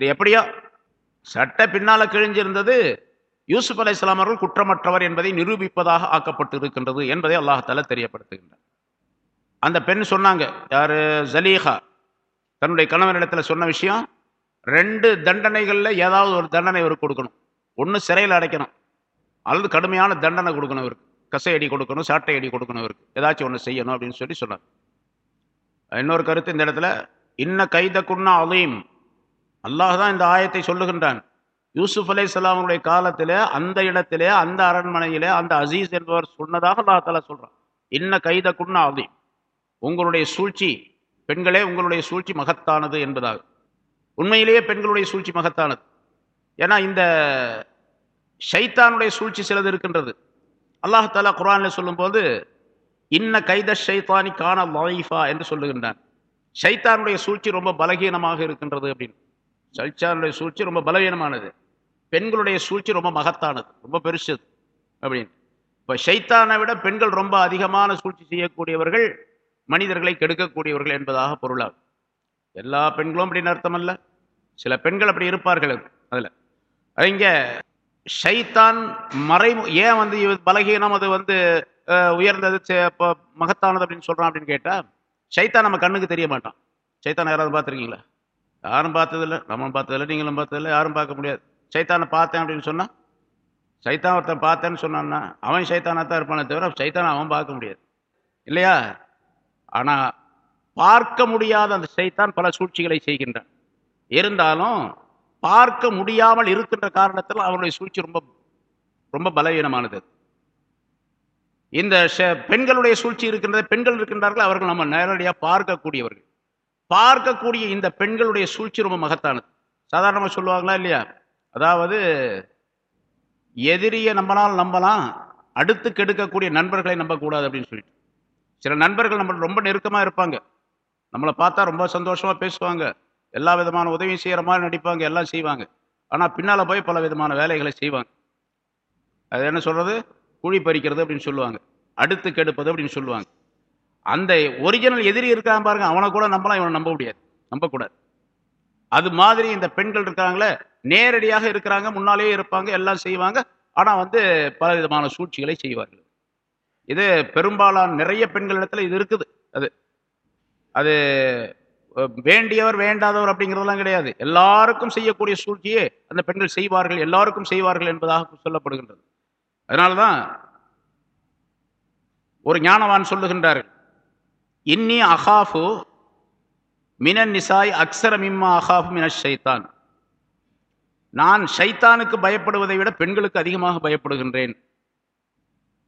சரி எப்படியோ? சட்டை பின்னால கிழிஞ்சிருந்தது. யூசுப் அலை அவர்கள் குற்றமற்றவர் என்பதை நிரூபிப்பதாக ஆக்கப்பட்டு இருக்கின்றது என்பதை அல்லாஹால தெரியப்படுத்துகின்றார் அந்த பெண் சொன்னாங்க யாரு? ஜலீஹா தன்னுடைய கணவனிடத்தில் சொன்ன விஷயம் ரெண்டு தண்டனைகளில் ஏதாவது ஒரு தண்டனை இவருக்கு கொடுக்கணும். ஒன்று சிறையில் அடைக்கணும். அல்லது கடுமையான தண்டனை கொடுக்கணும் இவருக்கு. கசை அடி கொடுக்கணும் சாட்டை அடி கொடுக்கணும் இவருக்கு. ஏதாச்சும் ஒன்று செய்யணும் அப்படின்னு சொல்லி சொன்னார். இன்னொரு கருத்து இந்த இடத்துல இன்ன கைத குன்னா அலீம். அல்லாஹ் தான் இந்த ஆயத்தை சொல்லுகின்றான். யூசுப் அலை சலாமுடைய காலத்திலே அந்த இடத்திலே அந்த அரண்மனையிலே அந்த அசீஸ் என்பவர் சொன்னதாக அல்லாஹ் தாலா சொல்றான். இன்ன குன்னா அலீம் உங்களுடைய சூழ்ச்சி பெண்களே உங்களுடைய சூழ்ச்சி மகத்தானது என்பதாக. உண்மையிலேயே பெண்களுடைய சூழ்ச்சி மகத்தானது. ஏன்னா இந்த ஷைத்தானுடைய சூழ்ச்சி சிலது இருக்கின்றது. அல்லாஹாலா குரானில் சொல்லும்போது இன்ன கைத ஷைத்தானி காண லாயிஃபா என்று சொல்லுகின்றான். ஷைத்தானுடைய சூழ்ச்சி ரொம்ப பலகீனமாக இருக்கின்றது அப்படின்னு. ஷைத்தானுடைய சூழ்ச்சி ரொம்ப பலவீனமானது. பெண்களுடைய சூழ்ச்சி ரொம்ப மகத்தானது ரொம்ப பெருசது அப்படின்னு. இப்போ ஷைத்தானை விட பெண்கள் ரொம்ப அதிகமான சூழ்ச்சி செய்யக்கூடியவர்கள் மனிதர்களை கெடுக்கக்கூடியவர்கள் என்பதாக பொருளாகும். எல்லா பெண்களும் அப்படின்னு அர்த்தம் அல்ல சில பெண்கள் அப்படி இருப்பார்கள் அதில். இங்க ஷைத்தான் மறை ஏன் வந்து இது பலகீனம் அது வந்து உயர்ந்தது சே- இப்போ மகத்தானது அப்படின்னு சொல்கிறான் அப்படின்னு கேட்டால் ஷைத்தான் நம்ம கண்ணுக்கு தெரிய மாட்டான். சைத்தான் யாராவது பார்த்துருக்கீங்களா? யாரும் பார்த்ததில்ல நம்ம பார்த்ததில்ல நீங்களும் பார்த்ததில்ல யாரும் பார்க்க முடியாது. சைத்தானை பார்த்தேன் அப்படின்னு சொன்னா சைத்தான் ஒருத்தன் பார்த்தேன்னு சொன்னான்னா அவன் சைத்தானாக தான் இருப்பானே தவிர சைத்தானை அவன் பார்க்க முடியாது. இல்லையா? ஆனா பார்க்க முடியாத அந்த சைத்தான் பல சூழ்ச்சிகளை செய்கின்றான். இருந்தாலும் பார்க்க முடியாமல் இருக்கின்ற காரணத்தில் அவனுடைய சூழ்ச்சி ரொம்ப ரொம்ப பலவீனமானது. இந்த பெண்களுடைய சூழ்ச்சி இருக்கின்றது பெண்கள் இருக்கின்றார்கள் அவர்கள் நம்ம நேரடியாக பார்க்கக்கூடியவர்கள். பார்க்கக்கூடிய இந்த பெண்களுடைய சூழ்ச்சி ரொம்ப மகத்தானது. சாதாரணமாக சொல்லுவாங்களா இல்லையா? அதாவது எதிரியை நம்பினால் நம்பலாம் அடுத்து கெடுக்கக்கூடிய நண்பர்களை நம்பக்கூடாது அப்படின்னு சொல்லிட்டு. சில நண்பர்கள் நம்ம ரொம்ப நெருக்கமாக இருப்பாங்க. நம்மளை பார்த்தா ரொம்ப சந்தோஷமாக பேசுவாங்க. எல்லா விதமான உதவியும் செய்கிற மாதிரி நடிப்பாங்க எல்லாம் செய்வாங்க. ஆனால் பின்னால் போய் பல விதமான வேலைகளை செய்வாங்க. அது என்ன சொல்கிறது குழி பறிக்கிறது அப்படின்னு சொல்லுவாங்க. அடுத்து கெடுப்பது அப்படின்னு சொல்லுவாங்க. அந்த ஒரிஜினல் எதிரி இருக்கான் பாருங்க அவனை கூட நம்பலாம் இவனை நம்ப முடியாது. நம்பக்கூடாது அது மாதிரி இந்த பெண்கள் இருக்காங்களே நேரடியாக இருக்கிறாங்க முன்னாலேயே இருப்பாங்க எல்லாம் செய்வாங்க. ஆனால் வந்து பல விதமான சூழ்ச்சிகளை செய்வார்கள். இது பெரும்பாலான நிறைய பெண்களிடத்தில் இது இருக்குது. அது அது வேண்டியவர் வேண்டாதவர் அப்படிங்கிறதெல்லாம் கிடையாது. எல்லாருக்கும் செய்யக்கூடிய சூழ்ச்சியே அந்த பெண்கள் செய்வார்கள் எல்லாருக்கும் செய்வார்கள் என்பதாக சொல்லப்படுகின்றது. அதனாலதான் ஒரு ஞானவான் சொல்லுகின்றார்கள் இன்னி அகாஃபு மினன் நிசாய் அக்ஸர மிம்மா அகாஃபு மின ஷைத்தான். நான் ஷைத்தானுக்கு பயப்படுவதை விட பெண்களுக்கு அதிகமாக பயப்படுகின்றேன்.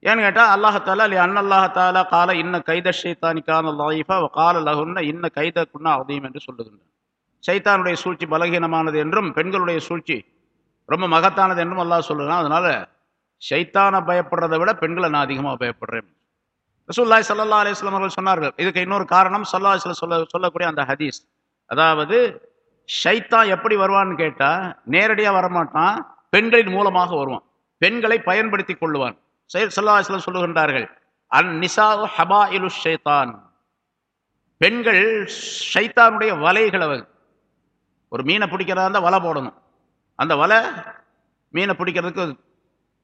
ஏன்னு கேட்டால் அல்லாஹாலா அல்லி அன்னல்லாஹாலா கால இன்ன கைத ஷைத்தானிக்கான லாயிஃபா கால லகுன்ன இன்ன கைத குன்னா அவதியும் என்று சொல்லுகின்றான் ஷைத்தானுடைய சூழ்ச்சி பலகீனமானது என்றும் பெண்களுடைய சூழ்ச்சி ரொம்ப மகத்தானது என்றும் அல்லாஹ் சொல்லுறான் அதனால ஷைத்தானை பயப்படுறதை விட பெண்களை நான் அதிகமாக பயப்படுறேன். ரசூல்லாய் சல்லா அலிஸ்லாம் அவர்கள் சொன்னார்கள். இதுக்கு இன்னொரு காரணம் சல்லா சொல்ல சொல்லக்கூடிய அந்த ஹதீஸ். அதாவது ஷைத்தான் எப்படி வருவான்னு கேட்டால் நேரடியாக வரமாட்டான் பெண்களின் மூலமாக வருவான். பெண்களை பயன்படுத்தி கொள்ளுவான். சையத் சல்லா அலிஸ்லாம் சொல்லுகின்றார்கள் அன் நிசா ஹபா இலு ஷைத்தான். பெண்கள் ஷைத்தானுடைய வலைகள் வ- ஒரு மீனை பிடிக்கிறதா இருந்தால் வலை போடணும். அந்த வலை மீனை பிடிக்கிறதுக்கு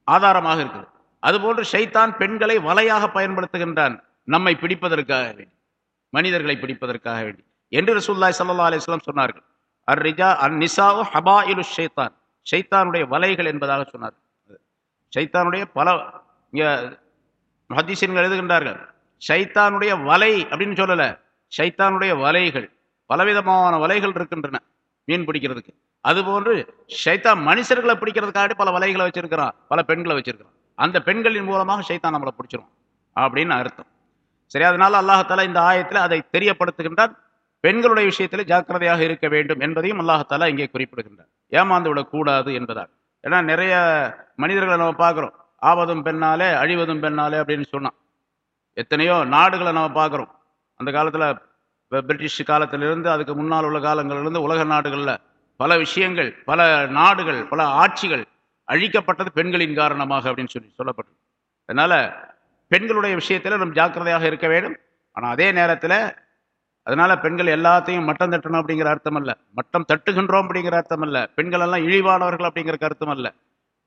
ஆதாரமாக இருக்குது. அதுபோன்று ஷைத்தான் பெண்களை வலையாக பயன்படுத்துகின்றான். நம்மை பிடிப்பதற்காக வேண்டி மனிதர்களை பிடிப்பதற்காக வேண்டி. என்று ரசூல்லாய் சல்லா அலிஸ்லாம் சொன்னார்கள். அர் ரிஜா அன் நிசாவு ஹபாயிலு ஷைத்தான். ஷைத்தானுடைய வலைகள் என்பதாக சொன்னார். ஷைத்தானுடைய பல இங்க எழுதுகின்றார்கள். ஷைத்தானுடைய வலை அப்படின்னு சொல்லலை. ஷைத்தானுடைய வலைகள் பலவிதமான வலைகள் இருக்கின்றன மீன் பிடிக்கிறதுக்கு. அதுபோன்று ஷைத்தான் மனுஷர்களை பிடிக்கிறதுக்காக பல வலைகளை வச்சிருக்கிறான் பல பெண்களை வச்சிருக்கிறான். அந்த பெண்களின் மூலமாக சைத்தான் நம்மளை பிடிச்சிரும் அப்படின்னு அர்த்தம். சரி அதனால அல்லாஹாலா இந்த ஆயத்தில் அதை தெரியப்படுத்துகின்றான். பெண்களுடைய விஷயத்தில் ஜாக்கிரதையாக இருக்க வேண்டும் என்பதையும் அல்லாஹாலா இங்கே குறிப்பிடுகின்றார் ஏமாந்து விடக்கூடாது என்பதால். ஏன்னா நிறைய மனிதர்களை நம்ம பார்க்குறோம். ஆவதும் பெண்ணாலே அழிவதும் பெண்ணாலே அப்படின்னு சொன்னான். எத்தனையோ நாடுகளை நம்ம பார்க்குறோம். அந்த காலத்தில் பிரிட்டிஷ் காலத்திலிருந்து அதுக்கு முன்னால் உள்ள காலங்களிலிருந்து உலக நாடுகளில் பல விஷயங்கள் பல நாடுகள் பல ஆட்சிகள் அழிக்கப்பட்டது பெண்களின் காரணமாக அப்படின்னு சொல்லி சொல்லப்பட்டது அதனால் பெண்களுடைய விஷயத்தில் நம்ம ஜாக்கிரதையாக இருக்க வேண்டும். ஆனால் அதே நேரத்தில் அதனால் பெண்கள் எல்லாத்தையும் மட்டம் தட்டணும் அப்படிங்கிற அர்த்தம் அல்ல. மட்டம் தட்டுகின்றோம் அப்படிங்கிற அர்த்தம் அல்ல. பெண்கள் எல்லாம் இழிவானவர்கள் அப்படிங்கிற அர்த்தம் அல்ல.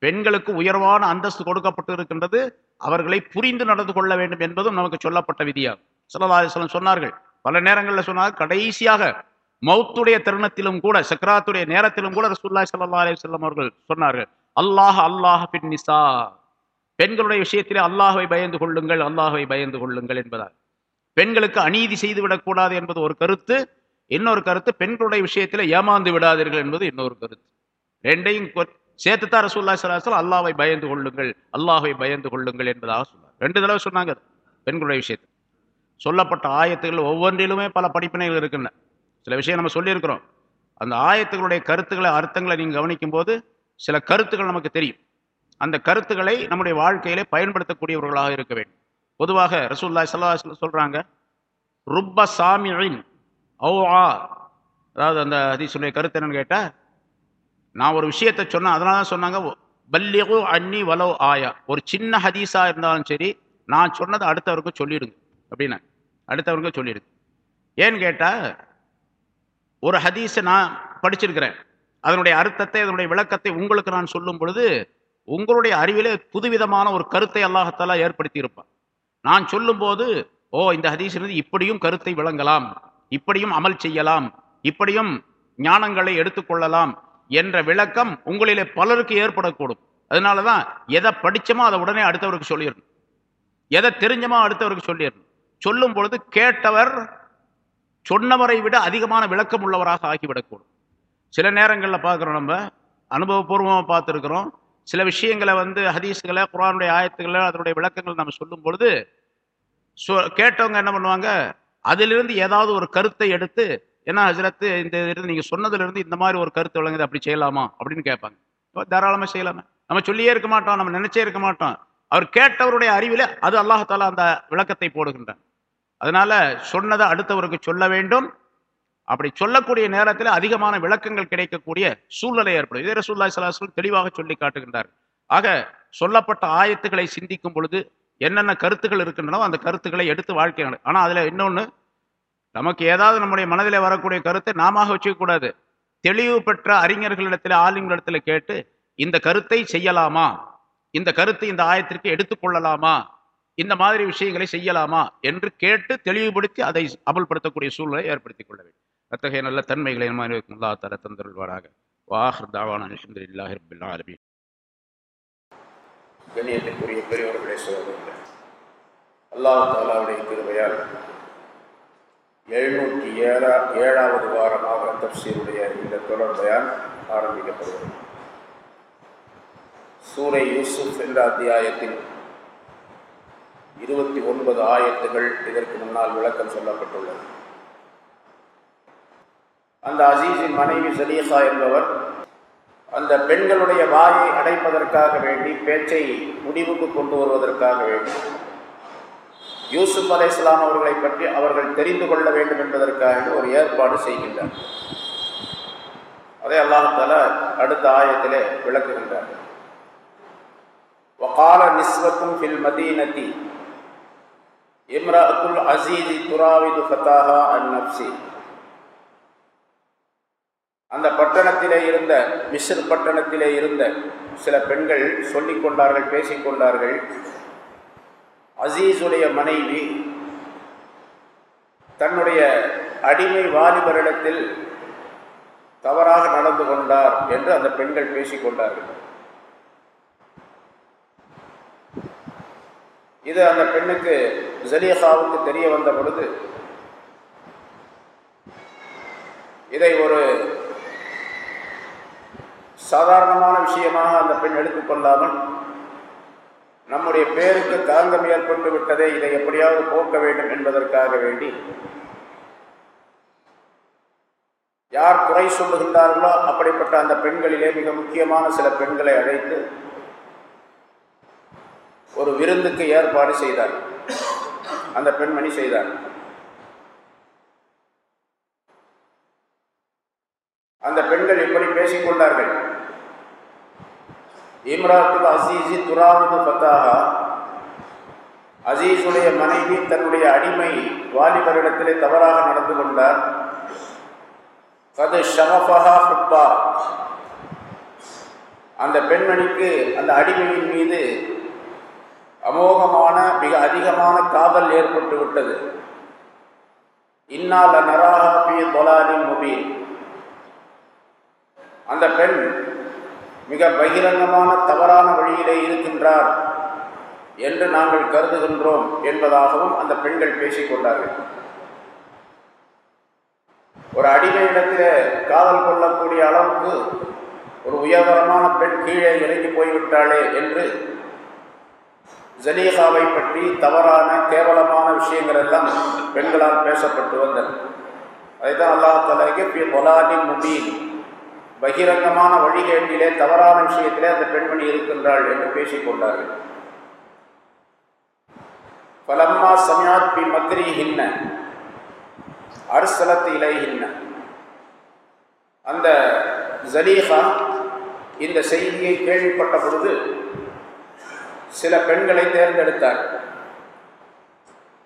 பெண்களுக்கு உயர்வான அந்தஸ்து கொடுக்கப்பட்டு இருக்கின்றது அவர்களை புரிந்து நடந்து கொள்ள வேண்டும் என்பதும் நமக்கு சொல்லப்பட்ட விதியாகும். சிலதாசலம் சொன்னார்கள். பல நேரங்களில் சொன்னார் கடைசியாக மௌத்துடைய தருணத்திலும் கூட சக்கராத்துடைய நேரத்திலும் கூட ரசூல்லாய் சல்லா அலி சொல்லம் அவர்கள் சொன்னார்கள். அல்லாஹ் அல்லாஹ் பின் நிசா. பெண்களுடைய விஷயத்திலே அல்லாஹை பயந்து கொள்ளுங்கள் அல்லாஹை பயந்து கொள்ளுங்கள் என்பதால். பெண்களுக்கு அநீதி செய்து விடக்கூடாது என்பது ஒரு கருத்து. இன்னொரு கருத்து பெண்களுடைய விஷயத்தில் ஏமாந்து விடாதீர்கள் என்பது இன்னொரு கருத்து. ரெண்டையும் சேர்த்துத்தான் ரசூல்லா சலாசல் அல்லாவை பயந்து கொள்ளுங்கள் அல்லாஹை பயந்து கொள்ளுங்கள் என்பதாக சொன்னார். ரெண்டு தடவை சொன்னாங்க பெண்களுடைய விஷயத்தில் சொல்லப்பட்ட ஆயத்துகள் ஒவ்வொன்றிலுமே பல படிப்பினைகள் இருக்கின்றன சில விஷயம் நம்ம சொல்லியிருக்கிறோம். அந்த ஆயத்துகளுடைய கருத்துக்களை அர்த்தங்களை நீங்கள் கவனிக்கும் போது சில கருத்துக்கள் நமக்கு தெரியும். அந்த கருத்துக்களை நம்முடைய வாழ்க்கையிலே பயன்படுத்தக்கூடியவர்களாக இருக்க வேண்டும். பொதுவாக ரசூல்லா சல்லா சொல்கிறாங்க ருப்ப சாமியின் ஓ ஆ அதாவது அந்த ஹதீஸுடைய கருத்து என்னன்னு கேட்டால் நான் ஒரு விஷயத்தை சொன்னேன் அதனால தான் சொன்னாங்க பல்லியோ அன்னி வலோ ஆயா. ஒரு சின்ன ஹதீஸாக இருந்தாலும் சரி நான் சொன்னதை அடுத்தவருக்கு சொல்லிடுங்க அப்படின்னு. அடுத்தவருக்கு சொல்லிடுங்க. ஏன்னு கேட்டால் ஒரு ஹதீஸை நான் படிச்சிருக்கிறேன். அதனுடைய அர்த்தத்தை அதனுடைய விளக்கத்தை உங்களுக்கு நான் சொல்லும் பொழுது உங்களுடைய அறிவிலே புதுவிதமான ஒரு கருத்தை அல்லாஹத்தாலா ஏற்படுத்தி இருப்பான் நான் சொல்லும்போது ஓ இந்த ஹதீஸ் இப்படியும் கருத்தை விளங்கலாம் இப்படியும் அமல் செய்யலாம் இப்படியும் ஞானங்களை எடுத்துக்கொள்ளலாம் என்ற விளக்கம் உங்களிலே பலருக்கு ஏற்படக்கூடும். அதனால தான் எதை படிச்சமோ அதை உடனே அடுத்தவருக்கு சொல்லிடணும். எதை தெரிஞ்சமோ அடுத்தவருக்கு சொல்லிடணும். சொல்லும் பொழுது கேட்டவர் சொன்னவரை விட அதிகமான விளக்கம் உள்ளவராக ஆகிவிடக்கூடும். சில நேரங்களில் பார்க்குறோம் நம்ம. அனுபவபூர்வமாக பார்த்துருக்குறோம். சில விஷயங்களை வந்து ஹதீஸுகளை குரானுடைய ஆயத்துக்களை அதனுடைய விளக்கங்களை நம்ம சொல்லும் பொழுது சொ கேட்டவங்க என்ன பண்ணுவாங்க? அதிலிருந்து ஏதாவது ஒரு கருத்தை எடுத்து ஏன்னா ஹசரத்து இந்த இருந்து நீங்கள் சொன்னதுலேருந்து இந்த மாதிரி ஒரு கருத்து விளங்குது அப்படி செய்யலாமா? அப்படின்னு கேட்பாங்க. தாராளமாக செய்யலாமே. நம்ம சொல்லியே இருக்க மாட்டோம் நம்ம நினைச்சே இருக்க மாட்டோம். அவர் கேட்டவருடைய அறிவில் அது அல்லாஹால அந்த விளக்கத்தை போடுகின்றான். அதனால சொன்னதை அடுத்தவருக்கு சொல்ல வேண்டும். அப்படி சொல்லக்கூடிய நேரத்தில் அதிகமான விளக்கங்கள் கிடைக்கக்கூடிய சூழ்நிலை ஏற்படும். இதே ரசூல்லா சலாஹல் தெளிவாக சொல்லி காட்டுகின்றார். ஆக சொல்லப்பட்ட ஆயத்துக்களை சிந்திக்கும் பொழுது என்னென்ன கருத்துக்கள் இருக்கின்றனோ அந்த கருத்துக்களை எடுத்து வாழ்க்கை ஆனால் அதில் இன்னொன்று நமக்கு ஏதாவது நம்முடைய மனதில் வரக்கூடிய கருத்தை நாம வச்சுக்கக்கூடாது தெளிவு பெற்ற அறிஞர்களிடத்தில் ஆளுங்களிடத்தில் கேட்டு இந்த கருத்தை செய்யலாமா? இந்த கருத்தை இந்த ஆயத்திற்கு எடுத்துக்கொள்ளலாமா இந்த மாதிரி விஷயங்களை செய்யலாமா? என்று கேட்டு தெளிவுபடுத்தி அதை அமல்படுத்தக்கூடிய சூழ்நிலை ஏற்படுத்திக் கொள்ள வேண்டும். அத்தகைய நல்ல தன்மைகளை அல்லா தர தந்தருள்வாராக வாஹர் தாவான அலமதுல்லாஹி ரபில் ஆலமி கண்ணியத்திற்குரிய பெரியவர்களே சோதரர்கள் அல்லாஹ் தாலாவுடைய கிருபையால் எழுநூற்றி ஏழா ஏழாவது வாரமாக தப்சீருடைய இந்த தொடர்பையால் ஆரம்பிக்கப்படுகிறது. சூரை யூசுப் என்ற அத்தியாயத்தில் இருபத்தி ஒன்பது ஆயத்துகள் இதற்கு முன்னால் விளக்கம் சொல்லப்பட்டுள்ளது. அந்த அசீஸின் மனைவி சலீசா என்பவர் அந்த பெண்களுடைய வாயை அடைப்பதற்காக வேண்டி பேச்சை முடிவுக்கு கொண்டு வருவதற்காக வேண்டி யூசுப் அலை இஸ்லாம் அவர்களை பற்றி அவர்கள் தெரிந்து கொள்ள வேண்டும் என்பதற்காக ஒரு ஏற்பாடு செய்கின்றார் அதை அல்லாஹால அடுத்த ஆயத்திலே விளக்குகின்றார் وقال نسوة في المدينة امرأة العزيز تراود فتاها عن نفسه அந்த பட்டணத்திலே இருந்த மிஸ்ர் பட்டணத்திலே இருந்த சில பெண்கள் சொல்லிக்கொண்டார்கள் பேசிக்கொண்டார்கள். அசீஸுடைய மனைவி தன்னுடைய அடிமை வாலிபரிடத்தில் தவறாக நடந்து கொண்டார் என்று அந்த பெண்கள் பேசிக்கொண்டார்கள். இது அந்த பெண்ணுக்கு ஜலியகாவுக்கு தெரிய வந்த பொழுது இதை ஒரு சாதாரணமான விஷயமாக அந்த பெண் எடுத்துக்கொள்ளாமல் நம்முடைய பேருக்கு தாங்கம் ஏற்பட்டு விட்டதே இதை எப்படியாவது போக்க வேண்டும் என்பதற்காக வேண்டி யார் குறை சொல்லுகின்றார்களோ அப்படிப்பட்ட அந்த பெண்களிலே மிக முக்கியமான சில பெண்களை அழைத்து ஒரு விருந்துக்கு ஏற்பாடு செய்தார். அந்த பெண்மணி செய்தார். அந்த பெண்கள் இப்படி பேசிக்கொண்டார்கள். இம்ராத்துல் அசீசி துராவுது பத்தாகா அசீஸுடைய மனைவி தன்னுடைய அடிமை வாலிபரிடத்திலே தவறாக நடந்து கொண்டார். கது ஷமஃபஹா ஹுப்பா அந்த பெண்மணிக்கு அந்த அடிமையின் மீது அமோகமான மிக அதிகமான காதல் ஏற்பட்டு விட்டது. இன்னால் நராஹா பி முபீன். அந்த பெண் மிக பகிரங்கமான தவறான வழியிலே இருக்கின்றார் என்று நாங்கள் கருதுகின்றோம் என்பதாகவும் அந்த பெண்கள் பேசிக்கொண்டார்கள் ஒரு அடிமை அடிமையிடத்தில் காதல் கொள்ளக்கூடிய அளவுக்கு ஒரு உயர்தரமான பெண் கீழே இறங்கி போய்விட்டாளே என்று ஜலீஹாவை பற்றி தவறான கேவலமான விஷயங்கள் எல்லாம் பெண்களால் பேசப்பட்டு வந்தன. அதைத்தான் அல்லாஹ் தலைக்கு பொலாலின் முபீன் பகிரங்கமான வழிகேட்டிலே தவறான விஷயத்திலே அந்த பெண்மணி இருக்கின்றாள் என்று பேசிக்கொண்டார்கள். பலம்மா சமியாத் பி மத்ரி ஹின்ன அரசலத்து இலை ஹின்ன அந்த ஜலீஹா இந்த செய்தியை கேள்விப்பட்ட பொழுது சில பெண்களை தேர்ந்தெடுத்தார்.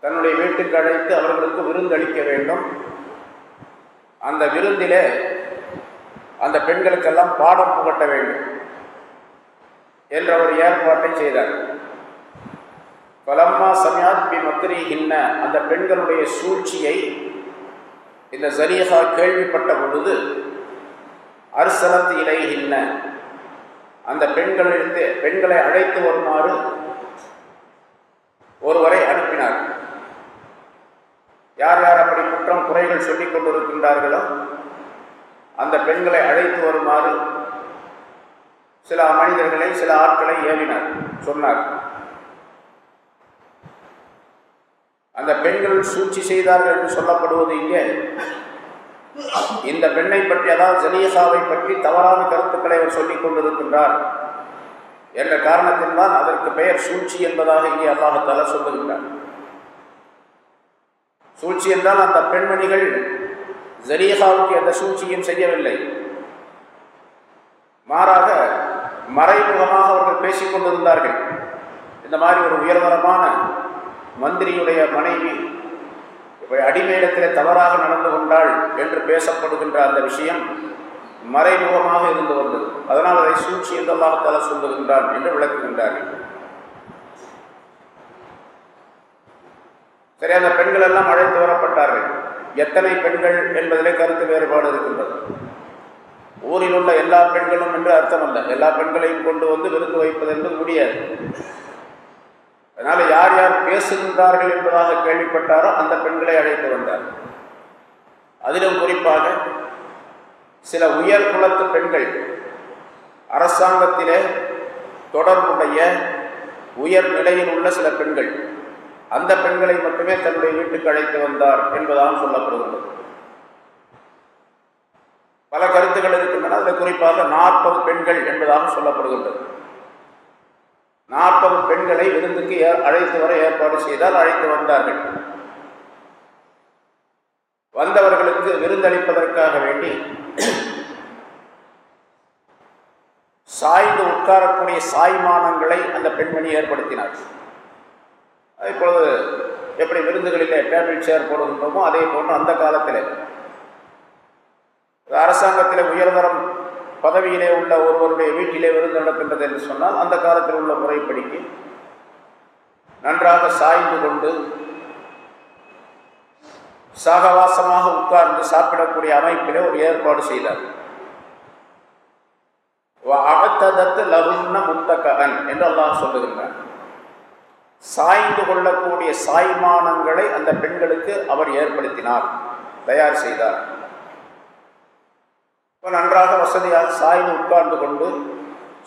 தன்னுடைய வீட்டுக்கு அழைத்து அவர்களுக்கு விருந்தளிக்க வேண்டும். அந்த விருந்திலே அந்த பெண்களுக்கெல்லாம் பாடம் புகட்ட வேண்டும் என்ற ஒரு ஏற்பாட்டை செய்தார். பலம்மா சமயாத் பி மக்ரி ஹின்ன அந்த பெண்களுடைய சூழ்ச்சியை இந்த ஜலீஹா கேள்விப்பட்ட பொழுது அரசலத்து இலைகின்ன அந்த பெண்களிலிருந்து பெண்களை அழைத்து வருமாறு ஒருவரை அனுப்பினார். யார் யார் அப்படி குற்றம் குறைகள் சொல்லிக் கொண்டிருக்கின்றார்களோ அந்த பெண்களை அழைத்து வருமாறு சில மனிதர்களை சில ஆட்களை ஏவினார் சொன்னார். அந்த பெண்கள் சூழ்ச்சி செய்தார்கள் என்று சொல்லப்படுவது இங்கே. இந்த பெண்ணை பற்றி அதாவது ஜலீசாவை பற்றி தவறான கருத்துக்களை அவர் சொல்லிக் கொண்டிருக்கின்றார். என்ற காரணத்தில்தான் அதற்கு பெயர் சூழ்ச்சி என்பதாக இங்கே அல்லாஹத்தால சொல்லுகின்றார். சூழ்ச்சி என்றால் அந்த பெண்மணிகள் ஜலீஹாவுக்கு எந்த சூழ்ச்சியும் செய்யவில்லை. மாறாக மறைமுகமாக அவர்கள் பேசிக் கொண்டிருந்தார்கள். இந்த மாதிரி ஒரு உயர்தரமான மந்திரியுடைய மனைவி இப்போ தவறாக நடந்து கொண்டாள் என்று பேசப்படுகின்ற அந்த விஷயம் மறைமுகமாக இருந்து வந்தது. அதனால் அதை சூழ்ச்சி என்று அல்லாஹால சொல்லுகின்றான் என்று விளக்குகின்றார்கள். சரி அந்த பெண்கள் எல்லாம் அழைத்து வரப்பட்டார்கள். எத்தனை பெண்கள் என்பதிலே கருத்து வேறுபாடு இருக்கின்றது. ஊரில் உள்ள எல்லா பெண்களும் என்று அர்த்தம் அல்ல எல்லா பெண்களையும் கொண்டு வந்து விருந்து வைப்பது என்பது முடியாது. அதனால யார் யார் பேசுகின்றார்கள் என்பதாக கேள்விப்பட்டாரோ அந்த பெண்களை அழைத்து வந்தார். அதிலும் குறிப்பாக சில உயர் குலத்து பெண்கள் அரசாங்கத்திலே தொடர்புடைய உயர் நிலையில் உள்ள சில பெண்கள் அந்த பெண்களை மட்டுமே தன்னுடைய வீட்டுக்கு அழைத்து வந்தார் என்பதாக சொல்லப்படுகிறது. பல கருத்துக்கள் இருக்கின்றன. அதில் குறிப்பாக நாற்பது பெண்கள் என்பதாக சொல்லப்படுகின்றது. நாற்பது பெண்களை விருந்துக்கு அழைத்து வர ஏற்பாடு செய்தால் அழைத்து வந்தார்கள். வந்தவர்களுக்கு விருந்தளிப்பதற்காக வேண்டி சாய்ந்து உட்காரக்கூடிய சாய்மானங்களை அந்த பெண்மணி ஏற்படுத்தினார். இப்பொழுது எப்படி விருந்துகளிலே டேபிள் சேர் போடுகின்றோமோ அதே போன்று அந்த காலத்தில். அரசாங்கத்தில் உயர்தரம் பதவியிலே உள்ள ஒருவருடைய வீட்டிலே விருந்து நடக்கின்றது என்று சொன்னால் அந்த காலத்தில் உள்ள முறைப்படிக்கு நன்றாக சாய்ந்து கொண்டு சாகவாசமாக உட்கார்ந்து சாப்பிடக்கூடிய அமைப்பிலே ஒரு ஏற்பாடு செய்தார். அகத்ததத்து லகுன்ன முத்தகன் என்று அல்லாஹ் சொல்லுகின்றான். சாய்ந்து கொள்ளக்கூடிய சாய்மானங்களை அந்த பெண்களுக்கு அவர் ஏற்படுத்தினார். தயார் செய்தார். இப்போ நன்றாக வசதியாக சாய்ந்து உட்கார்ந்து கொண்டு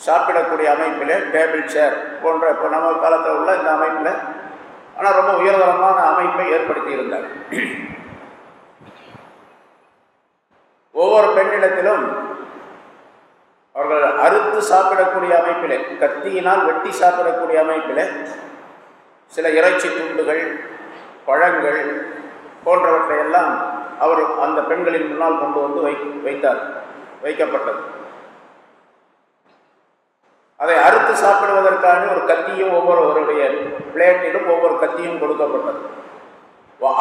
சாப்பிடக்கூடிய அமைப்பில் டேபிள் சேர் போன்ற இப்போ நம்ம காலத்தில் உள்ள இந்த அமைப்பில் ஆனால் ரொம்ப உயர்தரமான அமைப்பை ஏற்படுத்தி இருந்தார். ஒவ்வொரு பெண்ணிடத்திலும் அவர்கள் அறுத்து சாப்பிடக்கூடிய அமைப்பில் கத்தியினால் வெட்டி சாப்பிடக்கூடிய அமைப்பில் சில இறைச்சி துண்டுகள் பழங்கள் போன்றவற்றை எல்லாம் அவர் அந்த பெண்களின் முன்னால் கொண்டு வந்து வை வைத்தார் வைக்கப்பட்டது. அதை அறுத்து சாப்பிடுவதற்கான ஒரு கத்தியும் ஒவ்வொருவருடைய பிளேட்டிலும் ஒவ்வொரு கத்தியும் கொடுக்கப்பட்டது.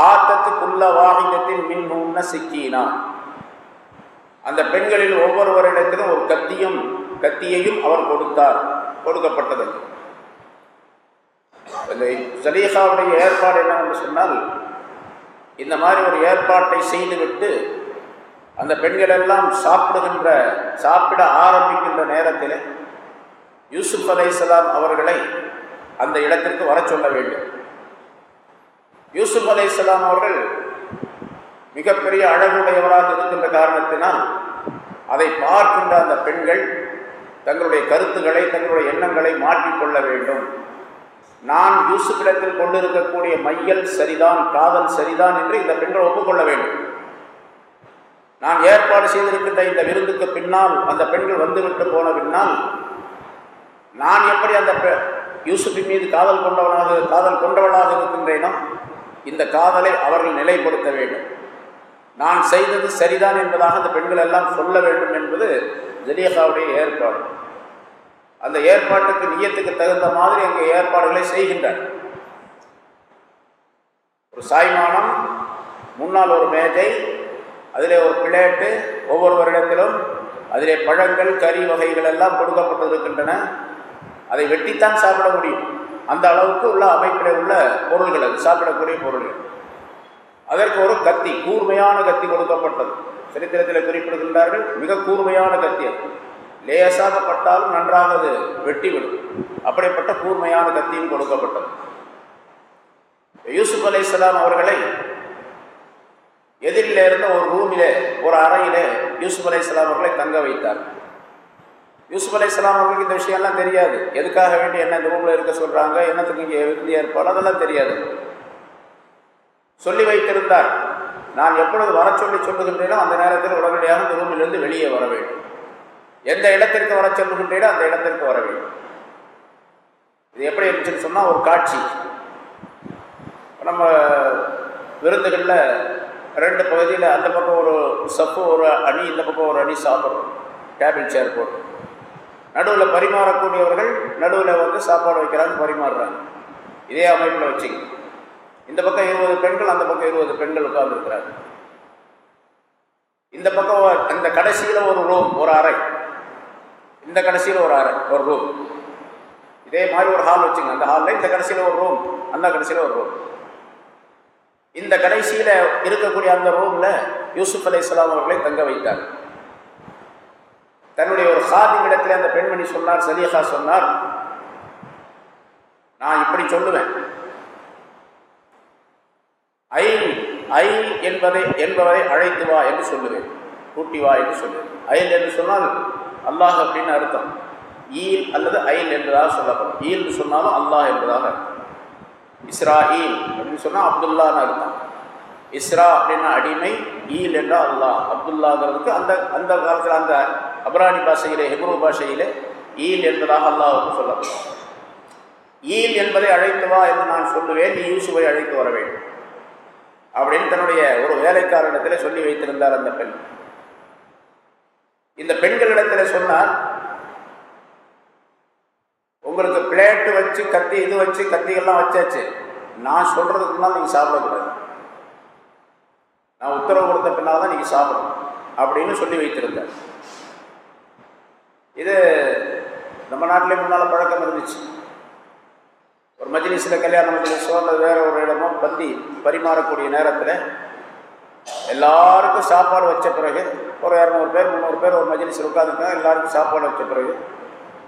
ஆத்தத்துக்குள்ள வாகிதத்தின் மின் உண்ண சிக்கினா. அந்த பெண்களில் ஒவ்வொருவரிடத்திலும் ஒரு கத்தியும் கத்தியையும் அவர் கொடுத்தார் கொடுக்கப்பட்டது. இந்த ஜலீஹாவுடைய ஏற்பாடு என்னவென்று சொன்னால் இந்த மாதிரி ஒரு ஏற்பாட்டை செய்துவிட்டு அந்த பெண்கள் எல்லாம் சாப்பிடுகின்ற சாப்பிட ஆரம்பிக்கின்ற நேரத்தில் யூசுப் அலைசலாம் அவர்களை அந்த இடத்திற்கு வர சொல்ல வேண்டும். யூசுப் அலைசலாம் அவர்கள் மிகப்பெரிய அழகுடையவராக இருக்கின்ற காரணத்தினால் அதை பார்க்கின்ற அந்த பெண்கள் தங்களுடைய கருத்துக்களை தங்களுடைய எண்ணங்களை மாற்றிக்கொள்ள வேண்டும். நான் யூசுப்பிடத்தில் கொண்டிருக்கக்கூடிய மையல் சரிதான் காதல் சரிதான் என்று இந்த பெண்கள் ஒப்புக்கொள்ள வேண்டும். நான் ஏற்பாடு செய்திருக்கின்ற இந்த விருந்துக்கு பின்னால் அந்த பெண்கள் வந்துவிட்டு போன பின்னால் நான் எப்படி அந்த யூசுப்பின் மீது காதல் கொண்டவனாக காதல் கொண்டவளாக இருக்கின்றேனோ இந்த காதலை அவர்கள் நிலைப்படுத்த வேண்டும். நான் செய்தது சரிதான் என்பதாக அந்த பெண்கள் எல்லாம் சொல்ல வேண்டும் என்பது ஜலியகாவுடைய ஏற்பாடு. அந்த ஏற்பாட்டுக்கு நியத்துக்கு தகுந்த மாதிரி அங்கே ஏற்பாடுகளை செய்கின்றன ஒரு சாய்மானம் முன்னால் ஒரு மேஜை அதிலே ஒரு பிளேட்டு ஒவ்வொரு வருடத்திலும் அதிலே பழங்கள் கறி வகைகள் எல்லாம் கொடுக்கப்பட்டிருக்கின்றன. அதை வெட்டித்தான் சாப்பிட முடியும். அந்த அளவுக்கு உள்ள அமைப்பில் உள்ள பொருள்கள் அது சாப்பிடக்கூடிய பொருள்கள். அதற்கு ஒரு கத்தி கூர்மையான கத்தி கொடுக்கப்பட்டது. சரித்திரத்தில் குறிப்பிடுகின்றார்கள் மிக கூர்மையான கத்தி அது. லேசாக பட்டாலும் நன்றாக அது வெட்டிவிடும். அப்படிப்பட்ட கூர்மையான கத்தியும் கொடுக்கப்பட்டது. யூசுப் அலை அவர்களை எதிரில் இருந்த ஒரு ரூமிலே ஒரு அறையிலே யூசுப் அலை அவர்களை தங்க வைத்தார். யூசுப் அலை அவர்களுக்கு இந்த விஷயம்லாம் தெரியாது. எதுக்காக வேண்டி என்ன இந்த ரூமில் இருக்க சொல்கிறாங்க என்னத்துக்கு இங்கே விருந்து ஏற்பாடு அதெல்லாம் தெரியாது. சொல்லி வைத்திருந்தார். நான் எப்பொழுது வர சொல்லி சொல்லுகின்றேனோ அந்த நேரத்தில் உடனடியாக இந்த ரூமிலிருந்து வெளியே வர வேண்டும். எந்த இடத்திற்கு வர சொல்லுகின்றீரோ அந்த இடத்திற்கு வர வேண்டும். இது எப்படி இருந்துச்சுன்னு சொன்னால் ஒரு காட்சி. நம்ம விருந்துகளில் ரெண்டு பகுதியில் அந்த பக்கம் ஒரு சப்பு ஒரு அணி இந்த பக்கம் ஒரு அணி சாப்பிட்றோம். டேபிள் சேர் போட்டு. நடுவில் பரிமாறக்கூடியவர்கள் நடுவில் வந்து சாப்பாடு வைக்கிறாங்க பரிமாறுறாங்க. இதே அமைப்பில் வச்சுங்க. இந்த பக்கம் இருபது பெண்கள் அந்த பக்கம் இருபது பெண்கள் உட்கார்ந்துருக்கிறாங்க இந்த பக்கம் இந்த கடைசியில் ஒரு ரூம் ஒரு அறை. இந்த கடைசியில் ஒரு அறை ஒரு ரூம் இதே மாதிரி ஒரு ஹால் வச்சுங்க. அந்த ஹாலில் இந்த கடைசியில் ஒரு ரூம் அந்த கடைசியில் ஒரு ரூம் இந்த கடைசியில் இருக்கக்கூடிய அந்த ரூமில் யூசுப் அலை இஸ்லாம் அவர்களை தங்க வைத்தார். தன்னுடைய ஒரு சாதி இடத்துல அந்த பெண்மணி சொன்னார் சலீஹா சொன்னார் நான் இப்படி சொல்லுவேன். ஐ ஐ என்பதை என்பவரை அழைத்து வா என்று சொல்லுவேன். கூட்டி வா என்று சொல்லுவேன். ஐல் என்று சொன்னால் அல்லாஹ் அப்படின்னு அர்த்தம். ஈல் அல்லது ஐல் என்றதாக சொல்லப்படும். ஈல்னு சொன்னாலும் அல்லாஹ் என்பதாக அர்த்தம். இஸ்ரா ஈல் அப்படின்னு சொன்னால் அப்துல்லான்னு அர்த்தம். இஸ்ரா அப்படின்னா அடிமை ஈல் என்றால் அல்லாஹ். அப்துல்லாங்கிறதுக்கு அந்த அந்த காலத்தில் அந்த அபராணி பாஷையிலே ஹெப்ரூ பாஷையிலே ஈல் என்பதாக அல்லாஹுக்கு சொல்லப்படும். ஈல் என்பதை அழைத்து வா என்று நான் சொல்லுவேன் நீ யூசுவை அழைத்து வர வேண்டும். அப்படின்னு தன்னுடைய ஒரு வேலைக்காரனிடத்தில் சொல்லி வைத்திருந்தார் அந்த பெண். இந்த பெண்களிடத்தில் சொன்னார் உங்களுக்கு பிளேட்டு வச்சு கத்தி இது வச்சு கத்திகள்லாம் வச்சாச்சு. நான் சொல்றதுக்கு முன்னால் நீங்கள் சாப்பிடக்கூடாது. நான் உத்தரவு கொடுத்த பின்னால் தான் நீங்கள் சாப்பிடணும். அப்படின்னு சொல்லி வைத்திருந்தார். இது நம்ம நாட்டிலே முன்னால் பழக்கம் இருந்துச்சு. ஒரு மஜ்லிஸில் கல்யாண மஜ்லிஸோ அல்லது வேற ஒரு இடமோ பந்தி பரிமாறக்கூடிய நேரத்தில் எல்லாருக்கும் சாப்பாடு வச்ச பிறகு ஒரு இரநூறு பேர் முந்நூறு பேர் ஒரு மஜ்லிஸில் உட்காந்துருக்காங்க எல்லாருக்கும் சாப்பாடு வச்ச பிறகு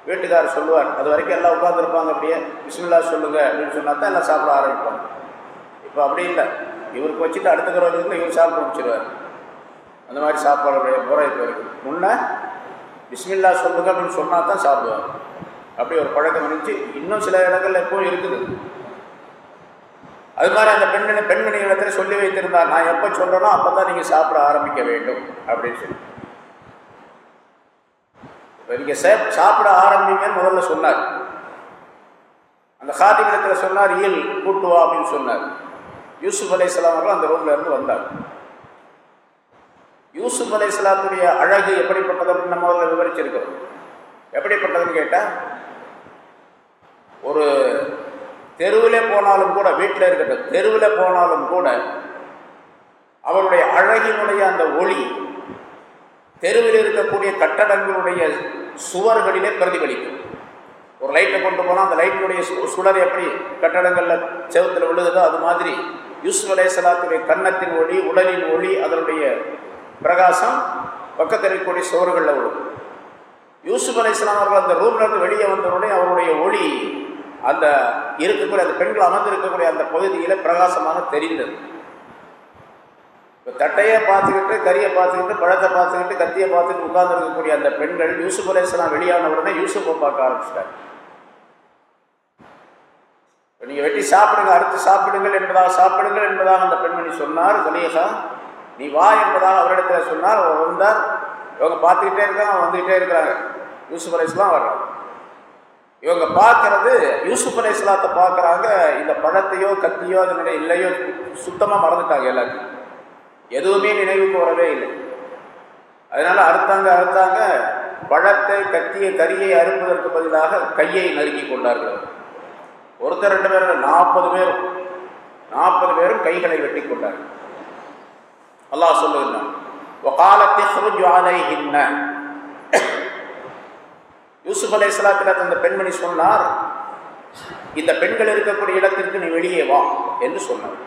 வீட்டுக்காரர் சொல்லுவார் அது வரைக்கும் எல்லாம் உட்காந்துருப்பாங்க அப்படியே. பிஸ்மில்லா சொல்லுங்க அப்படின்னு சொன்னா தான் எல்லாம் சாப்பிட ஆரம்பிப்பாங்க. இப்போ அப்படி இல்லை. இவருக்கு வச்சுட்டு அடுத்துக்கிறவர்களுக்கு இவர் சாப்பிட்டு முடிச்சிருவார். அந்த மாதிரி சாப்பாடு முறை இப்போ இருக்குது முன்ன பிஸ்மில்லா சொல்லுங்க அப்படின்னு சொன்னால் தான் சாப்பிடுவார் அப்படி ஒரு பழக்கம் இருந்துச்சு. இன்னும் சில இடங்கள்ல எப்பவும் இருக்குது. அது மாதிரி அந்த பெண்மணி பெண்மணி இடத்துல சொல்லி வைத்திருந்தார் நான் எப்போ சொல்கிறேனோ அப்போ தான் நீங்கள் சாப்பிட ஆரம்பிக்க வேண்டும் அப்படின்னு சொல்லி. நீங்கள் சே சாப்பிட ஆரம்பிங்கன்னு முதல்ல சொன்னார். அந்த காதிமிடத்தில் சொன்னார் இயல் கூட்டுவா அப்படின்னு சொன்னார். யூசுப் அலை அவர்கள் அந்த ரூம்ல இருந்து வந்தார். யூசுப் அலை இஸ்லாத்துடைய அழகு எப்படிப்பட்டது அப்படின்னு நம்ம முதல்ல விவரிச்சிருக்கிறோம் எப்படிப்பட்டதுன்னு கேட்டால் ஒரு தெருவில் போனாலும் கூட வீட்டில் இருக்கட்டும் தெருவில் போனாலும் கூட அவருடைய அழகினுடைய அந்த ஒளி தெருவில் இருக்கக்கூடிய கட்டடங்களுடைய சுவர்களிலே பிரதிபலிக்கும். ஒரு லைட்டை கொண்டு போனால் அந்த லைட்டினுடைய சு- சுடர் எப்படி கட்டடங்களில் செவத்தில் விழுகுதோ அது மாதிரி யூசுப் அலைஹிஸ்ஸலாத்துடைய கன்னத்தின் ஒளி உடலின் ஒளி அதனுடைய பிரகாசம் பக்கத்தில் இருக்கக்கூடிய சுவர்களில் விழும். யூசுப் அலைஹிஸ்ஸலாம் அவர்கள் அந்த ரூம்லேருந்து வெளியே வந்தவுடனே அவருடைய ஒளி அந்த இருக்கக்கூடிய அந்த பெண்கள் அமர்ந்திருக்கக்கூடிய அந்த பகுதியில் பிரகாசமாக தெரிந்தது. இப்போ தட்டையை பார்த்துக்கிட்டு கறியை பார்த்துக்கிட்டு பழத்தை பார்த்துக்கிட்டு கத்தியை பார்த்துக்கிட்டு உட்கார்ந்துருக்கக்கூடிய அந்த பெண்கள் யூசுப் அலைஹிஸ்ஸலாம் வெளியான உடனே யூசுப்பை பார்க்க ஆரம்பிச்சிட்டாங்க. நீங்கள் வெட்டி சாப்பிடுங்க அடுத்து சாப்பிடுங்கள் என்பதாக சாப்பிடுங்கள் என்பதாக அந்த பெண்மணி சொன்னார் கலியகா நீ வா என்பதாக அவரிடத்தில் சொன்னார் அவர் வந்தார். இவங்க பார்த்துக்கிட்டே இருக்காங்க வந்துக்கிட்டே இருக்கிறாங்க. யூசுப் அலைஹிஸ்ஸலாம் வர்றாங்க. இவங்க பார்க்கறது யூசுப் அலை இஸ்லாத்தை பார்க்குறாங்க இந்த பழத்தையோ கத்தியோ அதனுடைய இல்லையோ சுத்தமாக மறந்துட்டாங்க எல்லாத்தையும். எதுவுமே நினைவுக்கு வரவே இல்லை. அதனால் அறுத்தாங்க அறுத்தாங்க பழத்தை கத்தியை கரியை அறுப்பதற்கு பதிலாக கையை நறுக்கி கொண்டார்கள். ஒருத்தர் ரெண்டு பேர் நாற்பது பேரும் நாற்பது பேரும் கைகளை வெட்டி கொண்டார்கள். அல்லாஹ் சொல்லுகிறான் யூசுப் அலை அந்த பெண்மணி சொன்னார் இந்த பெண்கள் இருக்கக்கூடிய இடத்திற்கு நீ வெளியே வா என்று சொன்னார்.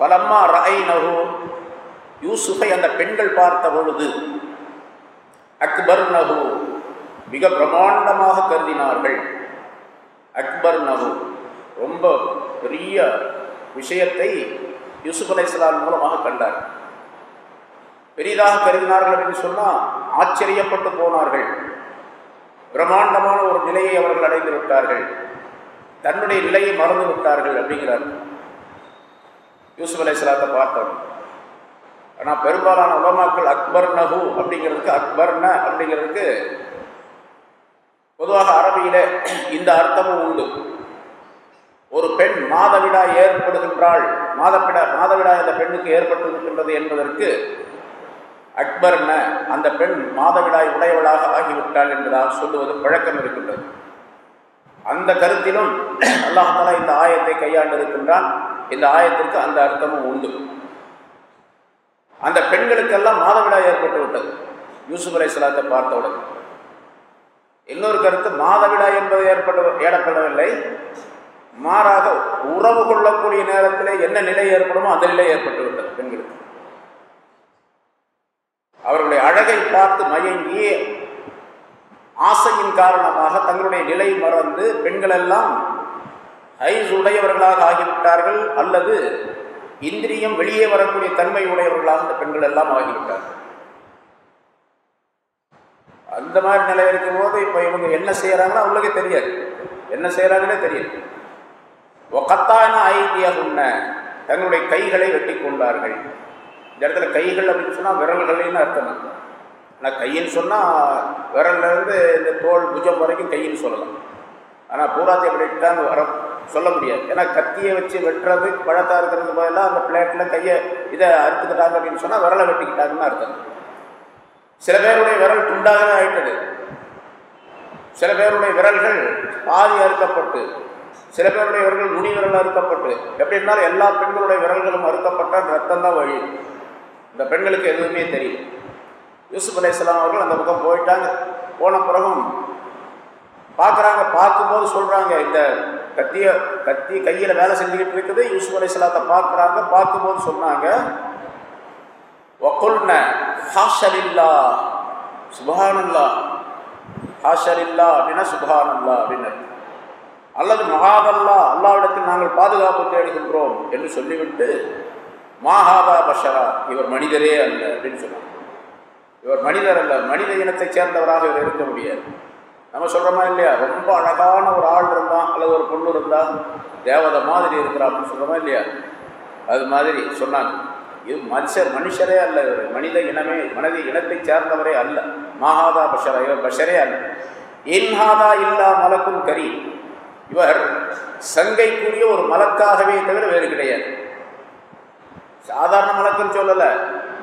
பலம்மா ரஐனஹு யூசுஃபை அந்த பெண்கள் பார்த்த பொழுது அக்பர் நகு மிக பிரமாண்டமாக கருதினார்கள். அக்பர் நகு ரொம்ப பெரிய விஷயத்தை யூசுப் அலைஹிஸ்ஸலாம் மூலமாக கண்டார். பெரிதாக கருதினார்கள் அப்படின்னு சொன்னால் ஆச்சரியப்பட்டு போனார்கள். பிரம்மாண்டமான ஒரு நிலையை அவர்கள் அடைந்து விட்டார்கள். தன்னுடைய நிலையை மறந்து விட்டார்கள் அப்படிங்கிறார். யூசுப் அலைஹிஸ்ஸலாத்தை பார்த்தோம். ஆனால் பெரும்பாலான உலமாக்கள் அக்பர் நஹு அப்படிங்கிறதுக்கு அக்பர்ன அப்படிங்கிறதுக்கு பொதுவாக அரபியில் இந்த அர்த்தமும் உண்டு. ஒரு பெண் மாதவிடா ஏற்படுகின்றாள் மாதப்பிடா மாதவிடா இந்த பெண்ணுக்கு ஏற்பட்டிருக்கின்றது என்பதற்கு அக்பர்ன அந்த பெண் மாதவிடாய் உடையவளாக ஆகிவிட்டாள் என்பதாக சொல்லுவது பழக்கம் இருக்கின்றது. அந்த கருத்திலும் அல்லாஹாலா இந்த ஆயத்தை கையாண்டிருக்கின்றான். இந்த ஆயத்திற்கு அந்த அர்த்தமும் உண்டு. அந்த பெண்களுக்கெல்லாம் மாதவிடாய் ஏற்பட்டு விட்டது. யூசுப் அலை சலாத்தை பார்த்தவுடன் இன்னொரு கருத்து மாதவிடாய் என்பது ஏற்பட ஏடப்படவில்லை மாறாக உறவு கொள்ளக்கூடிய நேரத்திலே என்ன நிலை ஏற்படுமோ அந்த நிலை ஏற்பட்டு விட்டது பெண்களுக்கு. அவர்களுடைய அழகை பார்த்து மயங்கி ஆசையின் காரணமாக தங்களுடைய நிலை மறந்து பெண்களெல்லாம் ஐஸ் உடையவர்களாக ஆகிவிட்டார்கள் அல்லது இந்திரியம் வெளியே வரக்கூடிய தன்மை உடையவர்களாக இந்த பெண்கள் எல்லாம் ஆகிவிட்டார்கள். அந்த மாதிரி நிலை இருக்கும்போது இப்போ இவங்க என்ன செய்கிறாங்களோ அவங்களுக்கே தெரியாது. என்ன செய்கிறாங்கன்னே தெரியாது ஒக்கத்தான ஐதியாக உண்ண தங்களுடைய கைகளை வெட்டி கொண்டார்கள் இந்த இடத்துல கைகள் அப்படின்னு சொன்னால் விரல்கள்னு அர்த்தம். ஆனால் கையின்னு சொன்னால் விரல்லேருந்து இந்த தோல் புஜம் வரைக்கும் கையின்னு சொல்லலாம். ஆனால் பூராத்தை எப்படிட்டாங்க வர சொல்ல முடியாது. ஏன்னா கத்தியை வச்சு வெட்டுறது பழத்தாக இருக்கிறதுக்கு பதிலாக அந்த பிளேட்டில் கையை இதை அறுத்துக்கிட்டாங்க அப்படின்னு சொன்னால் விரலை வெட்டிக்கிட்டாங்கன்னு அர்த்தம். சில பேருடைய விரல் துண்டாகவே ஆயிட்டது. சில பேருடைய விரல்கள் பாதி அறுக்கப்பட்டு சில பேருடைய விரல்கள் நுனி விரல் அறுக்கப்பட்டு. எப்படி இருந்தாலும் எல்லா பெண்களுடைய விரல்களும் அறுக்கப்பட்டால் ரத்தம் தான் வழி. இந்த பெண்களுக்கு எதுவுமே தெரியும் யூசுப் அலையாம் அவர்கள் அந்த பக்கம் போயிட்டாங்க. போன பிறகும் பார்க்குறாங்க பார்க்கும்போது சொல்கிறாங்க இந்த கத்திய கத்தி கையில் வேலை செஞ்சுக்கிட்டு இருக்குது யூசுப் அலையாத்தை பார்க்குறாங்க பார்க்கும்போது சொன்னாங்க ஒக்குல்ன ஹாஷலில்லா சுபானல்லா ஹாஷலில்லா அப்படின்னா சுபானல்லா அப்படின்னு அல்லது மகாதல்லா அல்லாவிடத்தில் நாங்கள் பாதுகாப்பு தேடுகின்றோம் என்று சொல்லிவிட்டு மாஹாபா பஷரா இவர் மனிதரே அல்ல அப்படின்னு சொன்னாங்க இவர் மனிதர் அல்ல மனித இனத்தை சேர்ந்தவராக இவர் இருக்க முடியாது. நம்ம சொல்கிறோமா இல்லையா? ரொம்ப அழகான ஒரு ஆள் இருந்தால் அல்லது ஒரு பொண்ணு இருந்தால் தேவதை மாதிரி இருக்கிறா அப்படின்னு சொல்கிறோமா இல்லையா? அது மாதிரி சொன்னாங்க. இது மனுஷர் மனுஷரே அல்ல இவர். மனித இனமே மனித இனத்தை சேர்ந்தவரே அல்ல. மாஹாதா பஷரா இவர் பஷரே அல்ல. இன்ஹாதா இல்லா மலக்கும் கரி இவர் சங்கைக்குரிய ஒரு மலக்காகவே தவிர வேறு கிடையாது. சாதாரண மலக்குன்னு சொல்லலை.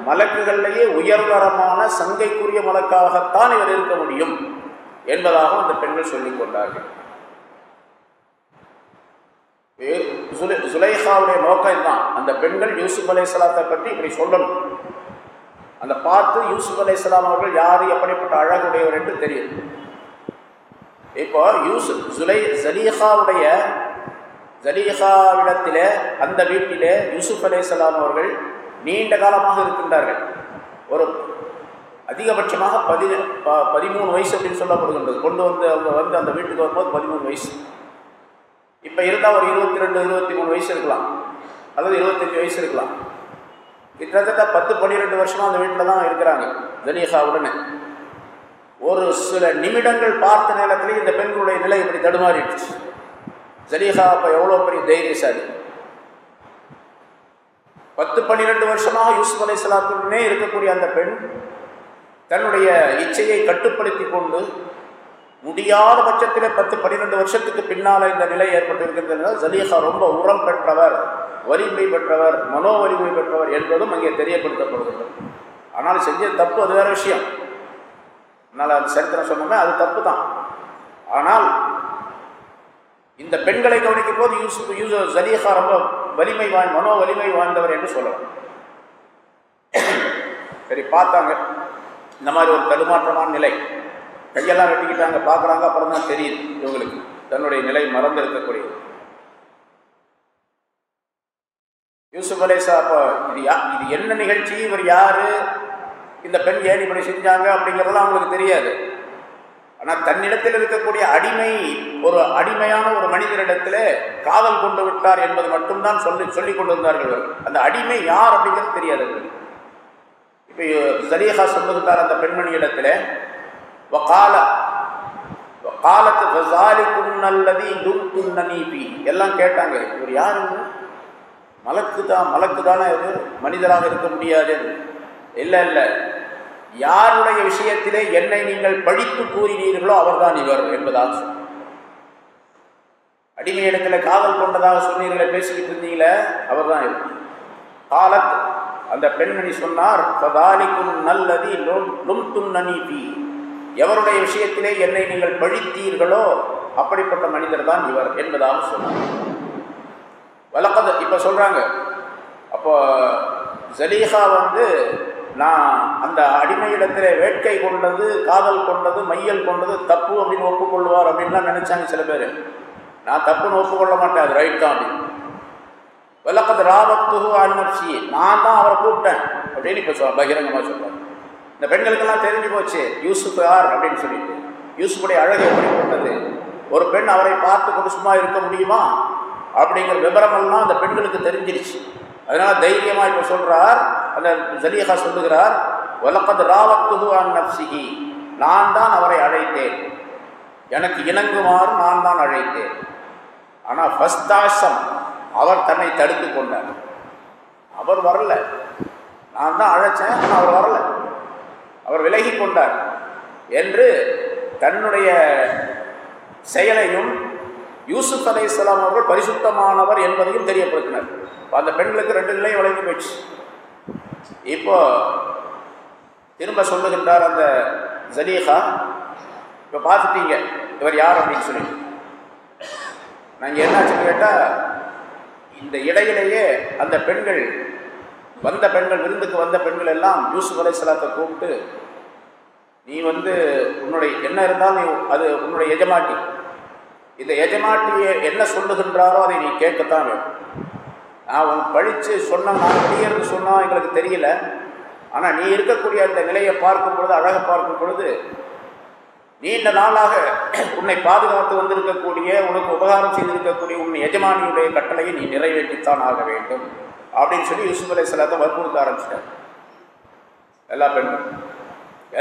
மலக்குகள்லேயே உயர்தரமான சங்கைக்குரிய மலக்காகத்தான் இவர் இருக்க முடியும் என்பதாகவும் அந்த பெண்கள் சொல்லிக் கொண்டார்கள். சுலைஹாவுடைய நோக்கம் இதுதான். அந்த பெண்கள் யூசுப் அலைஹிஸ்ஸலாத்தை பற்றி இப்படி சொல்லணும். அந்த பார்த்து யூசுப் அலைஹிஸ்ஸலாம் அவர்கள் யார் எப்படிப்பட்ட அழகுடையவர் என்று தெரியும். இப்போ யூசுப் சுலை ஜலீஹாவுடைய ஜலீஹாவிடத்திலே அந்த வீட்டிலே யூசுப் அலேசலாம் அவர்கள் நீண்ட காலமாக இருக்கின்றார்கள். ஒரு அதிகபட்சமாக பதி ப- பதிமூணு வயசு அப்படின்னு சொல்லப்படுகின்றது. கொண்டு வந்து அவங்க வந்து அந்த வீட்டுக்கு வரும்போது பதிமூணு வயசு. இப்போ இருந்தால் ஒரு இருபத்தி ரெண்டு இருபத்தி மூணு வயசு இருக்கலாம். அல்லது இருபத்தஞ்சி வயசு இருக்கலாம். கிட்டத்தட்ட பத்து பன்னிரெண்டு வருஷமாக அந்த வீட்டில் தான் இருக்கிறாங்க ஜலீஹாவுடனே ஒரு சில நிமிடங்கள் பார்த்த நேரத்திலே இந்த பெண்களுடைய நிலை இப்படி தடுமாறிடுச்சு. ஜலீஹா அப்போ எவ்வளோ பெரிய தைரியசாலி? பத்து பன்னிரெண்டு வருஷமாக யூசுப் அலை சலாத்துடனே இருக்கக்கூடிய அந்த பெண் தன்னுடைய இச்சையை கட்டுப்படுத்தி கொண்டு முடியாத பட்சத்தில் பத்து பன்னிரெண்டு வருஷத்துக்கு பின்னால் இந்த நிலை ஏற்பட்டிருக்கிறது ஜலீஹா ரொம்ப உரம் பெற்றவர் வலிமை பெற்றவர் மனோ வலிமை பெற்றவர் என்பதும் அங்கே தெரியப்படுத்தப்படுகிறது. ஆனால் செஞ்ச தப்பு அது வேற விஷயம். அதனால் அந்த சரித்திரம் சொன்னோமே அது தப்பு தான் ஆனால் இந்த பெண்களை கவனிக்கும் போது யூசுப் யூசு ஜலீஹா ரொம்ப வலிமை வாய் மனோ வலிமை வாய்ந்தவர் என்று சொல்லலாம். சரி பார்த்தாங்க. இந்த மாதிரி ஒரு தடுமாற்றமான நிலை. கையெல்லாம் வெட்டிக்கிட்டாங்க பார்க்குறாங்க அப்புறம் தான் தெரியுது இவங்களுக்கு. தன்னுடைய நிலை மறந்து இருக்கக்கூடியது யூசுப் அலேசா அப்போ இது யா இது என்ன நிகழ்ச்சி? இவர் யாரு? இந்த பெண் ஏன் இப்படி செஞ்சாங்க? அப்படிங்கிறதெல்லாம் அவங்களுக்கு தெரியாது. ஆனால் தன்னிடத்தில் இருக்கக்கூடிய அடிமை ஒரு அடிமையான ஒரு மனிதரிடத்தில் காதல் கொண்டு விட்டார் என்பது மட்டும்தான் சொல்லி சொல்லி கொண்டிருந்தார்கள் அந்த அடிமை யார் அப்படிங்கிறது தெரியாது இப்போ சரியாக சொல்லுகிறார் அந்த பெண்மணி இடத்துல வக்கால காலத்து ஃபசாலிக்கும் நல்லதி லும்துன்ன நீபி எல்லாம் கேட்டாங்க. இவர் யாருங்க மலக்கு தான் மலக்கு தானே மனிதராக இருக்க முடியாது. இல்லை இல்லை. யாருடைய விஷயத்திலே என்னை நீங்கள் பழித்து கூறினீர்களோ அவர்தான் இவர் என்பதாக சொன்னார். இடத்துல காதல் கொண்டதாக சொன்னீர்களே பேசிக்கிட்டு இருந்தீங்களே அவர்தான் இவர். காலத் அந்த பெண்மணி சொன்னார் பதாலிக்கும் நல்லதி லும்துன் நனீபி எவருடைய விஷயத்திலே என்னை நீங்கள் பழித்தீர்களோ அப்படிப்பட்ட மனிதர் தான் இவர் என்பதாக சொன்னார். வழக்கத இப்போ சொல்கிறாங்க அப்போ ஜலீஹா வந்து நான் அந்த அடிமையிடத்திலே வேட்கை கொண்டது காதல் கொண்டது மையல் கொண்டது தப்பு அப்படின்னு ஒப்புக்கொள்வார் அப்படின்லாம் நினைச்சாங்க சில பேர். நான் தப்புன்னு ஒப்புக்கொள்ள மாட்டேன் அது ரைட் தான் அப்படின்னு. விளக்கத்து ராபத்துகு அனுமர்ச்சி நான் தான் அவரை கூப்பிட்டேன். அப்படின்னு இப்போ சொல்ல பகிரங்கமாக சொல்கிறார் இந்த பெண்களுக்கெல்லாம் தெரிஞ்சு போச்சு யூசுப் யார் அப்படின்னு சொல்லிட்டு. யூசுஃபுடைய அழகு கொண்டது ஒரு பெண் அவரை பார்த்து கொண்டு சும்மா இருக்க முடியுமா? அப்படிங்கிற விவரமெல்லாம் அந்த பெண்களுக்கு தெரிஞ்சிருச்சு. அதனால தைரியமாக இப்போ சொல்கிறார் அந்த ஜலியகா சொல்லுகிறார் வலக்கது ராவத்துகு அன் நப்சிகி நான் தான் அவரை அழைத்தேன். எனக்கு இணங்குமாறு நான் தான் அழைத்தேன். ஆனால் ஃபஸ்தாசம் அவர் தன்னை தடுத்து கொண்டார். அவர் வரல. நான் தான் அழைச்சேன் ஆனால் அவர் வரல. அவர் விலகி கொண்டார் என்று தன்னுடைய செயலையும் யூசுப் அலை இஸ்லாம் அவர்கள் பரிசுத்தமானவர் என்பதையும் தெரியப்படுத்தினர். அந்த பெண்களுக்கு ரெண்டு நிலையும் வழங்கி போயிடுச்சு. இப்போ திரும்ப சொல்லுகின்றார் அந்த ஜலீஹா இப்போ பார்த்துட்டீங்க இவர் யார் அப்படின்னு சொல்லி. நாங்கள் என்னாச்சுன்னு கேட்டால் இந்த இடையிலேயே அந்த பெண்கள் வந்த பெண்கள் விருந்துக்கு வந்த பெண்கள் எல்லாம் யூசுப் அலைஹிஸ்ஸலாத்தை கூப்பிட்டு நீ வந்து உன்னுடைய என்ன இருந்தாலும் நீ அது உன்னுடைய எஜமாட்டி. இந்த எஜமாட்டியை என்ன சொல்லுகின்றாரோ அதை நீ கேட்கத்தான் வேண்டும் நான் உன் பழித்து சொன்னால் நான் வெளியேறது சொன்னால் எங்களுக்கு தெரியல. ஆனால் நீ இருக்கக்கூடிய அந்த நிலையை பார்க்கும் பொழுது அழகை பார்க்கும் பொழுது நீண்ட நாளாக உன்னை பாதுகாத்து வந்திருக்கக்கூடிய உனக்கு உபகாரம் செய்திருக்கக்கூடிய உன் எஜமானியுடைய கட்டளையை நீ நிறைவேற்றித்தான் ஆக வேண்டும். அப்படின்னு சொல்லி யூசுப் அலை சலாத்தை வற்புறுத்த ஆரம்பிச்சிட்டார். எல்லா பெண்களும்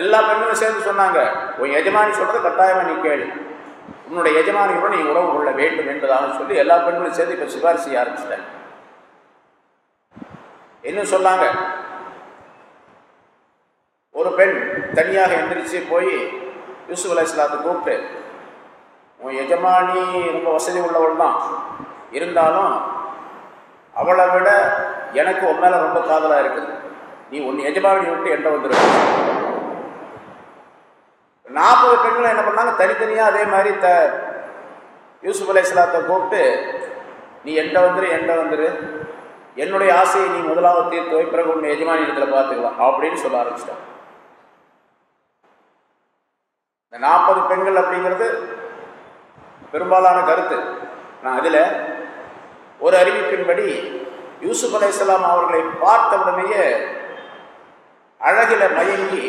எல்லா பெண்களும் சேர்ந்து சொன்னாங்க உன் எஜமானி சொல்கிறது கட்டாயமாக நீ கேளு. உன்னுடைய எஜமானியோட நீ உறவு கொள்ள வேண்டும் என்பதாக சொல்லி எல்லா பெண்களும் சேர்ந்து இப்போ சிபாரிசு செய்ய ஆரம்பிச்சிட்டாங்க. இன்னும் சொன்னாங்க ஒரு பெண் தனியாக எந்திரிச்சு போய் யூசுப் அலி இஸ்லாத்தை கூப்பிட்டு உன் எஜமானி ரொம்ப வசதி உள்ளவள் தான். இருந்தாலும் அவளை விட எனக்கு உன் மேலே ரொம்ப காதலாக இருக்குது. நீ ஒன்று எஜமானி விட்டு என்ற வந்துடு நாற்பது பெண்களும் என்ன பண்ணாங்க? தனித்தனியாக அதே மாதிரி த யூசுப் அலி இஸ்லாத்தை கூப்பிட்டு நீ எண்ட வந்துரு எண்ட வந்துரு. என்னுடைய ஆசையை நீ முதலாவது தீர்த்து வை பிறகு உன்னை எஜமானி இடத்துல பார்த்துக்கலாம் அப்படின்னு சொல்ல ஆரம்பிச்சிட்டான் இந்த நாற்பது பெண்கள் அப்படிங்கிறது பெரும்பாலான கருத்து. நான் அதில் ஒரு அறிவிப்பின்படி யூசுப் அலைஹிஸ்ஸலாம் அவர்களை பார்த்த உடனேயே அழகில மயங்கி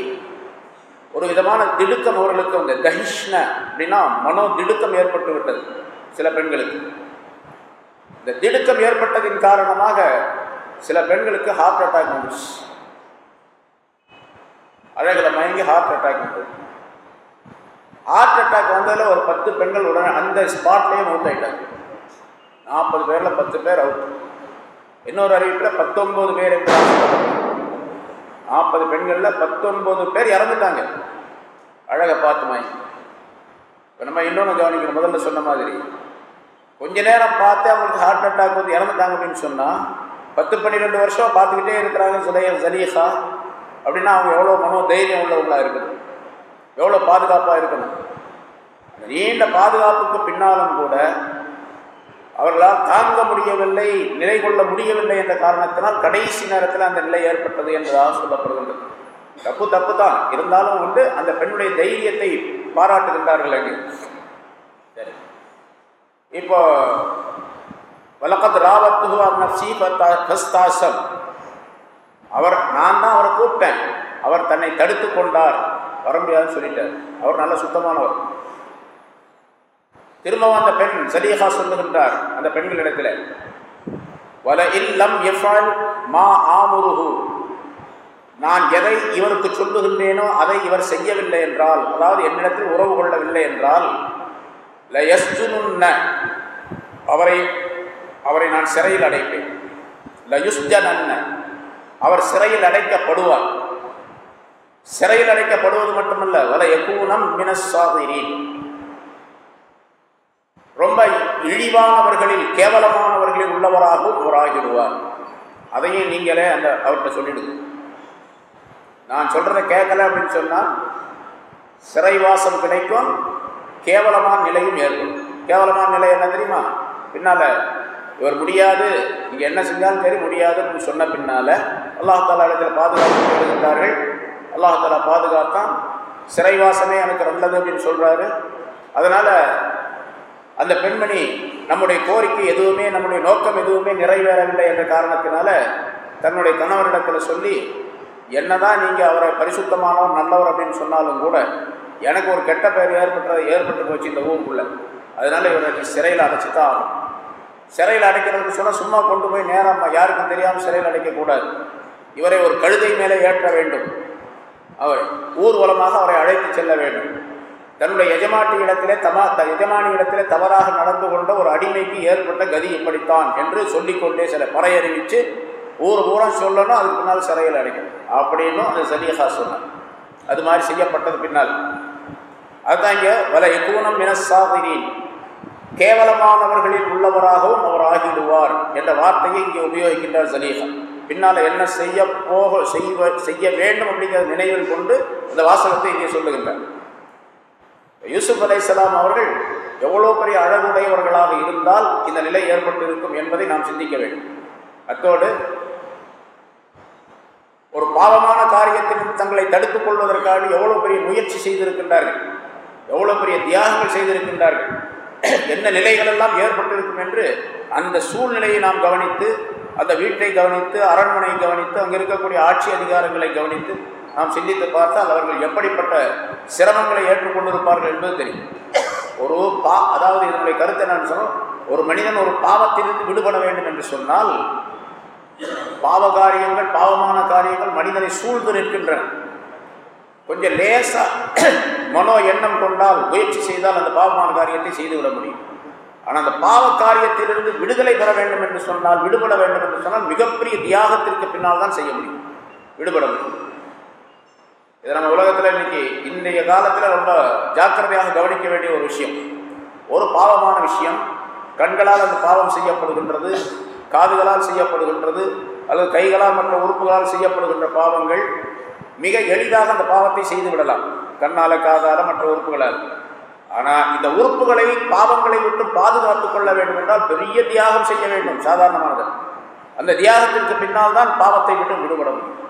ஒரு விதமான திடுக்கம் அவர்களுக்கு அந்த தஹிஷ்ண அப்படின்னா மனோ திடுக்கம் ஏற்பட்டு விட்டது சில பெண்களுக்கு. இந்த திடுக்கம் ஏற்பட்டதின் காரணமாக சில பெண்களுக்கு ஹார்ட் அட்டாக் வந்துச்சு. அழகில் மயங்கி ஹார்ட் அட்டாக் வந்தது ஹார்ட் அட்டாக் வந்ததில் ஒரு பத்து பெண்கள் உடனே அந்த ஸ்பாட்லேயே மூத் ஆயிட்டாங்க. நாற்பது பேரில் பத்து பேர் அவுட் இன்னொரு அறிவிப்பில் பத்தொன்பது பேர் என்று நாற்பது பெண்களில் பத்தொன்பது பேர் இறந்துட்டாங்க. அழகை பார்த்து மாய் இப்போ நம்ம இன்னொன்று கவனிக்கணும். முதல்ல சொன்ன மாதிரி கொஞ்ச நேரம் பார்த்து அவங்களுக்கு ஹார்ட் அட்டாக் வந்து இறந்துட்டாங்க அப்படின்னு சொன்னால் பத்து பன்னிரெண்டு வருஷம் பார்த்துக்கிட்டே இருக்கிறாங்க சொல்ல ஜலீஹா அப்படின்னா அவங்க எவ்வளோ மனோ தைரியம் உள்ளவங்களாக இருக்கணும். எவ்வளோ பாதுகாப்பாக இருக்கணும். நீண்ட பாதுகாப்புக்கு பின்னாலும் கூட அவர்களால் தாங்க முடியவில்லை நிலை கொள்ள முடியவில்லை என்ற காரணத்தினால் கடைசி நேரத்தில் அந்த நிலை ஏற்பட்டது என்பதாக சொல்லப்படுகின்றது தப்பு தப்பு தான் இருந்தாலும் வந்து அந்த பெண்ணுடைய தைரியத்தை பாராட்டுகின்றார்கள் அங்கே. சரி. இப்போ வலக்கத் ராவத்து அன் நஃப்ஸி அவர் நான் தான் அவரை கூப்பிட்டேன். அவர் தன்னை தடுத்து கொண்டார். வர முடியாதுன்னு சொல்லிட்டார். அவர் நல்ல சுத்தமானவர். திரும்பவும் அந்த பெண் சரியகா சொல்லுகின்றார் அந்த பெண்களிடத்தில். வல இல்லம் எஃபால் மா ஆமுருஹு. நான் எதை இவருக்கு சொல்லுகின்றேனோ அதை இவர் செய்யவில்லை என்றால் அதாவது என்னிடத்தில் உறவு கொள்ளவில்லை என்றால் ல அவரை அவரை நான் சிறையில் அடைப்பேன். ல அவர் சிறையில் அடைக்கப்படுவார். சிறையில் அடைக்கப்படுவது மட்டுமல்ல வல யகூனம் மினஸ்ஸாதிரீன் ரொம்ப இழிவானவர்களில் கேவலமானவர்களில் உள்ளவராகவும் அவராகிடுவார் அதையும் நீங்களே அந்த அவர்கிட்ட சொல்லிடுங்க. நான் சொல்கிறத கேட்கல அப்படின்னு சொன்னால் சிறைவாசம் கிடைக்கும் கேவலமான நிலையும் ஏற்படும். கேவலமான நிலை என்ன தெரியுமா? பின்னால் இவர் முடியாது நீங்கள் என்ன செஞ்சாலும் சரி முடியாதுன்னு சொன்ன பின்னால் அல்லாஹாலா இடத்துல பாதுகாப்பு எழுதுகின்றார்கள் அல்லாஹாலா பாதுகாத்தான் சிறைவாசமே எனக்கு நல்லது அப்படின்னு சொல்கிறாரு அதனால் அந்த பெண்மணி நம்முடைய கோரிக்கை எதுவுமே நம்முடைய நோக்கம் எதுவுமே நிறைவேறவில்லை என்ற காரணத்தினால தன்னுடைய கணவரிடத்தில் சொல்லி என்னதான் நீங்கள் அவரை பரிசுத்தமானவர் நல்லவர் அப்படின்னு சொன்னாலும் கூட எனக்கு ஒரு கெட்ட பெயர் ஏற்பட்டது ஏற்பட்டு போச்சு இந்த ஊருக்குள்ளே. அதனால இவரை நீ சிறையில் அடைச்சி தான் ஆகும் சிறையில் அடைக்கிறதுன்னு சொன்னால் சும்மா கொண்டு போய் நேரம் யாருக்கும் தெரியாமல் சிறையில் அடைக்கக்கூடாது இவரை ஒரு கழுதை மேலே ஏற்ற வேண்டும். அவர் ஊர்வலமாக அவரை அழைத்து செல்ல வேண்டும். தன்னுடைய எஜமாட்டி இடத்திலே தமா த எஜமானி இடத்திலே தவறாக நடந்து கொண்ட ஒரு அடிமைக்கு ஏற்பட்ட கதி இப்படித்தான் என்று சொல்லிக்கொண்டே சில பறையறிவித்து ஊர் ஊரம் சொல்லணும் அதுக்கு பின்னால் சிறையில் அடைக்கணும். அப்படின்னும் அந்த சரியாக சொன்னார் அது மாதிரி செய்யப்பட்டது பின்னால். அதுதான் இங்கே வல எக்கூனம் மினசாதிரின் கேவலமானவர்களில் உள்ளவராகவும் அவர் ஆகிடுவார் என்ற வார்த்தையை இங்கே உபயோகிக்கின்றார் சலீஹா பின்னால் என்ன செய்ய போக செய்வ செய்ய வேண்டும் அப்படிங்கிறத நினைவில் கொண்டு இந்த வாசகத்தை இங்கே சொல்லுகின்றார். யூசுப் அலைசலாம் அவர்கள் எவ்வளோ பெரிய அழகுடையவர்களாக இருந்தால் இந்த நிலை ஏற்பட்டிருக்கும் என்பதை நாம் சிந்திக்க வேண்டும். அத்தோடு ஒரு பாவமான காரியத்தில் தங்களை தடுத்துக் கொள்வதற்காக எவ்வளோ பெரிய முயற்சி செய்திருக்கின்றார்கள். எவ்வளோ பெரிய தியாகங்கள் செய்திருக்கின்றார்கள்? என்ன நிலைகள் எல்லாம் ஏற்பட்டிருக்கும் என்று அந்த சூழ்நிலையை நாம் கவனித்து அந்த வீட்டை கவனித்து அரண்மனையை கவனித்து அங்கே இருக்கக்கூடிய ஆட்சி அதிகாரங்களை கவனித்து நாம் சிந்தித்து பார்த்தால் அவர்கள் எப்படிப்பட்ட சிரமங்களை ஏற்றுக்கொண்டிருப்பார்கள் என்பது தெரியும். ஒரு பா அதாவது இதனுடைய கருத்து என்னன்னு சொன்னோம். ஒரு மனிதன் ஒரு பாவத்திலிருந்து விடுபட வேண்டும் என்று சொன்னால் பாவ காரியங்கள் பாவமான காரியங்கள் மனிதனை சூழ்ந்து நிற்கின்றன. கொஞ்சம் லேசாக மனோ எண்ணம் கொண்டால் முயற்சி செய்தால் அந்த பாவமான காரியத்தை செய்துவிட முடியும். ஆனால் அந்த பாவ காரியத்திலிருந்து விடுதலை பெற வேண்டும் என்று சொன்னால் விடுபட வேண்டும் என்று சொன்னால் மிகப்பெரிய தியாகத்திற்கு பின்னால் தான் செய்ய முடியும். விடுபட முடியும். இதை நம்ம உலகத்தில் இன்னைக்கு இன்றைய காலத்தில் ரொம்ப ஜாக்கிரதையாக கவனிக்க வேண்டிய ஒரு விஷயம். ஒரு பாவமான விஷயம் கண்களால் அந்த பாவம் செய்யப்படுகின்றது காதுகளால் செய்யப்படுகின்றது அல்லது கைகளால் மற்ற உறுப்புகளால் செய்யப்படுகின்ற பாவங்கள் மிக எளிதாக அந்த பாவத்தை செய்து விடலாம். கண்ணால காதால மற்ற உறுப்புகளால். ஆனால் இந்த உறுப்புகளை பாவங்களை விட்டு பாதுகாத்துக் கொள்ள வேண்டும் என்றால் பெரிய தியாகம் செய்ய வேண்டும் சாதாரணமானது. அந்த தியாகத்திற்கு பின்னால் தான் பாவத்தை விட்டு விடுபட முடியும்.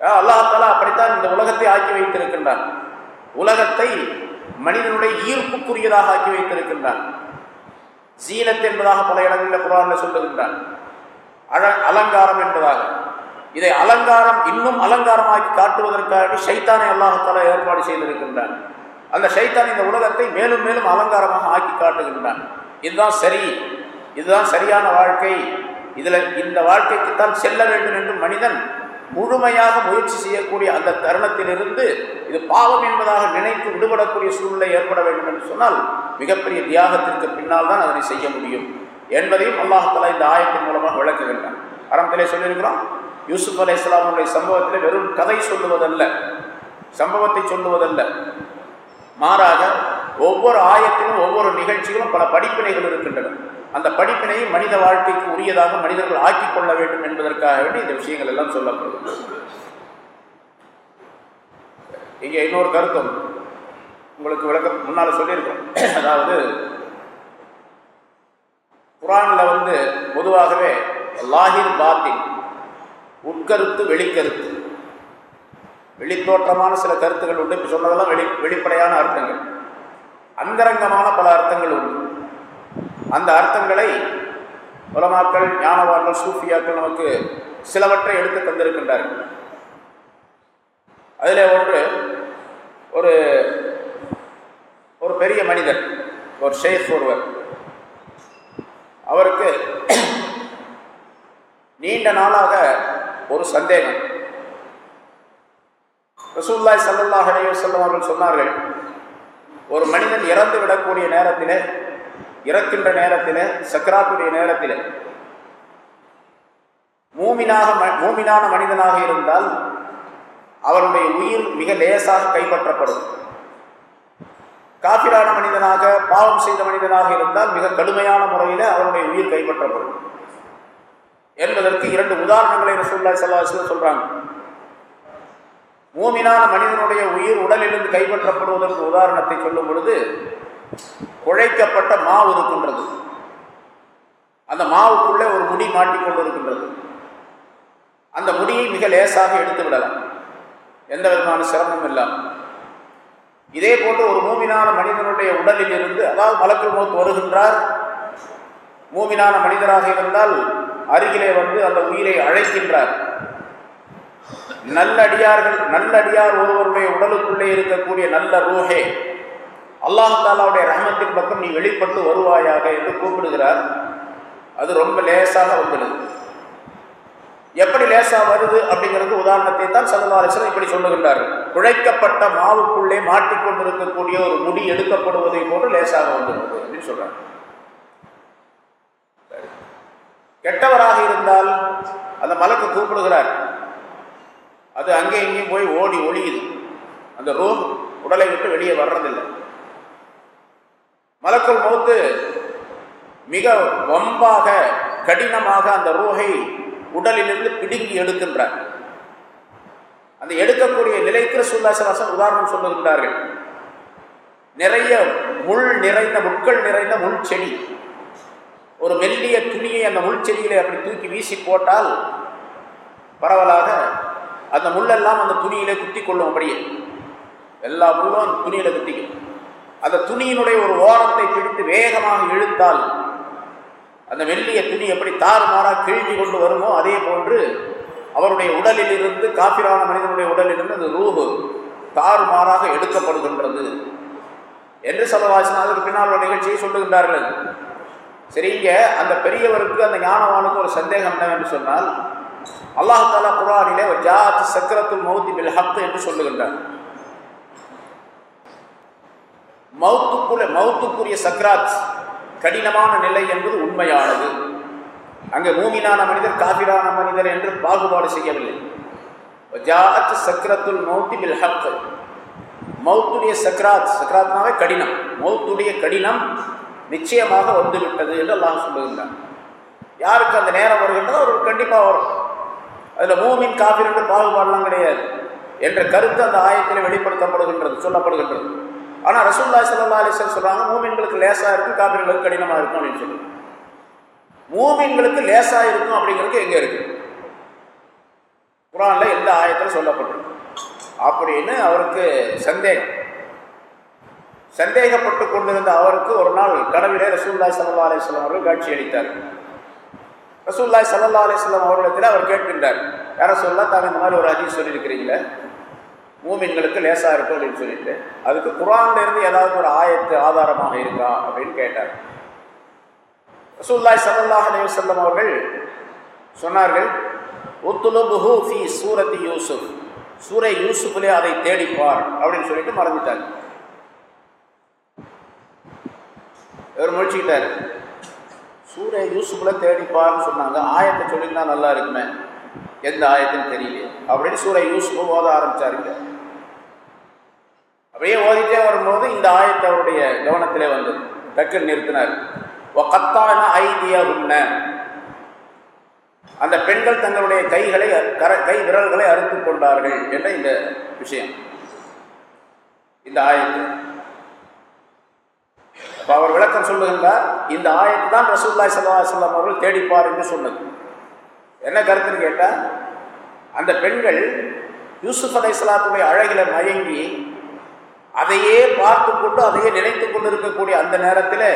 அல்லாஹாலா அப்படித்தான் இந்த உலகத்தை ஆக்கி வைத்திருக்கின்றான். உலகத்தை மனிதனுடைய ஈர்ப்புக்குரியதாக ஆக்கி வைத்திருக்கின்றான். சீனத் என்பதாக பல இடங்களில் குரானில் சொல்லுகின்றான். அழ அலங்காரம் என்பதாக. இதை அலங்காரம் இன்னும் அலங்காரமாக்கி காட்டுவதற்காக சைத்தானை அல்லாஹால ஏற்பாடு செய்திருக்கின்றான். அந்த சைத்தான் இந்த உலகத்தை மேலும் மேலும் அலங்காரமாக ஆக்கி காட்டுகின்றான். இதுதான் சரி. இதுதான் சரியான வாழ்க்கை. இதில் இந்த வாழ்க்கைக்குத்தான் செல்ல வேண்டும் என்று மனிதன் முழுமையாக முயற்சி செய்யக்கூடிய அந்த தருணத்திலிருந்து இது பாவம் என்பதாக நினைத்து விடுபடக்கூடிய சூழ்நிலை ஏற்பட வேண்டும் என்று சொன்னால் மிகப்பெரிய தியாகத்திற்கு பின்னால் தான் அதனை செய்ய முடியும் என்பதையும் அல்லாஹாலா இந்த ஆயத்தின் மூலமாக விளக்குகின்றான். ஆரம்பத்திலே சொல்லியிருக்கிறோம் யூசுப் அலை இஸ்லாமுடைய சம்பவத்தில் வெறும் கதை சொல்லுவதல்ல சம்பவத்தை சொல்லுவதல்ல. மாறாக ஒவ்வொரு ஆயத்திலும் ஒவ்வொரு நிகழ்ச்சிகளும் பல படிப்பினைகள் இருக்கின்றன. அந்த படிப்பினையை மனித வாழ்க்கைக்கு உரியதாக மனிதர்கள் ஆக்கிக் கொள்ள வேண்டும் என்பதற்காக வேண்டி இந்த விஷயங்கள் எல்லாம் சொல்லப்படும் இங்கே இன்னொரு கருத்தும் உங்களுக்கு விளக்க முன்னால் சொல்லியிருக்கோம். அதாவது குரானில் வந்து பொதுவாகவே லாஹிர் பாத்தின் உட்கருத்து வெளிக்கருத்து. வெளித்தோற்றமான சில கருத்துக்கள் உண்டு. இப்போ சொன்னதெல்லாம் வெளி வெளிப்படையான அர்த்தங்கள். அந்தரங்கமான பல அர்த்தங்கள் உண்டு. அந்த அர்த்தங்களை உலமாக்கள் ஞானவான்கள் சூஃபியாக்கள் நமக்கு சிலவற்றை எடுத்து தந்திருக்கின்றார்கள். அதில் ஒன்று ஒரு ஒரு பெரிய மனிதர் ஒரு ஷேக் ஒருவர். அவருக்கு நீண்ட நாளாக ஒரு சந்தேகம். ரசூல்லாய் சல்லாஹ் அலையம் அவர்கள் சொன்னார்கள் ஒரு மனிதன் இறந்து விடக்கூடிய நேரத்தில் இறக்கின்ற நேரத்தில் சக்கராத்துடைய நேரத்தில் மூமினாக மூமினான மனிதனாக இருந்தால் அவருடைய உயிர் மிக லேசாக கைப்பற்றப்படும். காபிரான மனிதனாக பாவம் செய்த மனிதனாக இருந்தால் மிக கடுமையான முறையில் அவருடைய உயிர் கைப்பற்றப்படும். என்பதற்கு இரண்டு உதாரணங்களை ரசூல்லா சல்லாஹ் சொல்றாங்க. மூமினான மனிதனுடைய உயிர் உடலிலிருந்து கைப்பற்றப்படுவதற்கு உதாரணத்தை சொல்லும் பொழுது குழைக்கப்பட்ட மாவு இருக்கின்றது. அந்த மாவுக்குள்ளே ஒரு முடி மாட்டிக்கொண்டிருக்கின்றது. அந்த முடியை மிக லேசாக எடுத்து விடலாம். எந்த விதமான சிரமமும் இல்லாமல் இதே போன்று ஒரு மூமினான மனிதனுடைய உடலில் இருந்து அதாவது மலக்கு மோத்து வருகின்றார். மூமினான மனிதராக இருந்தால் அருகிலே வந்து அந்த உயிரை அழைக்கின்றார். நல்லடியார்கள் நல்லடியார் ஒருவருடைய உடலுக்குள்ளே இருக்கக்கூடிய நல்ல ரூஹே அல்லாஹாலாவுடைய ரஹமத்தின் பக்கம் நீ வெளிப்பட்டு வருவாயாக என்று கூப்பிடுகிறார். அது ரொம்ப லேசாக வந்துடுது எப்படி லேசா வருது அப்படிங்கிறது உதாரணத்தை தான் சல்லாசலம் இப்படி சொல்லுகின்றார்கள் குழைக்கப்பட்ட மாவுக்குள்ளே மாட்டிக்கொண்டிருக்கக்கூடிய ஒரு முடி எடுக்கப்படுவதை போன்று லேசாக வந்துடுது அப்படின்னு சொல்றாங்க. கெட்டவராக இருந்தால் அந்த மலக்கு கூப்பிடுகிறார். அது அங்கே இங்கேயும் போய் ஓடி ஒளியுது. அந்த ரூம் உடலை விட்டு வெளியே வர்றதில்லை. மலக்குள் மௌத்து மிக வம்பாக கடினமாக அந்த ரூஹை உடலிலிருந்து பிடுங்கி எடுக்கின்றார். அந்த எடுக்கக்கூடிய நிலைக்கு சுல்லாசவாசன் உதாரணம் சொல்லுகின்றார்கள். நிறைய முள் நிறைந்த முட்கள் நிறைந்த முள் செடி. ஒரு மெல்லிய துணியை அந்த முள் செடியிலே அப்படி தூக்கி வீசி போட்டால் பரவலாக அந்த முள்ளெல்லாம் அந்த துணியிலே குத்தி கொள்ளும் அப்படியே. எல்லா முள்ளும் அந்த துணியில குத்திக்கும். அந்த துணியினுடைய ஒரு ஓரத்தை பிடித்து வேகமாக இழுத்தால் அந்த மெல்லிய துணி எப்படி தாறுமாறாக கிழிஞ்சு கொண்டு வருமோ அதே போன்று அவருடைய உடலில் இருந்து காப்பிரான மனிதனுடைய உடலில் இருந்து அந்த ரூபு தாறுமாறாக எடுக்கப்படுகின்றது. என்று சொல்லவாசினா அதற்கு பின்னால் ஒரு நிகழ்ச்சியை சொல்லுகின்றார்கள். சரிங்க அந்த பெரியவருக்கு அந்த ஞானவானுக்கு ஒரு சந்தேகம் என்னவென்று சொன்னால் அல்லாஹாலா குரானிலே ஜாத் சக்கரத்துல் மௌத்தி பில் ஹத்து என்று சொல்லுகின்றார். மௌத்துக்குள்ள மௌத்துக்குரிய சக்ராத் கடினமான நிலை என்பது உண்மையானது. அங்கே மூமினான மனிதர் காபிரான மனிதர் என்று பாகுபாடு செய்யவில்லை. ஜாத் சக்கரத்துல் மௌத்தி பில் ஹத்து மௌத்துடைய சக்ராத் சக்ராத்னாவே கடினம். மௌத்துடைய கடினம் நிச்சயமாக வந்துவிட்டது என்று அல்லாஹ் சொல்லுகின்றான். யாருக்கு அந்த நேரம் வருகின்றதோ அவருக்கு கண்டிப்பாக வரும். அதில் மூமின் காபிர் என்று பாகுபாடெல்லாம் கிடையாது. என்ற கருத்து அந்த ஆயத்தில் வெளிப்படுத்தப்படுகின்றது சொல்லப்படுகின்றது. ஆனால் ரசூல்லா சல்லா அலிஸ்வன் சொல்கிறாங்க மூமின்களுக்கு லேசாக இருக்கும் காபிர்களுக்கு கடினமாக இருக்கும் அப்படின்னு சொல்லி. மூமின்களுக்கு லேசாக இருக்கும் அப்படிங்கிறது எங்கே இருக்கு? குரானில் எந்த ஆயத்தில் சொல்லப்பட்டிருக்கு. அப்படின்னு அவருக்கு சந்தேகம். சந்தேகப்பட்டு கொண்டிருந்த அவருக்கு ஒரு நாள் கனவிலே ரசூல்லாய் சல்லா அலிஸ்லாம் அவர்கள் காட்சி அளித்தார். ரசூல்லாய் சல்லா அலிஸ்லாம் அவர்களிடத்தில் அவர் கேட்கின்றார் யார சொல்லா தான் இந்த மாதிரி ஒரு அதிகம் சொல்லியிருக்கிறீங்களே? மூமின்களுக்கு லேசாக இருக்கும் அப்படின்னு சொல்லிட்டு. அதுக்கு குரான்ல இருந்து ஏதாவது ஒரு ஆயத்து ஆதாரமாக இருக்கா அப்படின்னு கேட்டார். ரசூல்லாய் சல்லாஹ் அலையுசல்லம் அவர்கள் சொன்னார்கள் உத்துலுபுஹு ஃபி சூரத்தி யூசுப் சூரை யூசுஃபிலே அதை தேடிப்பார் அப்படின்னு சொல்லிட்டு மறந்துட்டார். இவர் முடிச்சுக்கிட்டார் சூரிய யூசுஃபில் தேடிப்பார்னு சொன்னாங்க. ஆயத்தை சொல்லியிருந்தா நல்லா இருக்குமே. எந்த ஆயத்துன்னு தெரியல. அப்படின்னு சூரிய யூசுஃபு ஓத ஆரம்பிச்சாருங்க. அப்படியே ஓதிட்டே வரும்போது இந்த ஆயத்தை அவருடைய கவனத்திலே வந்தது. டக்குன்னு நிறுத்தினார். கத்தான ஐதியா உண்ண அந்த பெண்கள் தங்களுடைய கைகளை கர கை விரல்களை அறுத்து கொண்டார்கள் என்ற இந்த விஷயம். இந்த ஆயத்தை. இப்போ அவர் விளக்கம் சொல்லுகின்றார் இந்த ஆயத்து தான் ரசூல்லாய் சல்லா சொல்லம் அவர்கள் தேடிப்பார் என்று சொன்னது. என்ன கருத்துன்னு கேட்டால் அந்த பெண்கள் யூசுப் அலை சலாத்துடைய அழகில மயங்கி அதையே பார்த்து கொண்டு அதையே நினைத்து கொண்டு இருக்கக்கூடிய அந்த நேரத்தில்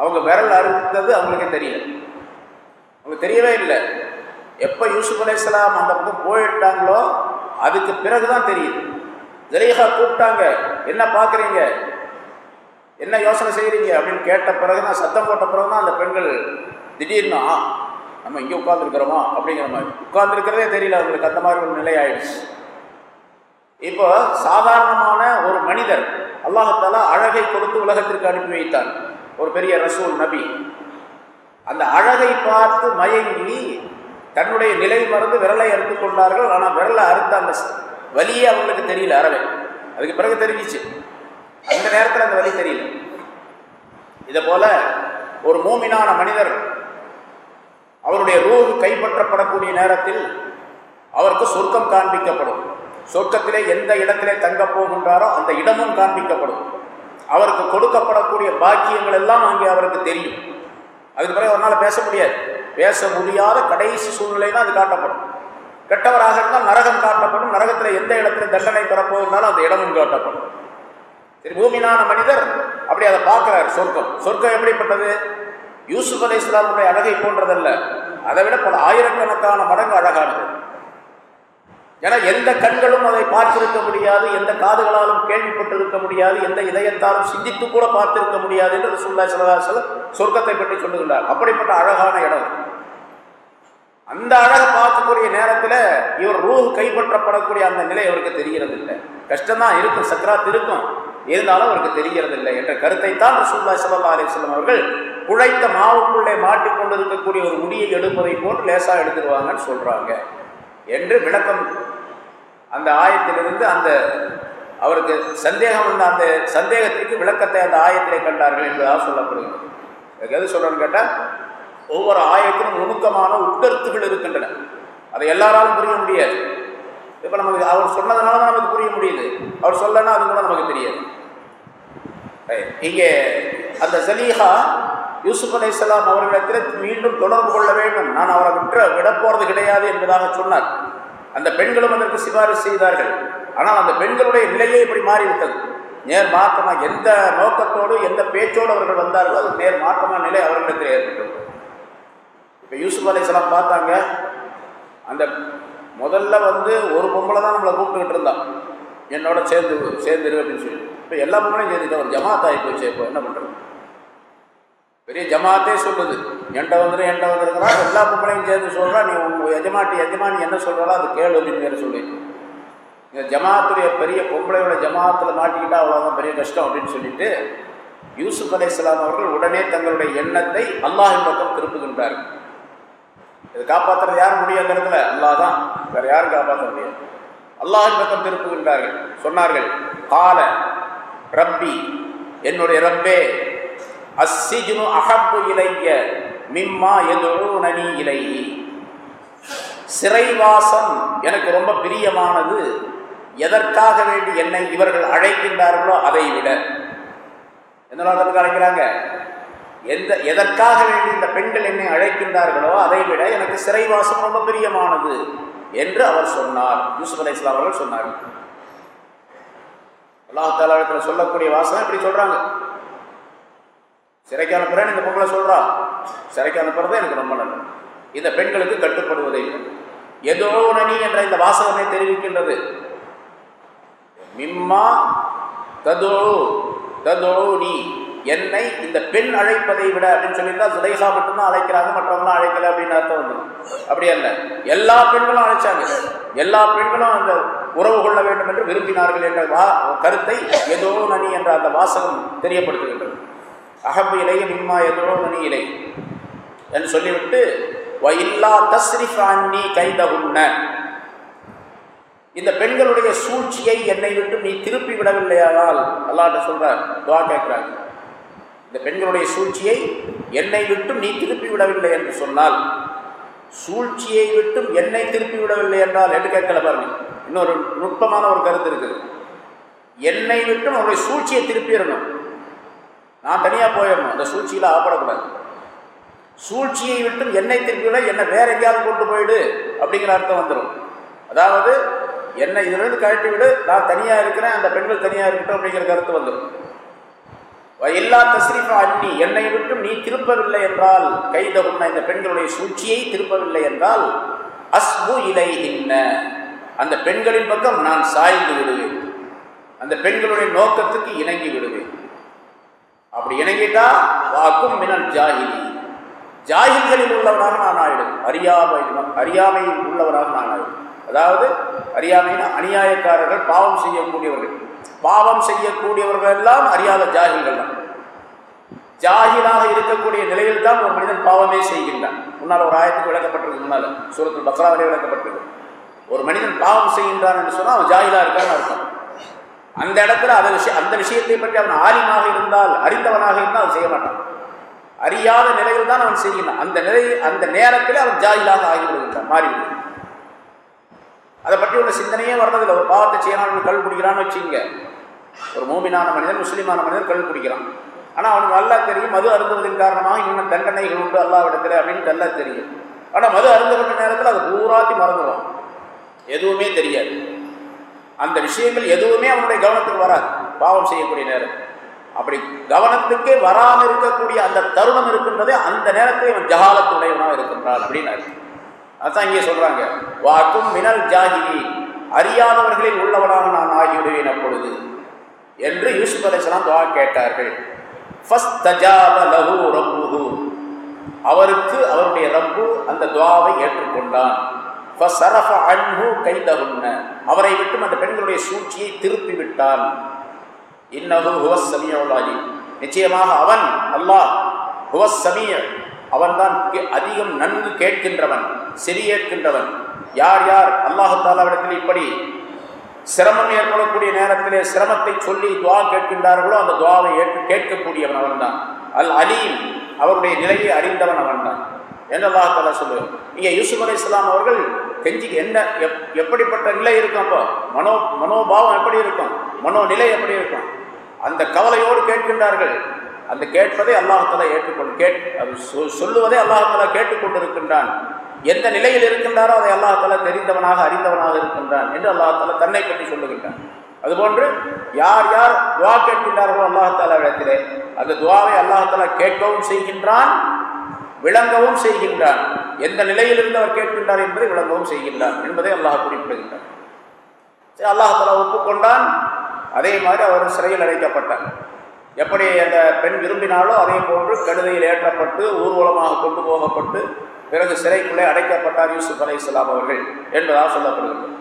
அவங்க விரல் அறுத்தது அவங்களுக்கு தெரியல. அவங்களுக்கு தெரியவே இல்லை. எப்போ யூசுப் அலையாம் அந்த பக்கம் போயிட்டாங்களோ அதுக்கு பிறகு தான் தெரியுது. ஜலீஹா கூப்பிட்டாங்க என்ன பார்க்குறீங்க? என்ன யோசனை செய்கிறீங்க அப்படின்னு கேட்ட பிறகு தான் சத்தம் போட்ட பிறகு தான் அந்த பெண்கள் திடீர்னு "ஆ, நம்ம இங்கே உட்காந்துருக்கிறோமா அப்படிங்கிற மாதிரி. உட்காந்துருக்கிறதே தெரியல அவங்களுக்கு. அந்த மாதிரி ஒரு நிலை ஆயிடுச்சு. இப்போ சாதாரணமான ஒரு மனிதர் அல்லாஹாலா அழகை கொடுத்து உலகத்திற்கு அனுப்பி வைத்தார். ஒரு பெரிய ரசூல் நபி. அந்த அழகை பார்த்து மயங்கி தன்னுடைய நிலை மறந்து விரலை அறுத்து கொண்டார்கள். ஆனால் விரலை அறுத்த அந்த வலியே அவங்களுக்கு தெரியல அறவே. அதுக்கு பிறகு தெரிஞ்சிச்சு. அந்த நேரத்தில் அந்த வழி தெரியல. இதை போல ஒரு மூமினான மனிதர் அவருடைய ரூஹ் கைப்பற்றப்படக்கூடிய நேரத்தில் அவருக்கு சொர்க்கம் காண்பிக்கப்படும். சொர்க்கத்திலே எந்த இடத்திலே தங்கப் போகின்றாரோ அந்த இடமும் காண்பிக்கப்படும். அவருக்கு கொடுக்கப்படக்கூடிய பாக்கியங்கள் எல்லாம் அங்கே அவருக்கு தெரியும். அதுக்கு பிறகு அவனால் பேச முடியாது. பேச முடியாத கடைசி சூழ்நிலை தான் அது காட்டப்படும். கெட்டவராக இருந்தால் நரகம் காட்டப்படும். நரகத்தில் எந்த இடத்துல தண்டனை பெறப்போகிறாலும் அந்த இடமும் காட்டப்படும். பூமினான மனிதர். அப்படி அதை பார்க்கிறார் சொர்க்கம். சொர்க்கம் எப்படிப்பட்டது? யூசுப் அலி இஸ்லாமுடைய அழகை போன்றதல்ல. அதை விட பல ஆயிரக்கணக்கான மடங்கு அழகானது. ஏன்னா எந்த கண்களும் அதை பார்த்திருக்க முடியாது எந்த காதுகளாலும் கேள்விப்பட்டிருக்க முடியாது எந்த இதயத்தாலும் சிந்தித்து கூட பார்த்திருக்க முடியாது என்று ரசூல்லா சல்லாஹ் சொர்க்கத்தை பற்றி சொல்லுகிறார் அப்படிப்பட்ட அழகான இடம் அந்த அழகை பார்க்கக்கூடிய நேரத்தில் இவர் ரூஹ் கைப்பற்றப்படக்கூடிய அந்த நிலை அவருக்கு தெரிகிறது இல்லை கஷ்டம்தான் இருக்கும் சக்கராத் இருக்கும். இருந்தாலும் அவருக்கு தெரிகிறதில்லை என்ற கருத்தை தான் ரசூல்லா சல்லா அலிஸ்லாம் அவர்கள் குழைத்த மாவுக்குள்ளே மாட்டிக்கொண்டு இருக்கக்கூடிய ஒரு முடியை எடுப்பதை போன்று லேசாக எடுத்துருவாங்கன்னு சொல்கிறாங்க என்று விளக்கம். அந்த ஆயத்திலிருந்து அந்த அவருக்கு சந்தேகம் வந்த அந்த சந்தேகத்திற்கு விளக்கத்தை அந்த ஆயத்திலே கண்டார்கள் என்பதாக சொல்லப்படுகிறது. எது சொல்றேன்னு கேட்டால் ஒவ்வொரு ஆயத்திலும் நுணுக்கமான உட்கருத்துகள் இருக்கின்றன. அதை எல்லாராலும் புரிய முடியாது. இப்போ நமக்கு அவர் சொன்னதுனால தான் நமக்கு புரிய முடியுது. அவர் சொல்லனா அது கூட நமக்கு தெரியாது. இங்கே அந்த சலீஹா யூசுப் அலைஹிஸ்ஸலாம் அவர்களிடத்தில் மீண்டும் தொடர்பு கொள்ள வேண்டும். நான் அவரை விட்டு விடப்போறது கிடையாது என்பதாக சொன்னார். அந்த பெண்களும் அதற்கு சிபாரிசு செய்தார்கள். ஆனால் அந்த பெண்களுடைய நிலையே இப்படி மாறிவிட்டது. நேர் மாற்றமாக எந்த நோக்கத்தோடு எந்த பேச்சோடு அவர்கள் வந்தார்களோ அது நேர் மாற்றமான நிலை அவர்களிடத்தில் ஏற்பட்டது. இப்போ யூசுப் அலைஹிஸ்ஸலாம் பார்த்தாங்க. அந்த முதல்ல வந்து ஒரு பொம்பளை தான் நம்மளை கூப்பிட்டுக்கிட்டு இருந்தான் என்னோட சேர்ந்து சேர்ந்துரு அப்படின்னு சொல்லி. இப்போ எல்லா பொம்பளையும் சேர்ந்துட்டு ஒரு ஜமாத் ஆகி இப்போ என்ன பண்ணுறது பெரிய ஜமாத்தே சொல்லுது. என்கிட்ட வந்துரு என்கிட்ட வந்துருக்கிறா எல்லா பொம்பளையும் சேர்ந்து சொல்கிறா நீ உங்கள் எஜமாட்டி எஜமானி என்ன சொல்கிறாளோ அது கேளு அப்படின்னு வேறு சொல்லி. இந்த ஜமாத்துடைய பெரிய பொம்பளையோட ஜமாத்தில் மாட்டிக்கிட்டா அவ்வளோதான் பெரிய கஷ்டம் அப்படின்னு சொல்லிட்டு யூசுப் அலைஹிஸ்ஸலாம் அவர்கள் உடனே தங்களுடைய எண்ணத்தை அல்லாஹின் பக்கம் திருப்புகின்றார்கள். இது காப்பாற்றுறது யார் இடத்துல? அல்லாஹ் தான் வேற யாரும் காப்பாற்ற முடியாது. அல்லாஹின் பக்கம் திருப்புகின்றார்கள். சொன்னார்கள் கால ரப்பி என்னுடைய ரப்பே அஸ்ஸிஜ்னு அஹப்பு இலைய மிம்மா எதுனி இலை சிறைவாசம் எனக்கு ரொம்ப பிரியமானது. எதற்காக வேண்டி என்னை இவர்கள் அழைக்கின்றார்களோ அதை விட எந்த அழைக்கிறாங்க? எந்த எதற்காக வேண்டி இந்த பெண்கள் என்னை அழைக்கின்றார்களோ அதை விட எனக்கு சிறைவாசம் ரொம்ப பிரியமானது என்று அவர் சொன்னார். யூசுப் அலி இஸ்லாம் அவர்கள் சொன்னார் அல்லாஹாலத்தில் சொல்லக்கூடிய வாசகம் இப்படி சொல்றாங்க. சிறைக்கு அனுப்புகிறேன் இந்த பொங்கலை சொல்றா. சிறைக்கு அனுப்புறது எனக்கு ரொம்ப நல்லது. இந்த பெண்களுக்கு கட்டுப்படுவதை எதோ ஏதோ நனி என்ற இந்த வாசகமே தெரிவிக்கின்றது. மிம்மா ததோ ததோ நீ. என்னை இந்த பெண் அழைப்பதை விட அப்படின்னு சொல்லியிருந்தா சுலைஹா மட்டும்தான் அழைக்கிறாங்க மற்றவங்களாம் அழைக்கல அப்படின்னு அர்த்தம் வந்து. அப்படி அல்ல. எல்லா பெண்களும் அழைச்சாங்க. எல்லா பெண்களும் அந்த உறவு கொள்ள வேண்டும் என்று விரும்பினார்கள் என்ற வா கருத்தை ஏதோ நனி என்ற அந்த வாசகம் தெரியப்படுத்துகின்றது. அகப்பு இலை மிம்மா ஏதோ நனி இலை என்று சொல்லிவிட்டு வயில்லா இல்லா தஸ்ரிஃப் அன்னி கைதகுன்ன. இந்த பெண்களுடைய சூழ்ச்சியை என்னை விட்டு நீ திருப்பி விடவில்லையானால் அல்லாட்ட சொல்றார் துவா கேட்கிறாங்க இந்த பெண்களுடைய சூழ்ச்சியை என்னை விட்டும் நீ திருப்பி விடவில்லை என்று சொன்னால் சூழ்ச்சியை விட்டும் என்னை திருப்பி விடவில்லை என்றால் என்று கேட்கல பாருங்க. இன்னொரு நுட்பமான ஒரு கருத்து இருக்குது. என்னை விட்டும் அவருடைய சூழ்ச்சியை திருப்பிடணும். நான் தனியாக போயிடணும். அந்த சூழ்ச்சியில் ஆப்படக்கூடாது சூழ்ச்சியை விட்டும் என்னை திருப்பி விட என்னை வேற எங்கேயாவது கொண்டு போயிடு அப்படிங்கிற அர்த்தம் வந்துடும் அதாவது என்னை இதிலிருந்து கழட்டி விடு நான் தனியாக இருக்கிறேன் அந்த பெண்கள் தனியாக இருக்கட்டும் அப்படிங்கிற கருத்து வந்துடும் எல்லா தஸ்ரீஃபா அன்னி என்னை விட்டும் நீ திருப்பவில்லை என்றால் கைத உண்ண இந்த பெண்களுடைய சூழ்ச்சியை திருப்பவில்லை என்றால் அஸ்பு இன்ன அந்த பெண்களின் பக்கம் நான் சாய்ந்து விடுவேன். அந்த பெண்களுடைய நோக்கத்துக்கு இணங்கி விடுவேன். அப்படி இணங்கிட்டா வாக்கும் மினல் ஜாகிலி. ஜாகில்களில் உள்ளவராக நான் ஆயிடும். அறியாமை அறியாமையில் உள்ளவராக நான் ஆயிடும். அதாவது அறியாமையின் அநியாயக்காரர்கள் பாவம் செய்யக்கூடியவர்கள். பாவம் செய்யக்கூடியவர்கள் எல்லாம் அறியாத ஜாகில்கள் தான். ஜாகிலாக இருக்கக்கூடிய நிலையில் தான் ஒரு மனிதன் பாவமே செய்கின்றான். முன்னால் ஒரு ஆயத்துக்கு விளக்கப்பட்டிருக்கு முன்னால் சூரத்தில் பக்ராவிலே விளக்கப்பட்டிருக்கு. ஒரு மனிதன் பாவம் செய்கின்றான் என்று சொன்னால் அவன் ஜாகிலாக இருக்கான்னு அர்த்தம். அந்த இடத்துல அந்த விஷயம் அந்த விஷயத்தை பற்றி அவன் ஆலிமாக இருந்தால் அறிந்தவனாக இருந்தால் அவன் செய்ய மாட்டான். அறியாத நிலையில் தான் அவன் செய்கிறான் அந்த நிலை அந்த நேரத்தில் அவன் ஜாகிலாக ஆகிவிடுகின்றான் மாறிவிடுகிறான் அதை பற்றி உள்ள சிந்தனையே வர்றதில்லை. ஒரு பாவத்தை செய்யணும் கல் குடிக்கிறான்னு வச்சுங்க ஒரு மூமினான மனிதன் முஸ்லீமான மனிதன் கல் குடிக்கிறான். ஆனால் அவனுக்கு நல்லா தெரியும் மது அருந்துவதன் காரணமாக இன்னும் தண்டனைகள் உண்டு அல்லாவிடத்தில் அப்படின்னு நல்லா தெரியும். ஆனால் மது அருந்தப்பட்ட நேரத்தில் அது பூராத்தி மறந்துடும் எதுவுமே தெரியாது. அந்த விஷயங்கள் எதுவுமே அவனுடைய கவனத்துக்கு வராது. பாவம் செய்யக்கூடிய நேரம். அப்படி கவனத்துக்கே வராமல் இருக்கக்கூடிய அந்த தருணம் இருக்கின்றதே அந்த நேரத்தை இவன் ஜகாலத்துடையவனாக இருக்கின்றான் அப்படின்னு அதுதான் இங்கே சொல்கிறாங்க வாக்கும் மினல் ஜாகிரி அறியாதவர்களில் உள்ளவனாக நான் ஆகிவிடுவேன் அப்பொழுது. என்று யூசுப் அலிஸ்லாம் துவா கேட்டார்கள். அவருக்கு அவருடைய ரப்பு அந்த துவாவை ஏற்றுக்கொண்டான். அவரை விட்டும் அந்த பெண்களுடைய சூழ்ச்சியை திருப்பி விட்டான். இன்னகு நிச்சயமாக அவன் அல்லாஹ் ஹுவஸ் சமிய அவன்தான் அதிகம் நன்கு கேட்கின்றவன் செறியேற்கின்றவன். யார் யார்? அல்லாஹு தாலாவிடத்தில் இப்படி சிரமம் ஏற்படக்கூடிய நேரத்திலே சிரமத்தை சொல்லி துவா கேட்கின்றார்களோ அந்த துவாவை ஏற்று கேட்கக்கூடியவன் அவன்தான். அல் அலீம் அவருடைய நிலையை அறிந்தவன் அவன்தான். என்று அல்லாஹ் தாலா சொல்லுவார் இங்கே யூசுப் அலி இஸ்லாம் அவர்கள் கெஞ்சி என்ன எப் எப்படிப்பட்ட நிலை இருக்கும் அப்போ? மனோ மனோபாவம் எப்படி இருக்கும்? மனோநிலை எப்படி இருக்கும்? அந்த கவலையோடு கேட்கின்றார்கள். அந்த கேட்பதை அல்லாஹாலா ஏற்றுக்கொண்டு கேட் சொல்லுவதை அல்லாஹாலா கேட்டுக்கொண்டிருக்கின்றான். எந்த நிலையில் இருக்கின்றாரோ அதை அல்லாஹால தெரிந்தவனாக அறிந்தவனாக இருக்கின்றான் என்று அல்லாஹால தன்னை பற்றி சொல்லுகின்றான். அதுபோன்று யார் யார் துவா கேட்கின்றார்களோ அல்லாஹாலா இடத்திலே அந்த துவாவை அல்லாஹாலா கேட்கவும் செய்கின்றான் விளங்கவும் செய்கின்றான். எந்த நிலையில் இருந்து அவர் கேட்கின்றார் என்பதை விளங்கவும் செய்கின்றான் என்பதை அல்லாஹ் குறிப்பிடுகின்றார் சரி அல்லாஹாலா ஒப்புக்கொண்டான். அதே மாதிரி அவர் சிறையில் அடைக்கப்பட்டார். எப்படி அந்த பெண் விரும்பினாலோ அதே போன்று கழுதையில் ஏற்றப்பட்டு ஊர்வலமாக கொண்டு போகப்பட்டு பிறகு சிறைக்குள்ளே அடைக்கப்பட்டார் யூசுப் அலை இஸ்லாம் அவர்கள் என்பதாக சொல்லப்படுகிறது.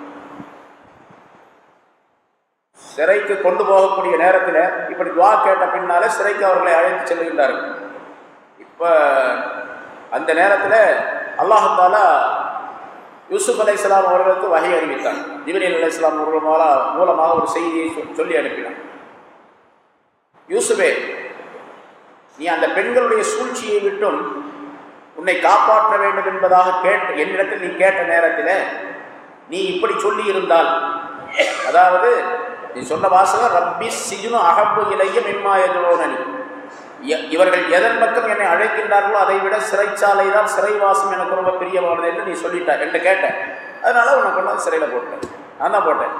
சிறைக்கு கொண்டு போகக்கூடிய நேரத்தில் இப்படி துவா கேட்ட பின்னாலே சிறைக்கு அவர்களை அழைத்து செல்கின்றார்கள். இப்போ அந்த நேரத்தில் அல்லாஹாலா யூசுப் அலை இஸ்லாம் அவர்களுக்கு வகை அறிவித்தார். ஜிபிரில் அலி இஸ்லாம் அவர்கள் மூலமாக ஒரு செய்தியை சொல்லி அனுப்பினார். யூசுபே நீ அந்த பெண்களுடைய சூழ்ச்சியை விட்டும் உன்னை காப்பாற்ற வேண்டும் என்பதாக கேட்ட என்னிடத்தில் நீ கேட்ட நேரத்தில் நீ இப்படி சொல்லி இருந்தால் அதாவது நீ சொன்ன வாசகம் ரப்பி சிஜுனு அகப்பு இலைய மிம்மா இவர்கள் எதன் பக்கம் என்னை அழைக்கின்றார்களோ அதை விட சிறைச்சாலை தான் சிறைவாசம் எனக்கு ரொம்ப பிரியமானது என்று நீ சொல்லிட்ட என்று கேட்டேன். அதனால உன்னை ஒன்று சிறையில் போட்டேன். நான் தான் போட்டேன்.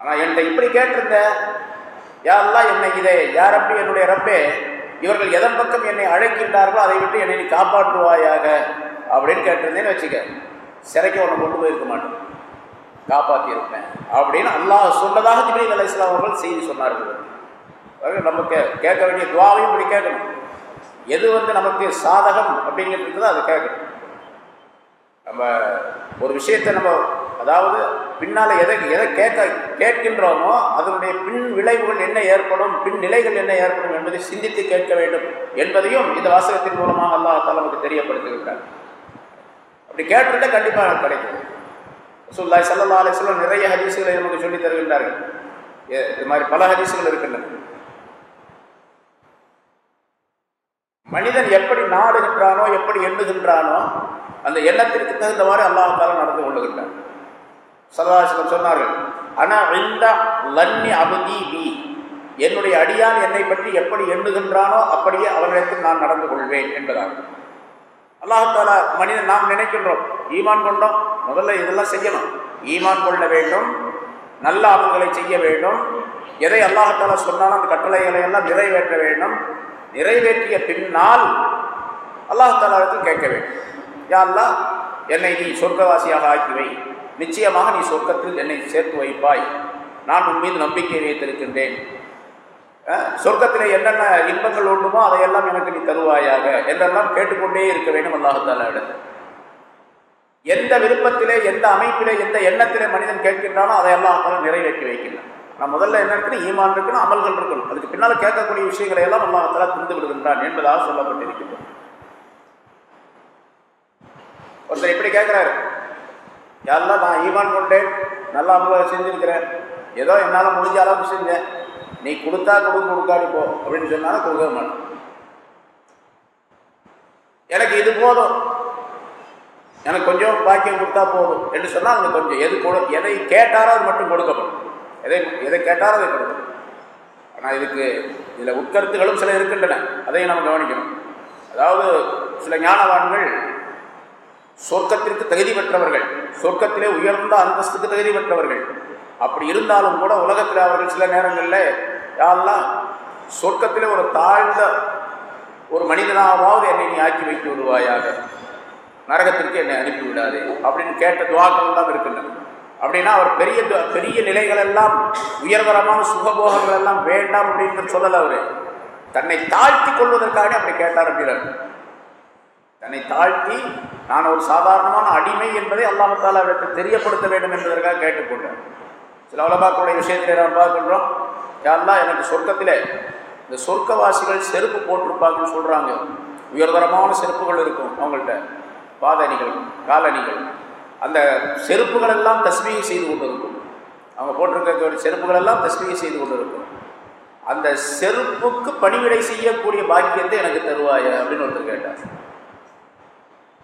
ஆனால் என்கிட்ட இப்படி கேட்டிருந்த யாரெல்லாம் என்னை இதே யார் அப்படி என்னுடைய ரப்பே இவர்கள் எதன் பக்கம் என்னை அழைக்கின்றார்களோ அதை விட்டு என்னை நீ காப்பாற்றுவாயாக அப்படின்னு கேட்டிருந்தேன்னு வச்சுக்க. சிறைக்கு உன்னை கொண்டு போயிருக்க மாட்டேன். காப்பாற்றியிருப்பேன் அப்படின்னு அல்லாஹ் சொன்னதாக ஜிப்ரீல் அலை இஸ்லாம் அவர்கள் செய்தி சொன்னார்கள். அதாவது நமக்கு கேட்க வேண்டிய துவாவையும் இப்படி கேட்கணும். எது வந்து நமக்கு சாதகம் அப்படிங்கிறது அதை கேட்கணும். நம்ம ஒரு விஷயத்தை நம்ம அதாவது பின்னால் எதை எதை கேட்க கேட்கின்றோமோ அதனுடைய பின் விளைவுகள் என்ன ஏற்படும் பின் நிலைகள் என்ன ஏற்படும் என்பதை சிந்தித்து கேட்க வேண்டும் என்பதையும் இந்த வாசகத்தின் மூலமாக அல்லா நமக்கு தெரியப்படுத்துகின்றார் அப்படி கேட்டிருந்தா கண்டிப்பாக எனக்கு கிடைக்கும். ரசூல்லாய் சல்லா அலிஸ்லாம் நிறைய ஹதீசுகளை நமக்கு சொல்லித் தருகின்றார்கள். இது மாதிரி பல ஹதீசுகள் இருக்கின்றன. மனிதன் எப்படி நாடுகின்றானோ எப்படி எண்ணுகின்றானோ அந்த எண்ணத்திற்கு தகுந்தவாறு அல்லாஹால நடந்து கொள்ளுகின்றான். சல்லாஹம் சொன்னார்கள் ஆனால் இந்த லன்னி அபதி பி. என்னுடைய அடியான் என்னை பற்றி எப்படி எண்ணுகின்றானோ அப்படியே அவரிடத்தில் நான் நடந்து கொள்வேன் என்பதாகும். அல்லாஹாலா மனிதன் நாம் நினைக்கின்றோம் ஈமான் கொண்டோம் முதல்ல இதெல்லாம் செய்யணும். ஈமான் கொள்ள வேண்டும் நல்ல அமல்களை செய்ய வேண்டும். எதை அல்லாஹாலா சொன்னாலும் அந்த கட்டளைகளை எல்லாம் நிறைவேற்ற வேண்டும். நிறைவேற்றிய பின்னால் அல்லாஹாலாவுக்கு கேட்க வேண்டும். யா என்னை நீ சொர்க்கவாசியாக ஆக்கி வை. நிச்சயமாக நீ சொர்க்கத்தில் என்னை சேர்த்து வைப்பாய். நான் உன் மீது நம்பிக்கை வைத்திருக்கின்றேன். சொர்க்கத்தில் என்னென்ன இன்பங்கள் உண்டுமோ அதையெல்லாம் எனக்கு நீ தருவாயாக என்றெல்லாம் கேட்டுக்கொண்டே இருக்க வேண்டும் அல்லாஹாலாவிடம் எந்த விருப்பத்திலே எந்த அமைப்பிலே எந்த எண்ணத்திலே மனிதன் கேட்கின்றானோ அதை அல்லாஹால நிறைவேற்றி வைக்கின்றான். நான் முதல்ல என்ன இருக்கணும் ஈமான் இருக்கணும் அமல்கள் இருக்கணும். அதுக்கு பின்னால் கேட்கக்கூடிய விஷயங்களை எல்லாம் அல்லாஹால திருந்து விடுகின்றான் என்பதாக சொல்லப்பட்டிருக்கின்றது ஒருத்தர் இப்படி கேட்குறாரு யாரெல்லாம் நான் ஈமான் கொண்டேன். நல்லா அமல்களை செஞ்சிருக்கிறேன். ஏதோ என்னால் முடிஞ்ச அளவுக்கு செஞ்சேன். நீ கொடுத்தா கொடுக்க கொடுக்காடி போ. அப்படின்னு சொன்னாலும் கொடுக்க மாட்டேன். எனக்கு இது போதும். எனக்கு கொஞ்சம் பாக்கியம் கொடுத்தா போதும். என்று சொன்னால் அது கொஞ்சம் எது கொடு எதை கேட்டாரோ அது மட்டும் கொடுக்கப்படும். எதை எதை கேட்டாலும் அதை கொடுக்கும். ஆனால் இதுக்கு இதில் உட்கருத்துகளும் சில இருக்கின்றன. அதையும் நம்ம கவனிக்கணும். அதாவது சில ஞானவான்கள் சொர்க்கத்திற்கு தகுதி பெற்றவர்கள் சொர்க்கத்திலே உயர்ந்த அந்தஸ்துக்கு தகுதி பெற்றவர்கள். அப்படி இருந்தாலும் கூட உலகத்தில் அவர்கள் சில நேரங்களில் யாரெல்லாம் சொர்க்கத்திலே ஒரு தாழ்ந்த ஒரு மனிதனாவது என்னை நீ ஆக்கி வைத்து விடுவாயாக? நரகத்திற்கு என்னை அனுப்பிவிடாது அப்படின்னு கேட்ட துவாக்கள் தான் இருக்கின்றன. அப்படின்னா அவர் பெரிய பெரிய நிலைகள் எல்லாம் உயர்தரமான சுகபோகங்கள் எல்லாம் வேண்டாம் அப்படின்னு சொல்லல அவரு. தன்னை தாழ்த்தி கொள்வதற்காக அப்படி கேட்டார் அப்படின்னார் தன்னை தாழ்த்தி நான் ஒரு சாதாரணமான அடிமை என்பதை அல்லாஹால அவருக்கு தெரியப்படுத்த வேண்டும் என்பதற்காக கேட்டுக்கொண்டார் சில உலகாக்களுடைய விஷயத்தில் நாம் பார்க்கின்றோம் யாரெல்லாம் எனக்கு சொர்க்கத்தில் இந்த சொர்க்கவாசிகள் செருப்பு போட்டிருப்பாங்கன்னு சொல்கிறாங்க உயர்தரமான செருப்புகள் இருக்கும் அவங்கள்ட்ட. பாதணிகள் காலணிகள் அந்த செருப்புகள் எல்லாம் தஸ்மீகை செய்து கொண்டிருக்கும். அவங்க போட்டிருக்க செருப்புகள் எல்லாம் தஸ்மீகை செய்து கொண்டு இருக்கும் அந்த செருப்புக்கு பணிவிடை செய்யக்கூடிய பாக்கியத்தை எனக்கு தருவாய அப்படின்னு ஒருத்தர் கேட்டார்.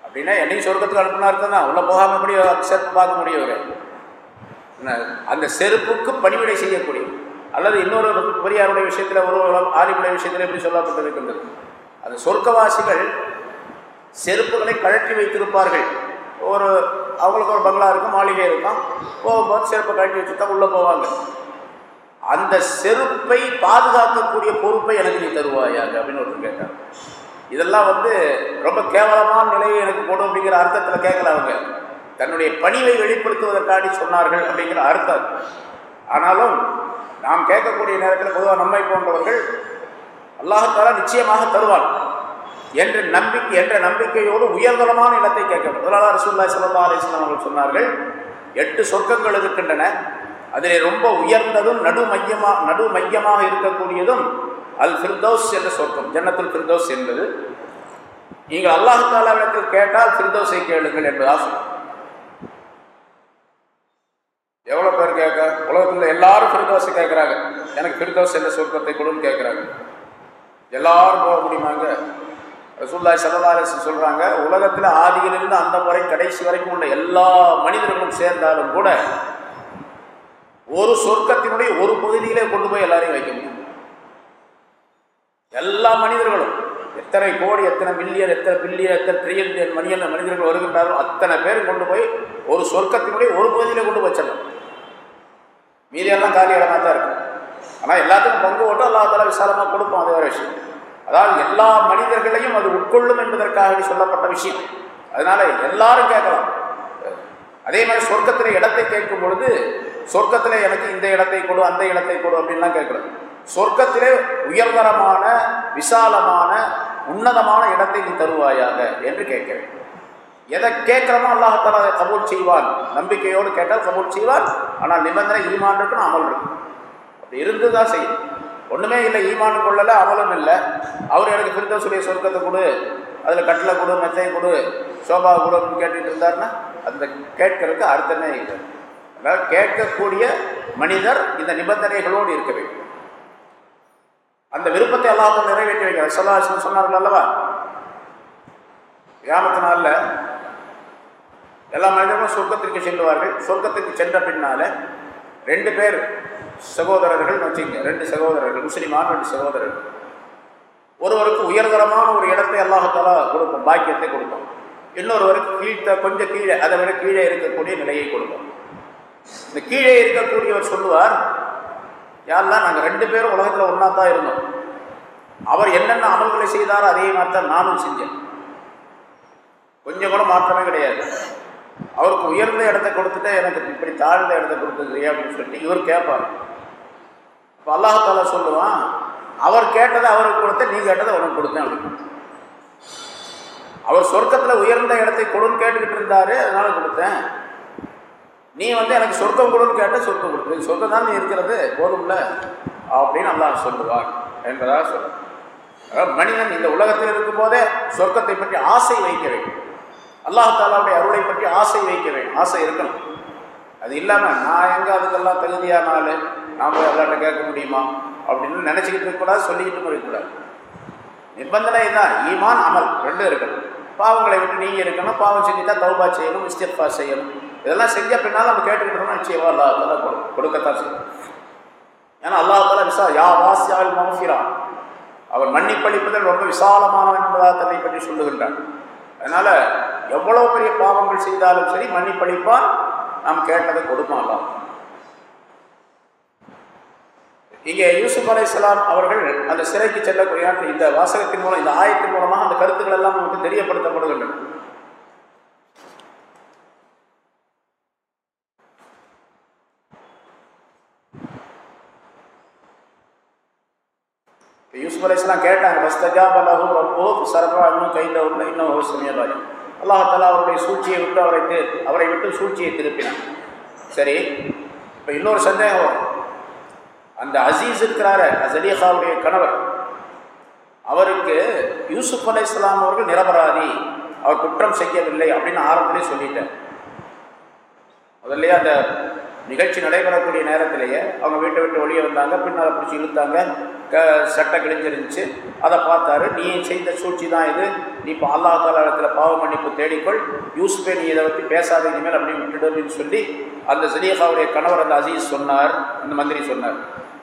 அப்படின்னா என்னையும் சொர்க்கத்துக்கு அனுப்புனா தான்? உள்ளே போகாமல் எப்படி செருப்பு பார்க்க முடியவர் என்ன, அந்த செருப்புக்கு பணிவிடை செய்யக்கூடிய அல்லது இன்னொரு பெரியாருடைய விஷயத்தில் ஒரு ஆலிமுடைய விஷயத்தில் எப்படி சொல்லப்பட்டிருக்கின்றது? அந்த சொர்க்கவாசிகள் செருப்புகளை கழற்றி வைத்திருப்பார்கள். ஒரு அவங்களுக்கு ஒரு பங்களா இருக்கும் மாளிகை இருக்கும். போகும்போது செருப்பை கழட்டி வச்சு தான் உள்ளே போவாங்க. அந்த செருப்பை பாதுகாக்கக்கூடிய பொறுப்பை எனக்கு நீ தருவாயாக அப்படின்னு ஒருத்தர் கேட்டார். இதெல்லாம் வந்து ரொம்ப கேவலமான நிலையை எனக்கு போடும் அப்படிங்கிற அர்த்தத்தில் கேட்கல அவங்க. தன்னுடைய பணிவை வெளிப்படுத்துவதற்காண்டி சொன்னார்கள் அப்படிங்கிற அர்த்தம். ஆனாலும் நாம் கேட்கக்கூடிய நேரத்தில் பொதுவாக நம்மை போன்றவர்கள் அல்லாஹத்தாலா நிச்சயமாக தருவான். என்ற நம்பிக்கை என்ற நம்பிக்கையோடு உயர்தரமான இடத்தை கேட்க முதலாளர் ரசூல்லாய் சல்லா அலிஸ்லாம் அவர்கள் சொன்னார்கள் எட்டு சொர்க்கங்கள் இருக்கின்றன அதிலே ரொம்ப உயர்ந்ததும் நடு மையமாக நடு மையமாக இருக்கக்கூடியதும் அல் ஃபிர்தோஸ் என்ற சொர்க்கம் ஜன்னத்துல் ஃபிர்தோஸ் என்பது. நீங்கள் அல்லாஹ் தாலாவிடத்தில் கேட்டால் ஃபிர்தோஸை கேளுங்கள் என்பதாக சொல்லும் எவ்வளோ பேர் கேட்க உலகத்தில் எல்லாரும் ஃபிர்தோஸை கேட்குறாங்க. எனக்கு ஃபிர்தோஸ் என்ற சொர்க்கத்தை கொடுன்னு கேட்குறாங்க. எல்லாரும் போக முடியுமாங்க? ரசூல்லாய் சல்லா சொல்கிறாங்க உலகத்தில் ஆதியிலிருந்து அந்த முறை கடைசி வரைக்கும் உள்ள எல்லா மனிதர்களும் சேர்ந்தாலும் கூட ஒரு சொர்க்கத்தினுடைய ஒரு பகுதியிலே கொண்டு போய் எல்லாரையும் வைக்க முடியும். எல்லா மனிதர்களும் எத்தனை கோடி எத்தனை மில்லியன் எத்தனை பில்லியன் எத்தனை ட்ரில்லியன் மணியன் மனிதர்கள் வருகின்றாரோ அத்தனை பேர் கொண்டு போய் ஒரு சொர்க்கத்தினுடைய ஒரு பகுதியிலே கொண்டு வச்சிடலாம். மீதியெல்லாம் காலி இடமா தான் இருக்கும். ஆனால் எல்லாத்துக்கும் பங்கு போட்டு எல்லாத்தாலும் விசாலமாக கொடுப்போம் அது ஒரு விஷயம். அதாவது எல்லா மனிதர்களையும் அது உட்கொள்ளும் என்பதற்காக சொல்லப்பட்ட விஷயம். அதனால எல்லாரும் கேட்கலாம். அதே மாதிரி சொர்க்கத்தில் இடத்தை கேட்கும் பொழுது சொர்க்கத்தில் எனக்கு இந்த இடத்தை கொடு அந்த இடத்தை கொடு அப்படின்லாம் கேட்கலாம். சொர்க்கத்திலே உயர்தரமான விசாலமான உன்னதமான இடத்தை நீ தருவாயாக என்று கேட்க வேண்டும். எதை கேட்குறமோ அல்லாஹால அதை கபூல் செய்வான். நம்பிக்கையோடு கேட்டால் கபூல் செய்வான். ஆனால் நிபந்தனை ஈமான் இருக்கணும் அமல் இருக்கணும். அப்படி இருந்து தான் செய்யும். ஒன்றுமே இல்லை ஈமான் கொள்ளலை அமலும் இல்லை. அவர் எனக்கு பிரித்தோசுடைய சொர்க்கத்தை கொடு அதில் கட்டில கொடு மெத்தையை கொடு சோபா கொடு அப்படின்னு கேட்டுட்டு இருந்தாருன்னா அந்த கேட்கறதுக்கு அர்த்தமே இல்லை. அதனால் கேட்கக்கூடிய மனிதர் இந்த நிபந்தனைகளோடு இருக்க வேண்டும். அந்த விருப்பத்தை எல்லாத்தையும் நிறைவேற்றி வைக்கிறார் சொல்லாசன் சொன்னார்கள் அல்லவா? கிராமத்து நாளில் எல்லா மனிதர்களும் சொர்க்கத்திற்கு செல்லுவார்கள். சொர்க்கத்திற்கு சென்ற பின்னால் ரெண்டு பேர் சகோதரர்கள் வச்சுங்க ரெண்டு சகோதரர்கள் முஸ்லீமான ரெண்டு சகோதரர்கள். ஒருவருக்கு உயர்தரமான ஒரு இடத்தை அல்லாஹாலா கொடுப்போம் பாக்கியத்தை கொடுப்போம் இன்னொருவருக்கு கீழ்த்த கொஞ்சம் கீழே அதை விட கீழே இருக்கக்கூடிய நிலையை கொடுப்போம் இந்த கீழே இருக்கக்கூடியவர் சொல்லுவார் யாரெல்லாம் நாங்கள் ரெண்டு பேரும் உலகத்தில் ஒன்றா தான் இருந்தோம். அவர் என்னென்ன அமல்களை செய்தாரோ அதே மாதிரி தான் நானும் செஞ்சேன். கொஞ்சம் கூட மாற்றமே கிடையாது. அவருக்கு உயர்ந்த இடத்தை கொடுத்துட்டு எனக்கு இப்படி தாழ்ந்த இடத்தை கொடுத்துருக்கிறியா அப்படின்னு சொல்லிட்டு இவர் கேட்பார். இப்போ அல்லாஹால சொல்லுவான் அவர் கேட்டதை அவருக்கு கொடுத்த நீ கேட்டதை உனக்கு கொடுத்தேன் அப்படின்னு. அவர் சொர்க்கத்தில் உயர்ந்த இடத்தை கொடுன்னு கேட்டுக்கிட்டு இருந்தாரு அதனால கொடுத்தேன். நீ வந்து எனக்கு சொர்க்கம் கொடுன்னு கேட்ட சொர்க்கம் கொடுத்து சொர்க்கம் தான் நீ இருக்கிறது போதும்ல? அப்படின்னு அல்லாஹ் சொல்லுவார் என்பதாக சொல்ல மனிதன் இந்த உலகத்தில் இருக்கும்போதே சொர்க்கத்தை பற்றி ஆசை வைக்க வேண்டும். அல்லாஹ் தாலாவுடைய அருளை பற்றி ஆசை வைக்க வேண்டும். ஆசை இருக்கணும். அது இல்லாமல் நான் எங்கே அதுக்கெல்லாம் தகுதியான ஆள்? நாம் போய் கேட்க முடியுமா? அப்படின்னு நினச்சிக்கிட்டு இருக்கக்கூடாது சொல்லிக்கிட்டு இருக்கக்கூடாது நிபந்தனை தான் ஈமான் அமல் ரெண்டும் இருக்கணும். பாவங்களை விட்டு நீங்கள் இருக்கணும். பாவம் செஞ்சுட்டா தௌபா செய்யணும் இஸ்திஃபா செய்யணும். இதெல்லாம் செஞ்ச பின்னால் நம்ம கேட்டுக்கிட்டோம்னா நிச்சயமாக அல்லா தாலா கொடு கொடுக்கத்தான் செய்யும். ஏன்னா அல்லா தாலா விசா யா வாசியால் மௌஃபிரா. அவர் மன்னிப்பளிப்பதில் ரொம்ப விசாலமானவன் என்பதாக தன்னை பற்றி சொல்லுகின்றான். அதனால் எவ்வளோ பெரிய பாவங்கள் செய்தாலும் சரி மன்னிப்பளிப்பான் நாம் கேட்டதை கொடுப்பான் இங்கே யூசுப் அலைசலாம் அவர்கள் அந்த சிறைக்கு செல்லக்கூடிய இந்த வாசகத்தின் மூலம் இந்த ஆயத்தின் மூலமாக அந்த கருத்துக்கள் எல்லாம் நமக்கு தெரியப்படுத்தப்படுகின்றன. யூசுப் அலைஸ்லாம் கேட்டாங்க பஸ்தஜாப் அல்லாஹூ ரப்போ சரபா இன்னும் கையில் உள்ள இன்னும் ஒரு அல்லாஹாலா அவருடைய சூழ்ச்சியை விட்டு அவரை அவரை விட்டு சூழ்ச்சியை திருப்பினான். சரி இப்போ இன்னொரு சந்தேகம் வரும். அந்த அசீஸ் இருக்கிறார அசலீஹாவுடைய கணவர். அவருக்கு யூசுப் அலை இஸ்லாம் அவர்கள் நிரபராதி. அவர் குற்றம் செய்யவில்லை அப்படின்னு ஆரம்பத்திலே சொல்லிட்டேன் முதல்லையே அந்த நிகழ்ச்சி நடைபெறக்கூடிய நேரத்திலேயே அவங்க வீட்டை விட்டு வெளியே வந்தாங்க பின்னால் பிடிச்சி இழுத்தாங்க க சட்டை கிழிஞ்சிருந்துச்சு. அதை பார்த்தாரு நீ செய்த சூழ்ச்சி தான் இது. நீ இப்போ அல்லா காலத்தில் பாவ மன்னிப்பு தேடிக்கொள். யூஸ்பே நீ இதை பற்றி பேசாத இனிமேல் அப்படின்னு விட்டுடு அப்படின்னு சொல்லி அந்த ஜலீஹாவுடைய கணவர் அந்த அசீஸ் சொன்னார் அந்த மந்திரி சொன்னார்.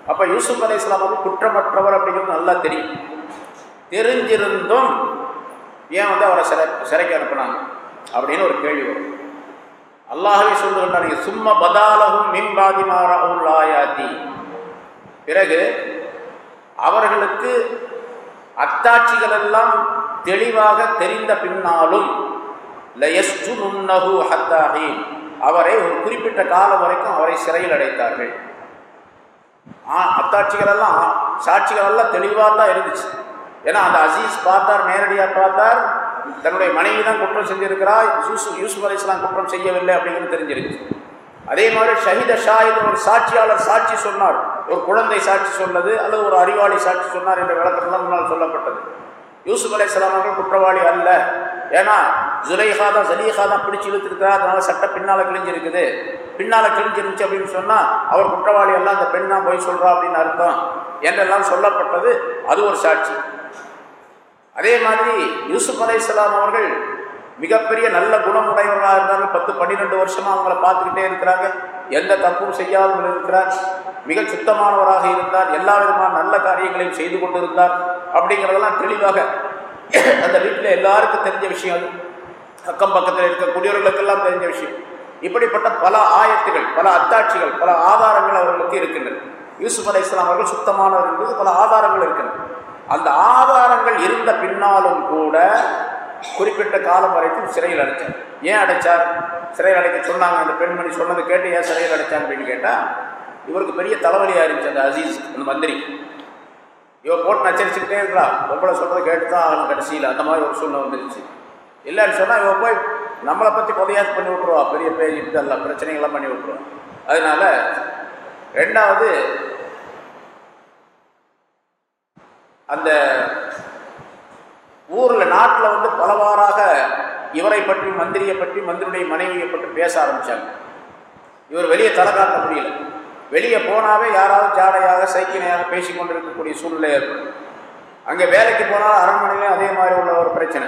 அப்போ யூசுப் அலி இஸ்லாம் குற்றமற்றவர் அப்படிங்கிறது நல்லா தெரியும். தெரிஞ்சிருந்தும் ஏன் வந்து அவரை சிறை சிறைக்கு அனுப்பினாங்க? அப்படின்னு ஒரு கேள்வி வரும். அல்லாஹே சொல்லுகின்றாங்க சும்மா பதாலகும் மின்பாதி மாறாவுல் பிறகு அவர்களுக்கு அத்தாட்சிகள் எல்லாம் தெளிவாக தெரிந்த பின்னாலும் லயஸ்ஜுனுன்னஹு ஹத்தாஹி அவரை ஒரு குறிப்பிட்ட காலம் வரைக்கும் அவரை சிறையில் அடைத்தார்கள். அத்தாட்சிகள் எல்லாம் சாட்சிகள் எல்லாம் தெளிவாக தான் இருந்துச்சு. ஏன்னா அந்த அசீஸ் பார்த்தார் நேரடியாக பார்த்தார். தன்னுடைய மனைவி தான் குற்றம் செஞ்சிருக்கிறா யூசுப் அலி இஸ்லாம் குற்றம் செய்யவில்லை அப்படிங்கிறது தெரிஞ்சிருக்கு அதே மாதிரி ஷஹீத ஷாஹித் ஒரு சாட்சியாளர் சாட்சி சொன்னார். ஒரு குழந்தை சாட்சி சொன்னது அல்லது ஒரு அறிவாளி சாட்சி சொன்னார் என்ற விளக்கத்தில் முன்னால் சொல்லப்பட்டது. யூசுப் அலைஹிஸ்ஸலாம் அவர்கள் குற்றவாளி அல்ல. ஏன்னா ஜுலைஹா தான் ஜலீஹா தான் பிடிச்சி இழுத்துருக்கா அதனால சட்டை பின்னால் கிழிஞ்சிருக்குது. பின்னால் கிழிஞ்சிருந்துச்சு அப்படின்னு சொன்னால் அவர் குற்றவாளி எல்லாம் அந்த பெண் தான் போய் சொல்கிறா அப்படின்னு அர்த்தம் என்றெல்லாம் சொல்லப்பட்டது. அது ஒரு சாட்சி. அதே மாதிரி யூசுப் அலைஹிஸ்ஸலாம் அவர்கள் மிகப்பெரிய நல்ல குணமுடையவர்களாக இருந்தாலும் பத்து பன்னிரெண்டு வருஷமாக அவங்கள பார்த்துக்கிட்டே இருக்கிறாங்க. எந்த தப்பும் செய்யாமல் இருக்கிறார். மிக சுத்தமானவராக இருந்தார். எல்லா விதமான நல்ல காரியங்களையும் செய்து கொண்டிருந்தார். அப்படிங்கிறதெல்லாம் தெளிவாக அந்த வீட்டில் எல்லாருக்கும் தெரிஞ்ச விஷயம் அது. அக்கம் பக்கத்தில் இருக்கக்கூடியவர்களுக்கெல்லாம் தெரிஞ்ச விஷயம். இப்படிப்பட்ட பல ஆயத்துகள் பல அத்தாட்சிகள் பல ஆதாரங்கள் அவர்களுக்கு இருக்கின்றன. யூசுப் அலை இஸ்லாம் அவர்கள் சுத்தமானவர் என்பது பல ஆதாரங்கள் இருக்கின்றன. அந்த ஆதாரங்கள் இருந்த பின்னாலும் கூட குறிப்பிட்ட காலம் வரைக்கும் சிறையில் அடைச்சார். ஏன் அடைச்சார்? சிறையில் அடைக்க சொன்னாங்க அந்த பெண்மணி சொன்னது கேட்டு ஏன் சிறையில் அடைச்சார் அப்படின்னு கேட்டால் இவருக்கு பெரிய தலைவலியாக இருந்துச்சு அந்த அசீஸ் அந்த மந்திரி. இவன் போட்டு நச்சரிச்சுக்கிட்டே இருக்கிறா பொம்பளை சொல்கிறத கேட்டு தான் ஆகணும் கடைசியில். அந்த மாதிரி ஒரு சூழ்நிலை வந்துருச்சு. இல்லைன்னு சொன்னால் இவன் போய் நம்மளை பற்றி புதையாச்சு பண்ணி விட்ருவா பெரிய பெரிய இதெல்லாம் பிரச்சனைகள்லாம் பண்ணி விட்ருவான் அதனால ரெண்டாவது அந்த ஊரில் நாட்டில் வந்து பலவாறாக இவரை பற்றி மந்திரியை பற்றி மந்திரியுடைய மனைவியை பற்றி பேச ஆரம்பித்தாங்க இவர் வெளியே தலை காட்ட முடியல. வெளியே போனாவே யாராவது ஜாடையாக சைக்கிணையாக பேசி கொண்டிருக்கக்கூடிய சூழ்நிலை ஏற்படும். அங்கே வேலைக்கு போனால் அரண்மனையிலும் அதே மாதிரி உள்ள ஒரு பிரச்சனை.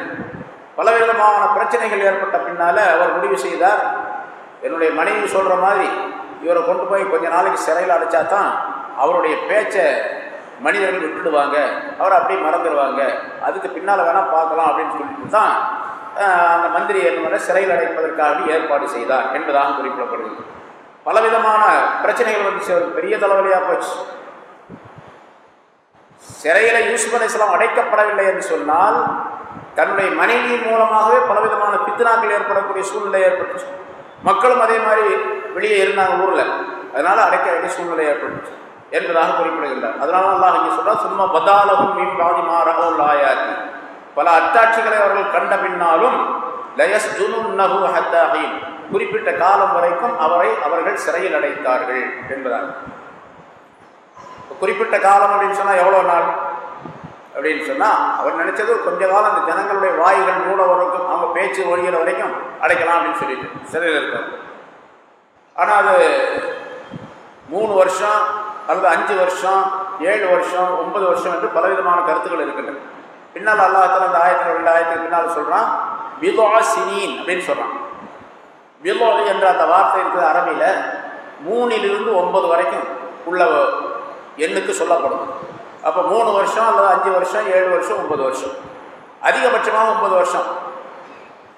பலவிதமான பிரச்சனைகள் ஏற்பட்ட பின்னால் அவர் முடிவு செய்தார் என்னுடைய மனைவி சொல்கிற மாதிரி இவரை கொண்டு போய் கொஞ்ச நாளைக்கு சிறையில் அடைச்சா தான் அவருடைய பேச்சை மனிதர்கள் விட்டுடுவாங்க அவரை அப்படியே மறந்துடுவாங்க. அதுக்கு பின்னால் வேணால் பார்க்கலாம் அப்படின்னு சொல்லிட்டு தான் அந்த மந்திரி என்ன சிறையில் அடைப்பதற்காக ஏற்பாடு செய்தார் என்பதாக குறிப்பிடப்படுகிறது. பலவிதமான பிரச்சனைகள் வந்துச்சு அவருக்கு பெரிய தலைவலியாக போச்சு. சிறையில் யூசுப் அலிஸ்லாம் அடைக்கப்படவில்லை என்று சொன்னால் தன்னுடைய மனைவியின் மூலமாகவே பலவிதமான பித்னாக்கள் ஏற்படக்கூடிய சூழ்நிலை ஏற்பட்டுச்சு. மக்களும் அதே மாதிரி வெளியே இருந்தாங்க ஊரில். அதனால அடைக்க வேண்டிய சூழ்நிலை ஏற்பட்டுச்சு என்பதாக குறிப்பிடுகின்றார். அதனால அல்லாஹ் இங்கே சொல்றார் சும்மா பதாலகும் மீன் பாதிமாரகோல் ஆயாத்தி. பல அத்தாட்சிகளை அவர்கள் கண்ட பின்னாலும் லயஸ் ஜுனும் நகு ஹத்தாஹீன். குறிப்பிட்ட காலம் வரைக்கும் அவரை அவர்கள் சிறையில் அடைத்தார்கள் என்பதாக குறிப்பிட்ட காலம் அப்படின்னு சொன்னால் எவ்வளோ நாள்? அப்படின்னு சொன்னால் அவர் நினைச்சது கொஞ்ச காலம் அந்த ஜனங்களுடைய வாய்கள் மூட வரைக்கும் அவங்க பேச்சு ஒழிகிற வரைக்கும் அடைக்கலாம் அப்படின்னு சொல்லிட்டு சிறையில் இருக்காங்க. ஆனால் அது மூணு வருஷம் அல்லது அஞ்சு வருஷம் ஏழு வருஷம் ஒன்பது வருஷம் என்று பலவிதமான கருத்துக்கள் இருக்கின்றன பின்னால் அல்லாஹால அந்த ஆயிரத்தி ரெண்டு ஆயிரத்துக்கு பின்னால் சொல்கிறான் பிலோ சினீன் அப்படின்னு சொல்கிறான் பிலோ என்ற அந்த வார்த்தை இருக்குது அரபியில் மூணிலிருந்து ஒன்பது வரைக்கும் உள்ள எண்ணுக்கு சொல்லப்படும். அப்போ மூணு வருஷம் அல்லது அஞ்சு வருஷம் ஏழு வருஷம் ஒன்பது வருஷம். அதிகபட்சமாக ஒன்பது வருஷம்.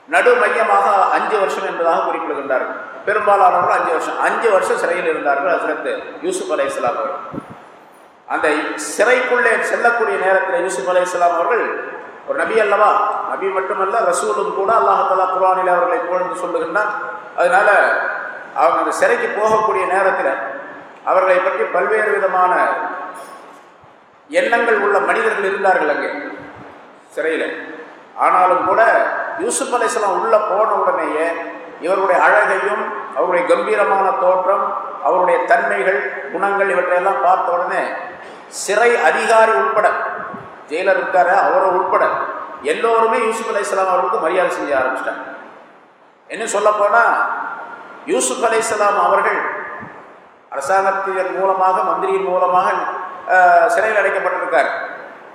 நடு மையமாக அஞ்சு வருஷம் என்பதாக குறிப்பிடுகின்றார்கள். பெரும்பாலானவர்கள் அஞ்சு வருஷம். அஞ்சு வருஷம் சிறையில் இருந்தார்கள் ஹசரத் யூசுப் அலை இஸ்லாம் அவர்கள். அந்த சிறைக்குள்ளே செல்லக்கூடிய நேரத்தில் யூசுப் அலை இஸ்லாம் அவர்கள் ஒரு நபி அல்லவா? நபி மட்டுமல்ல ரசூலும் கூட அல்லாஹாலா குரானில் அவர்களை புகழ்ந்து சொல்லுகின்றார் அதனால் அவங்க அந்த சிறைக்கு போகக்கூடிய நேரத்தில் அவர்களை பற்றி பல்வேறு விதமான எண்ணங்கள் உள்ள மனிதர்கள் இருந்தார்கள் அங்கே சிறையில். ஆனாலும் கூட யூசுப் அலைசலாம் உள்ளே போன உடனேயே இவருடைய அழகையும் அவருடைய கம்பீரமான தோற்றம் அவருடைய தன்மைகள் குணங்கள் இவற்றையெல்லாம் பார்த்த உடனே சிறை அதிகாரி உட்பட ஜெயிலர் இருக்கார அவரை உட்பட எல்லோருமே யூசுப் அலைசலாம் அவர்களுக்கு மரியாதை செய்ய ஆரம்பிச்சிட்டாங்க. என்ன சொல்ல போனால் யூசுப் இஸ்லாம் அவர்கள் அரசாங்கத்தின் மூலமாக மந்திரியின் மூலமாக சிறையில் அடைக்கப்பட்டிருக்கார்.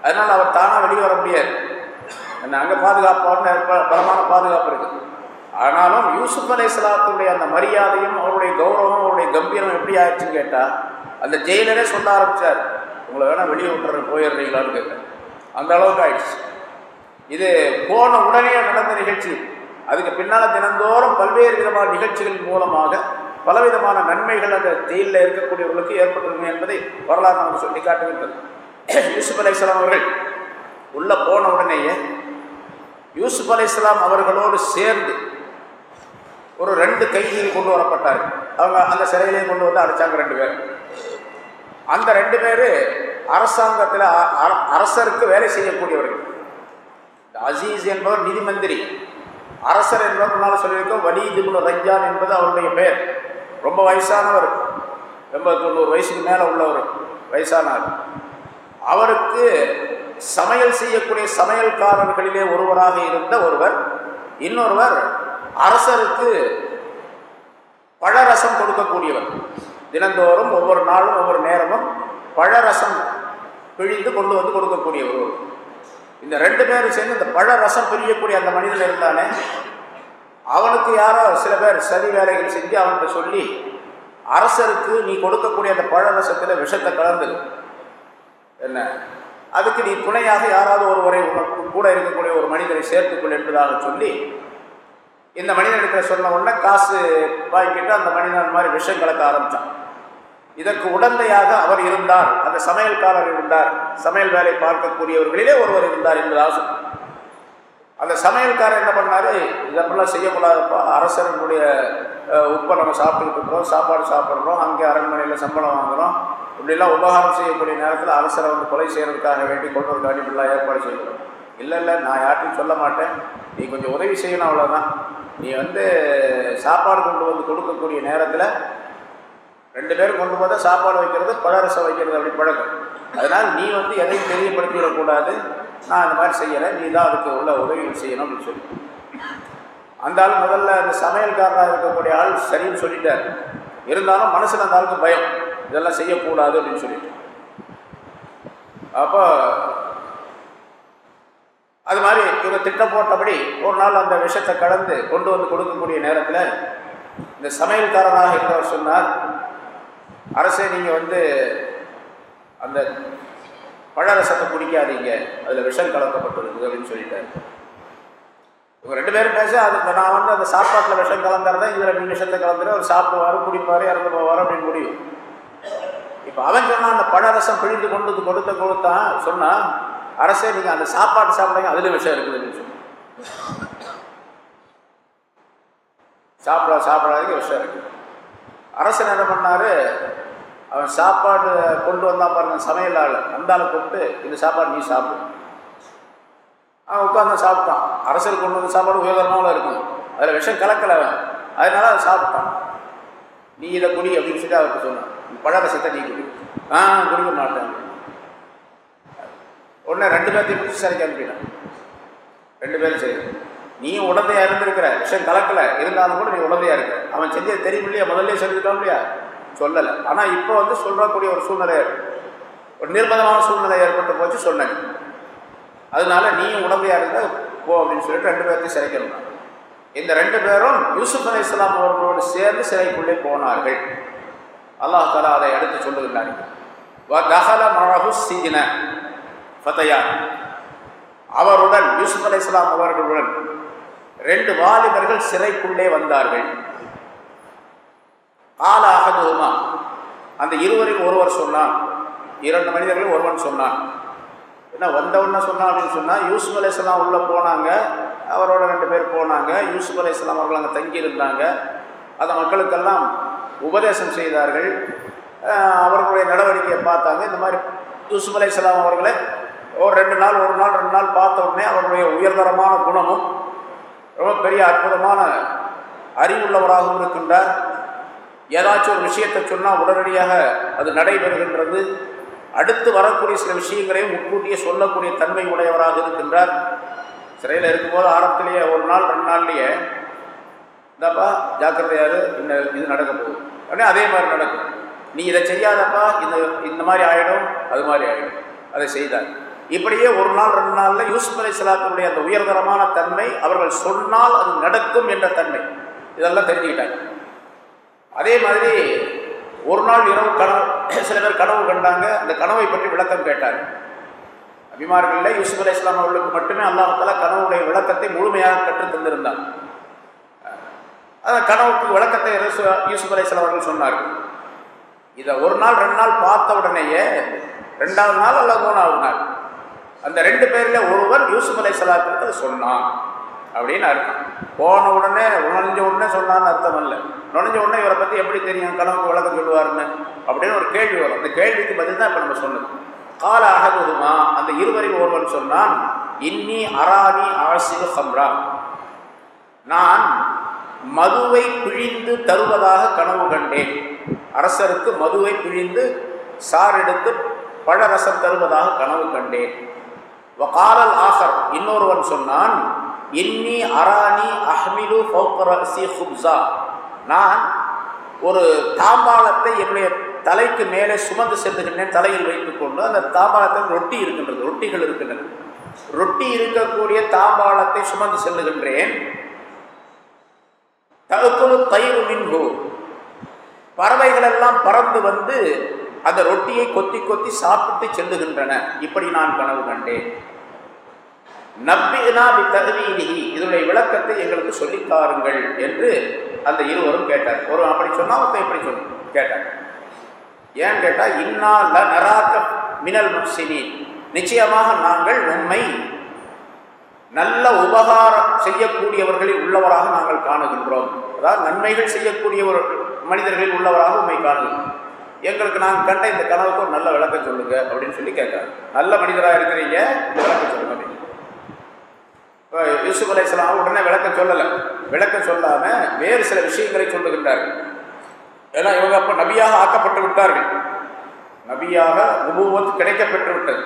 அதனால் அவர் தானாக வெளியே வர முடியாது. என்ன அங்கே பாதுகாப்பான பலமான பாதுகாப்பு இருக்குது ஆனாலும் யூசுப் அலை சலாத்துடைய அந்த மரியாதையும் அவருடைய கௌரவம் அவருடைய கம்பீரம் எப்படி ஆயிடுச்சுன்னு கேட்டால் அந்த ஜெயிலரே சொல்ல ஆரம்பிச்சார். உங்களை வேணால் வெளியே விட்டுறேன் போயிடுறீங்களான்னு கேட்டேன். அந்த அளவுக்கு ஆயிடுச்சு. இது போன உடனே நடந்த நிகழ்ச்சி. அதுக்கு பின்னால் தினந்தோறும் பல்வேறு விதமான நிகழ்ச்சிகள் மூலமாக பலவிதமான நன்மைகள் அந்த ஜெயிலில் இருக்கக்கூடியவர்களுக்கு ஏற்பட்டிருக்கும் என்பதை வரலாறு நமக்கு சொல்லி காட்டுகின்றது யூசுப் அலை அவர்கள் உள்ளே போன உடனேயே யூசுப் அலை அவர்களோடு சேர்ந்து ஒரு ரெண்டு கைதிகள் கொண்டு வரப்பட்டார் அவங்க அந்த சிறையிலேயே கொண்டு வந்து அடைச்சாங்க ரெண்டு பேர். அந்த ரெண்டு பேர் அரசாங்கத்தில் அ- அர- அரசருக்கு வேலை செய்யக்கூடியவர்கள். அசீஸ் என்பவர் நிதி மந்திரி அரசர் என்பவர் முன்னால் சொல்லியிருக்கோம் வலிதுபுல ரஞ்சான் என்பது அவருடைய பெயர். ரொம்ப வயசானவர். ரொம்ப தொண்ணூறு வயசுக்கு மேலே உள்ளவர் வயசானவர் அவருக்கு சமையல் செய்யக்கூடிய சமையல்காரர்களிலே ஒருவராக இருந்த ஒருவர் இன்னொருவர் அரசருக்கு பழரசம் கொடுக்கக்கூடியவர். தினந்தோறும் ஒவ்வொரு நாளும் ஒவ்வொரு நேரமும் பழரசம் பிழிந்து கொண்டு வந்து கொடுக்கக்கூடியவர் ஒரு. இந்த ரெண்டு பேரும் சேர்ந்து இந்த பழ ரசம் பிரியக்கூடிய அந்த மனிதன் இருந்தானே அவனுக்கு யாரோ சில பேர் சதி வேலைகள் செஞ்சு அவன்கிட்ட சொல்லி அரசருக்கு நீ கொடுக்கக்கூடிய அந்த பழ ரசத்தில் விஷத்தை கலந்து என்ன? அதுக்கு நீ துணையாக யாராவது ஒருவரை உனக்கு கூட இருக்கக்கூடிய ஒரு மனிதரை சேர்த்துக்கொள் என்பதாக சொல்லி இந்த மனிதனிடத்துல சொன்ன உடனே காசு வாங்கிட்டு அந்த மனிதன் மாதிரி விஷம் கலக்க ஆரம்பித்தான் இதற்கு உடந்தையாக அவர் இருந்தார். அந்த சமையல்காரர் இருந்தார். சமையல் வேலை பார்க்கக்கூடியவர்களிலே ஒருவர் இருந்தார் என்பதாக அந்த சமையல்காரர் என்ன பண்ணாரு? இதெல்லாம் செய்யக்கூடாதுப்பா. அரசர்களுடைய உப்பை நம்ம சாப்பிட்டுக்கிட்டு இருக்கிறோம் சாப்பாடு சாப்பிட்றோம். அங்கே அரண்மனையில் சம்பளம் வாங்குறோம். இப்படிலாம் உபகாரம் செய்யக்கூடிய நேரத்தில் அரசரை வந்து கொலை செய்யறதுக்காக வேண்டி கொண்டு வந்து இப்படிலாம் ஏற்பாடு செய்யணும் இல்லை இல்லை நான் யார்ட்டையும் சொல்ல மாட்டேன். நீ கொஞ்சம் உதவி செய்யணும் அவ்வளோதான் நீ வந்து சாப்பாடு கொண்டு வந்து கொடுக்கக்கூடிய நேரத்தில் ரெண்டு பேரும் கொண்டு போதா சாப்பாடு வைக்கிறது பழரசம் வைக்கிறது அப்படி பழக்கம். அதனால் நீ வந்து எதையும் தெரியப்படுத்திடக்கூடாது நான் அந்த மாதிரி செய்யலை நீ தான் அதுக்கு உள்ள உதவிகள் செய்யணும் அப்படின்னு சொல்லி. அந்த ஆள் முதல்ல அந்த சமையல்காரராக இருக்கக்கூடிய ஆள் சரின்னு சொல்லிட்டார். இருந்தாலும் மனசில் அந்த ஆளுக்கு பயம். இதெல்லாம் செய்யக்கூடாது அப்படின்னு சொல்லிட்டு. அப்போ அது மாதிரி இவர் திட்டம் போட்டபடி ஒரு நாள் அந்த விஷத்தை கடந்து கொண்டு வந்து கொடுக்கக்கூடிய நேரத்தில் இந்த சமையல்காரராக இருந்தவர் சொன்னார் அரசே நீங்கள் வந்து அந்த பழரசத்தை குடிக்காதீங்க. அதில் விஷம் கலக்கப்பட்டிருக்கு அப்படின்னு சொல்லிட்டாரு. இவங்க ரெண்டு பேரும் பேச அது நான் வந்து அந்த சாப்பாட்டில் விஷம் கலந்துறதா இதில் நீ விஷத்தை கலந்துரு அவர் சாப்பிடுவார் குடிப்பார் இறந்து போவார் அப்படின்னு முடியும் இப்போ அவன் சொன்னான் அந்த பழரசம் பிழிந்து கொண்டு வந்து கொடுத்த கொடுத்தான் சொன்னால் அரசே நீங்கள் அந்த சாப்பாடு சாப்பிடுங்க அதில் விஷம் இருக்குது அப்படின்னு சொல்லி சாப்பிட சாப்பிடாதீங்க விஷம் இருக்குது அரசன் என்ன பண்ணாரு அவன் சாப்பாடு கொண்டு வந்தா பாருங்க சமையல் ஆள். கூப்பிட்டு இந்த சாப்பாடு நீ சாப்பிடு. அவன் உட்காந்து சாப்பிட்டான். அரசர் கொண்டு வந்த சாப்பாடு உபயோகரமாக இருக்கும். அதில் விஷம் கலக்கல அவன். அதனால அதை சாப்பிட்டான். நீ இதை குடி அப்படின்னு சொல்லி அவருக்கு சொன்னான். "நீ பழரசத்தை நீ குடி. ஆ குடிக்க மாட்டேன். உடனே ரெண்டு பேர்த்தையும் பிடிச்சி சரி அனுப்பிட்டான். ரெண்டு பேரும் சரி. நீ உடந்தையாக இருந்திருக்கிற. விஷம் கலக்கல. இருந்தாலும் கூட நீ உடந்தையாக இருக்க. அவன் செஞ்சது தெரியும் இல்லையா முதல்ல சொல்லியிருக்கான் இல்லையா? சொல்லலை. ஆனால் இப்போ வந்து சொல்லக்கூடிய ஒரு சூழ்நிலை ஒரு நிர்பந்தமான சூழ்நிலை ஏற்பட்டு போச்சு சொன்னேன். அதனால நீயும் உடம்பையாக இருந்தால் போ அப்படின்னு சொல்லிட்டு ரெண்டு பேர்த்தையும் சிறைக்கணும் இந்த ரெண்டு பேரும் யூசுப் அலி இஸ்லாம் அவர்களோடு சேர்ந்து சிறைக்குள்ளே போனார்கள். அல்லாஹ் தலா அதை எடுத்து சொல்லுகிறார்கள் தஹல ஃபத்தையான் அவருடன் யூசுப் அலி இஸ்லாம் அவர்களுடன் ரெண்டு வாலிபர்கள் சிறைக்குள்ளே வந்தார்கள். கால அகதுமா. அந்த இருவரில் ஒருவர் சொன்னான் இரண்டு மனிதர்கள் ஒருவன் சொன்னான். என்ன வந்தவொன்னே சொன்னான் அப்படின்னு சொன்னால் யூசுப் அலி உள்ளே போனாங்க. அவரோட ரெண்டு பேர் போனாங்க. யூசுப் அலி அவர்கள் அங்கே தங்கியிருந்தாங்க. அந்த மக்களுக்கெல்லாம் உபதேசம் செய்தார்கள். அவர்களுடைய நடவடிக்கையை பார்த்தாங்க. இந்த மாதிரி யூசுப் அலி அவர்களை ஒரு ரெண்டு நாள் ஒரு நாள் ரெண்டு நாள் பார்த்த உடனே அவருடைய உயர்தரமான குணமும் ரொம்ப பெரிய அற்புதமான அறிவுள்ளவராகவும் இருக்கின்றார். ஏதாச்சும் ஒரு விஷயத்தை சொன்னால் உடனடியாக அது நடைபெறுகின்றது. அடுத்து வரக்கூடிய சில விஷயங்களையும் முன்கூட்டியே சொல்லக்கூடிய தன்மை உடையவராக இருக்கின்றார். சிறையில் இருக்கும்போது ஆரம்பத்திலேயே ஒரு நாள் ரெண்டு நாள்லேயே இந்தாப்பா ஜாக்கிரதையாரு இந்த இது நடக்க போகுது. உடனே அதே மாதிரி நடக்கும். நீ இதை செய்யாதப்பா இந்த இந்த மாதிரி ஆகிடும் அது மாதிரி ஆகிடும் அதை செய்தார். இப்படியே ஒரு நாள் ரெண்டு நாளில் யூசுப் அலி சலாத்தினுடைய அந்த உயர்தரமான தன்மை அவர்கள் சொன்னால் அது நடக்கும் என்ற தன்மை. இதெல்லாம் தெரிஞ்சுக்கிட்டாங்க. அதே மாதிரி ஒரு நாள் இரவு கனவு சில பேர் கனவு கண்டாங்க. அந்த கனவை பற்றி விளக்கம் கேட்டார். அபிமார்களில் யூசுப் அலி இஸ்லாம் அவர்களுக்கு மட்டுமே அல்லாஹால கனவுடைய விளக்கத்தை முழுமையாக கற்று தந்திருந்தார். அந்த கனவுக்கு விளக்கத்தை யூசுப் அலி இஸ்லாம் அவர்கள் சொன்னார்கள். இதை ஒரு நாள் ரெண்டு நாள் பார்த்த உடனேயே ரெண்டாவது நாள் அல்லது மூணாவது நாள் அந்த ரெண்டு பேரில் ஒருவர் யூசுப் அலை சலாத்துக்கு சொன்னான் அப்படின்னு அர்த்தம். போன உடனே நுழைஞ்ச உடனே சொன்னான்னு அர்த்தம் இல்லை. நுழைஞ்ச உடனே இவரை பற்றி எப்படி தெரியும்? கனவுக்கு விளக்கம் சொல்லுவாருன்னு. அப்படின்னு ஒரு கேள்வி வரும். அந்த கேள்விக்கு பதில் தான் இப்போ நம்ம சொன்னது கால அகதுமா அந்த இருவரில் ஒருவன் சொன்னான் இன்னி அராணி ஆசிவு சம்ரா நான் மதுவை பிழிந்து தருவதாக கனவு கண்டேன். அரசருக்கு மதுவை பிழிந்து சார் எடுத்து பழரசம் தருவதாக கனவு கண்டேன். காலல் ஆசர் இன்னொருவன் சொன்னான் இன்னி அராணி அஹ்மிலு ஃபௌகரசி ஹுப்ஸா நான் ஒரு தாம்பாளத்தை என்னுடைய தலைக்கு மேலே சுமந்து செல்லுகின்றேன் தலையில் வைத்துக்கொண்டு அந்த தாம்பாளத்தில் ரொட்டி இருக்கின்றது ரொட்டிகள் இருக்கின்றன. ரொட்டி இருக்கக்கூடிய தாம்பாளத்தை சுமந்து செல்லுகின்றேன். தகுக்குழு தயிர் மின்கு பறவைகள் எல்லாம் பறந்து வந்து அந்த ரொட்டியை கொத்தி கொத்தி சாப்பிட்டு செல்லுகின்றன. இப்படி நான் கனவு கண்டேன். நப்பினா பி தகுவீதிகி இதனுடைய விளக்கத்தை எங்களுக்கு சொல்லித்தாருங்கள் என்று அந்த இருவரும் கேட்டார். ஒரு அப்படி சொன்னா ஒருத்தன் இப்படி சொன்ன கேட்டார் ஏன் கேட்டா இன்னால ல நராக்க மினல் முசினி நிச்சயமாக நாங்கள் உண்மை நல்ல உபகாரம் செய்யக்கூடியவர்களில் உள்ளவராக நாங்கள் காணுகின்றோம். அதாவது நன்மைகள் செய்யக்கூடியவர் மனிதர்களில் உள்ளவராக உண்மை காணுகின்றோம் எங்களுக்கு நாங்கள் கண்ட இந்த கனவுக்கு ஒரு நல்ல விளக்கம் சொல்லுங்க அப்படின்னு சொல்லி கேட்குறாங்க நல்ல மனிதராக இருக்கிறீங்க விளக்கம் சொல்லுங்க இப்போ யூசுப் அலைஹிஸ்ஸலாம் உடனே விளக்கம் சொல்லலை. விளக்கம் சொல்லாமல் வேறு சில விஷயங்களை சொல்லுகின்றார்கள் ஏன்னா இவங்க அப்போ நபியாக ஆக்கப்பட்டு விட்டார்கள். நபியாக நுபுவத் கிடைக்கப்பெற்று விட்டது.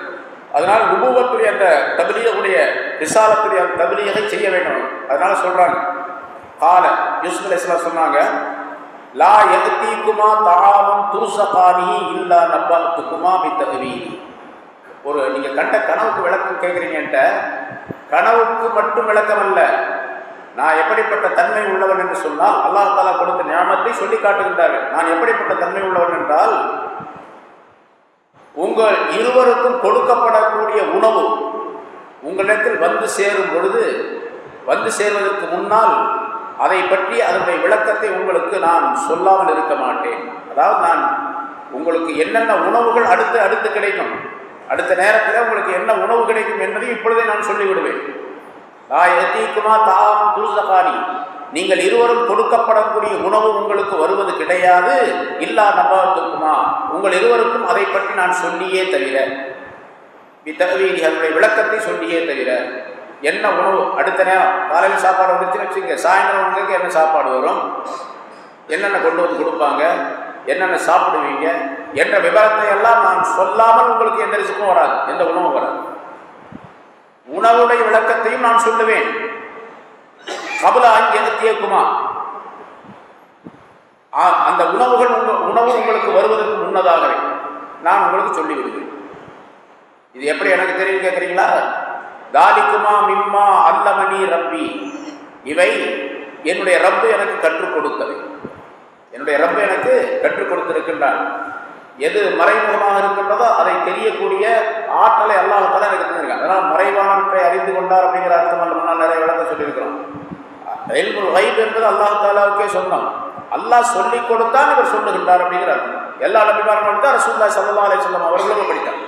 அதனால் நுபுவத்துடைய அந்த தபிலியகுடைய விசாலத்துடைய அந்த தபிலியகை செய்ய வேண்டும் அதனால சொல்கிறாங்க கால யூசுப் அலைஹிஸ்ஸலாம் சொன்னாங்க லா எகத்தீக்குமா தாமும் துருசகானி இல்லா நப்பாத்துக்குமா பித்தகவீனி ஒரு நீங்கள் கண்ட கனவுக்கு விளக்கம் கேட்குறீங்கன்ட்ட கனவுக்கு மட்டும் விளக்கம் அல்ல நான் எப்படிப்பட்ட தன்மை உள்ளவன் என்று சொன்னால் அல்லாஹ் தாலா கொடுத்த ஞாபகத்தை சொல்லி காட்டுகின்றார்கள் நான் எப்படிப்பட்ட தன்மை உள்ளவன் என்றால் உங்கள் இருவருக்கும் கொடுக்கப்படக்கூடிய உணவு உங்களிடத்தில் வந்து சேரும் பொழுது வந்து சேர்வதற்கு முன்னால் அதை பற்றி அதனுடைய விளக்கத்தை உங்களுக்கு நான் சொல்லாமல் இருக்க மாட்டேன். அதாவது நான் உங்களுக்கு என்னென்ன உணவுகள் அடுத்து அடுத்து கிடைக்கும் அடுத்த நேரத்தில் உங்களுக்கு என்ன உணவு கிடைக்கும் என்பதை இப்பொழுதே நான் சொல்லிவிடுவேன். லா தாம் துருசகானி நீங்கள் இருவரும் கொடுக்கப்படக்கூடிய உணவு உங்களுக்கு வருவது கிடையாது. இல்லா நபாத்துக்குமா உங்கள் இருவருக்கும் அதை பற்றி நான் சொல்லியே தவிர தகவீதி அதனுடைய விளக்கத்தை சொல்லியே தவிர என்ன உணவு? அடுத்த நேரம் காலையில் சாப்பாடு வந்துச்சுன்னு வச்சுங்க சாயந்தரம் உங்களுக்கு என்ன சாப்பாடு வரும்? என்னென்ன கொண்டு வந்து கொடுப்பாங்க? என்னென்ன சாப்பிடுவீங்க? என்ற விவரத்தை எல்லாம் நான் சொல்லாமல் உங்களுக்கு எந்த ரிசுக்கும் வராது எந்த உணவும் வராது. உணவுடைய விளக்கத்தையும் நான் சொல்லுவேன். கபல தியக்குமா அந்த உணவுகள் உங்க உணவு உங்களுக்கு வருவதற்கு முன்னதாகவே நான் உங்களுக்கு சொல்லி விடுவேன் இது எப்படி எனக்கு தெரியும் கேட்குறீங்களா தாலிக்குமா மிம்மா அல்லமணி ரப்பி. இவை என்னுடைய ரப்பு எனக்கு கற்றுக் கொடுத்தவை என்னுடைய ரப்பு எனக்கு கற்றுக் கொடுத்திருக்கின்றான் எது மறைமுகமாக இருக்கின்றதோ அதை தெரியக்கூடிய ஆற்றலை அல்லாஹால எனக்கு தந்திருக்கான். அதனால் மறைவானவற்றை அறிந்து கொண்டார் அப்படிங்கிற அர்த்தம் அல்ல நிறைய விளக்கம் சொல்லியிருக்கிறோம். எல்முல் வைப் என்பது அல்லாஹாலாவுக்கே சொன்னோம் அல்லாஹ் சொல்லி கொடுத்தான் இவர் சொல்லுகின்றார் அப்படிங்கிற அர்த்தம். எல்லா நபிமாரும் ரசூல்லா சல்லா அலி சொல்லம் அவர்களும் படித்தார்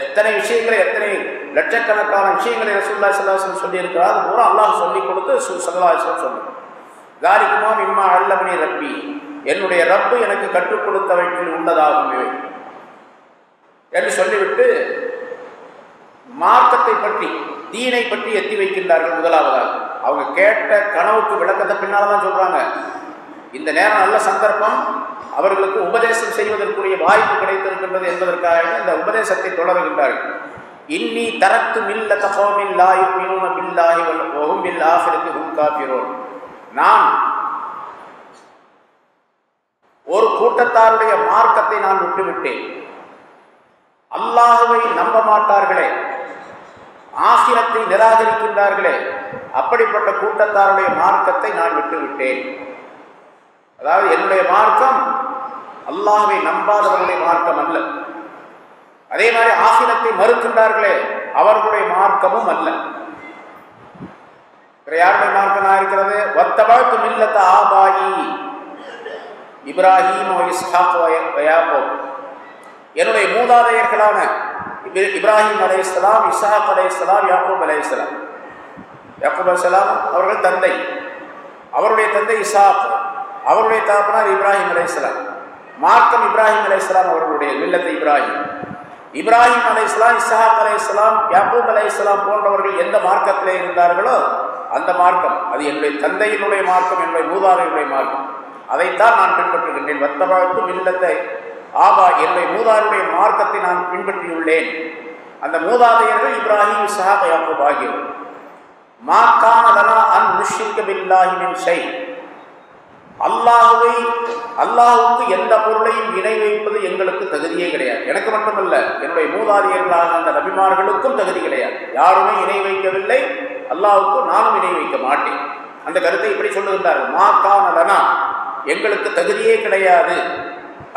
எத்தனை விஷயங்களை எத்தனை லட்சக்கணக்கான விஷயங்களை ரசூல்லா சல்லாஹம் சொல்லியிருக்கிறார் அது பூரா அல்லாஹ் சொல்லி கொடுத்து சல்லா அலிஸ்லாம் சொன்னார் காலிக்குமா இம்மா அல்லமணி ரப்பி என்னுடைய ரப்பு எனக்கு கற்றுக் கொடுத்தவற்றில் உள்ளதாகும் இவை. என்று சொல்லிவிட்டு மார்க்கத்தை பற்றி தீனை பற்றி எத்தி வைக்கின்றார்கள் முதலாவதாக. அவங்க கேட்ட கனவுக்கு விளக்கத்தை பின்னால் தான் சொல்றாங்க. இந்த நேரம் நல்ல சந்தர்ப்பம். அவர்களுக்கு உபதேசம் செய்வதற்குரிய வாய்ப்பு கிடைத்திருக்கின்றது என்பதற்காக இந்த உபதேசத்தை தொடர்கின்றார்கள். இன்னி தரத்து மில்ல தகோமில் லாயு மீனூன பில்லாஹி ஒகும் பில் ஹும் காபிரோன் நான் ஒரு கூட்டத்தாருடைய மார்க்கத்தை நான் விட்டுவிட்டேன். அல்லாஹுவை நம்ப மாட்டார்களே ஆசிரத்தை நிராகரிக்கின்றார்களே அப்படிப்பட்ட கூட்டத்தாருடைய மார்க்கத்தை நான் விட்டுவிட்டேன். அதாவது என்னுடைய மார்க்கம் அல்லாஹை நம்பாதவர்களுடைய மார்க்கம் அல்ல. அதே மாதிரி ஆசிரத்தை மறுக்கின்றார்களே அவர்களுடைய மார்க்கமும் அல்ல. யாருடைய மார்க்கமாக இருக்கிறது வத்தபாத்து மில்லத்த ஆபாயி. இப்ராஹிம் இஸ்ஹாக் என்னுடைய மூதாதையர்களான இப்ராஹிம் அலை இஸ்லாம் இஸ்ஹாக் அலை இஸ்லாம் யாக்கூப் அலை இஸ்லாம் யாக்கூப் அலை அவர்கள் தந்தை. அவருடைய தந்தை இசாக் அவருடைய தாப்பனார் இப்ராஹிம் அலை இஸ்லாம் மார்க்கம் இப்ராஹிம் அலை இஸ்லாம் அவர்களுடைய மில்லத்தை இப்ராஹிம். இப்ராஹிம் அலை இஸ்லாம் இஸ்ஹாக் அலை இஸ்லாம் யாக்கூப் அலை இஸ்லாம் போன்றவர்கள் எந்த மார்க்கத்திலே இருந்தார்களோ அந்த மார்க்கம் அது என்னுடைய தந்தையினுடைய மார்க்கம் என்னுடைய மூதாதையினுடைய மார்க்கம். அதைத்தான் நான் பின்பற்றுகின்றேன். வத்தபாழ்த்து இல்லத்தை. ஆபா என்னுடைய மூதாருடைய மார்க்கத்தை நான் பின்பற்றியுள்ளேன். அந்த மூதாதையர்கள் இப்ராஹிம் இஸ்ஹாக் யாக்கூப் ஆகியோர். மாக்கான அன் முஷ்ரிக்க ஷை. அல்லாஹுவை அல்லாஹுக்கு எந்த பொருளையும் இணை வைப்பது எங்களுக்கு தகுதியே கிடையாது. எனக்கு மட்டுமல்ல என்னுடைய மூதாதையர்களாக அந்த நபிமார்களுக்கும் தகுதி கிடையாது. யாருமே இணை வைக்கவில்லை அல்லாவுக்கும் நானும் இணை வைக்க மாட்டேன். அந்த கருத்தை இப்படி சொல்லுகின்றார்கள். மா காணலனா எங்களுக்கு தகுதியே கிடையாது.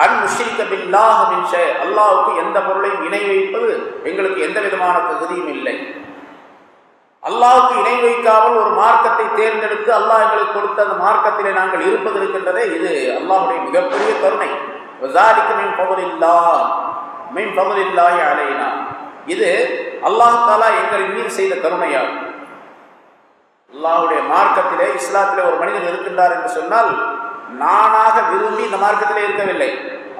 அன் முஷ்ரிக்க பில்லாஹ் எந்த பொருளையும் இணை வைப்பது எங்களுக்கு எந்த விதமான தகுதியும் இல்லை. அல்லாவுக்கு இணை வைக்காமல் ஒரு மார்க்கத்தை தேர்ந்தெடுத்து அல்லாஹ் எங்களுக்கு கொடுத்த அந்த மார்க்கத்திலே நாங்கள் இருப்பது இருக்கின்றதே இது அல்லாஹுடைய மிகப்பெரிய கருணை. வஸாலிக மீன் பகுதில்லா மீன் பகுதில்லாய் அலையினா இது அல்லாஹ் தஆலா எங்களின் மீது செய்த கருணையாகும். அல்லாவுடைய மார்க்கத்திலே இஸ்லாத்திலே ஒரு மனிதன் இருக்கின்றார் என்று சொன்னால் நானாக விரும்பி இந்த மார்க்கத்திலே இருக்கவில்லை.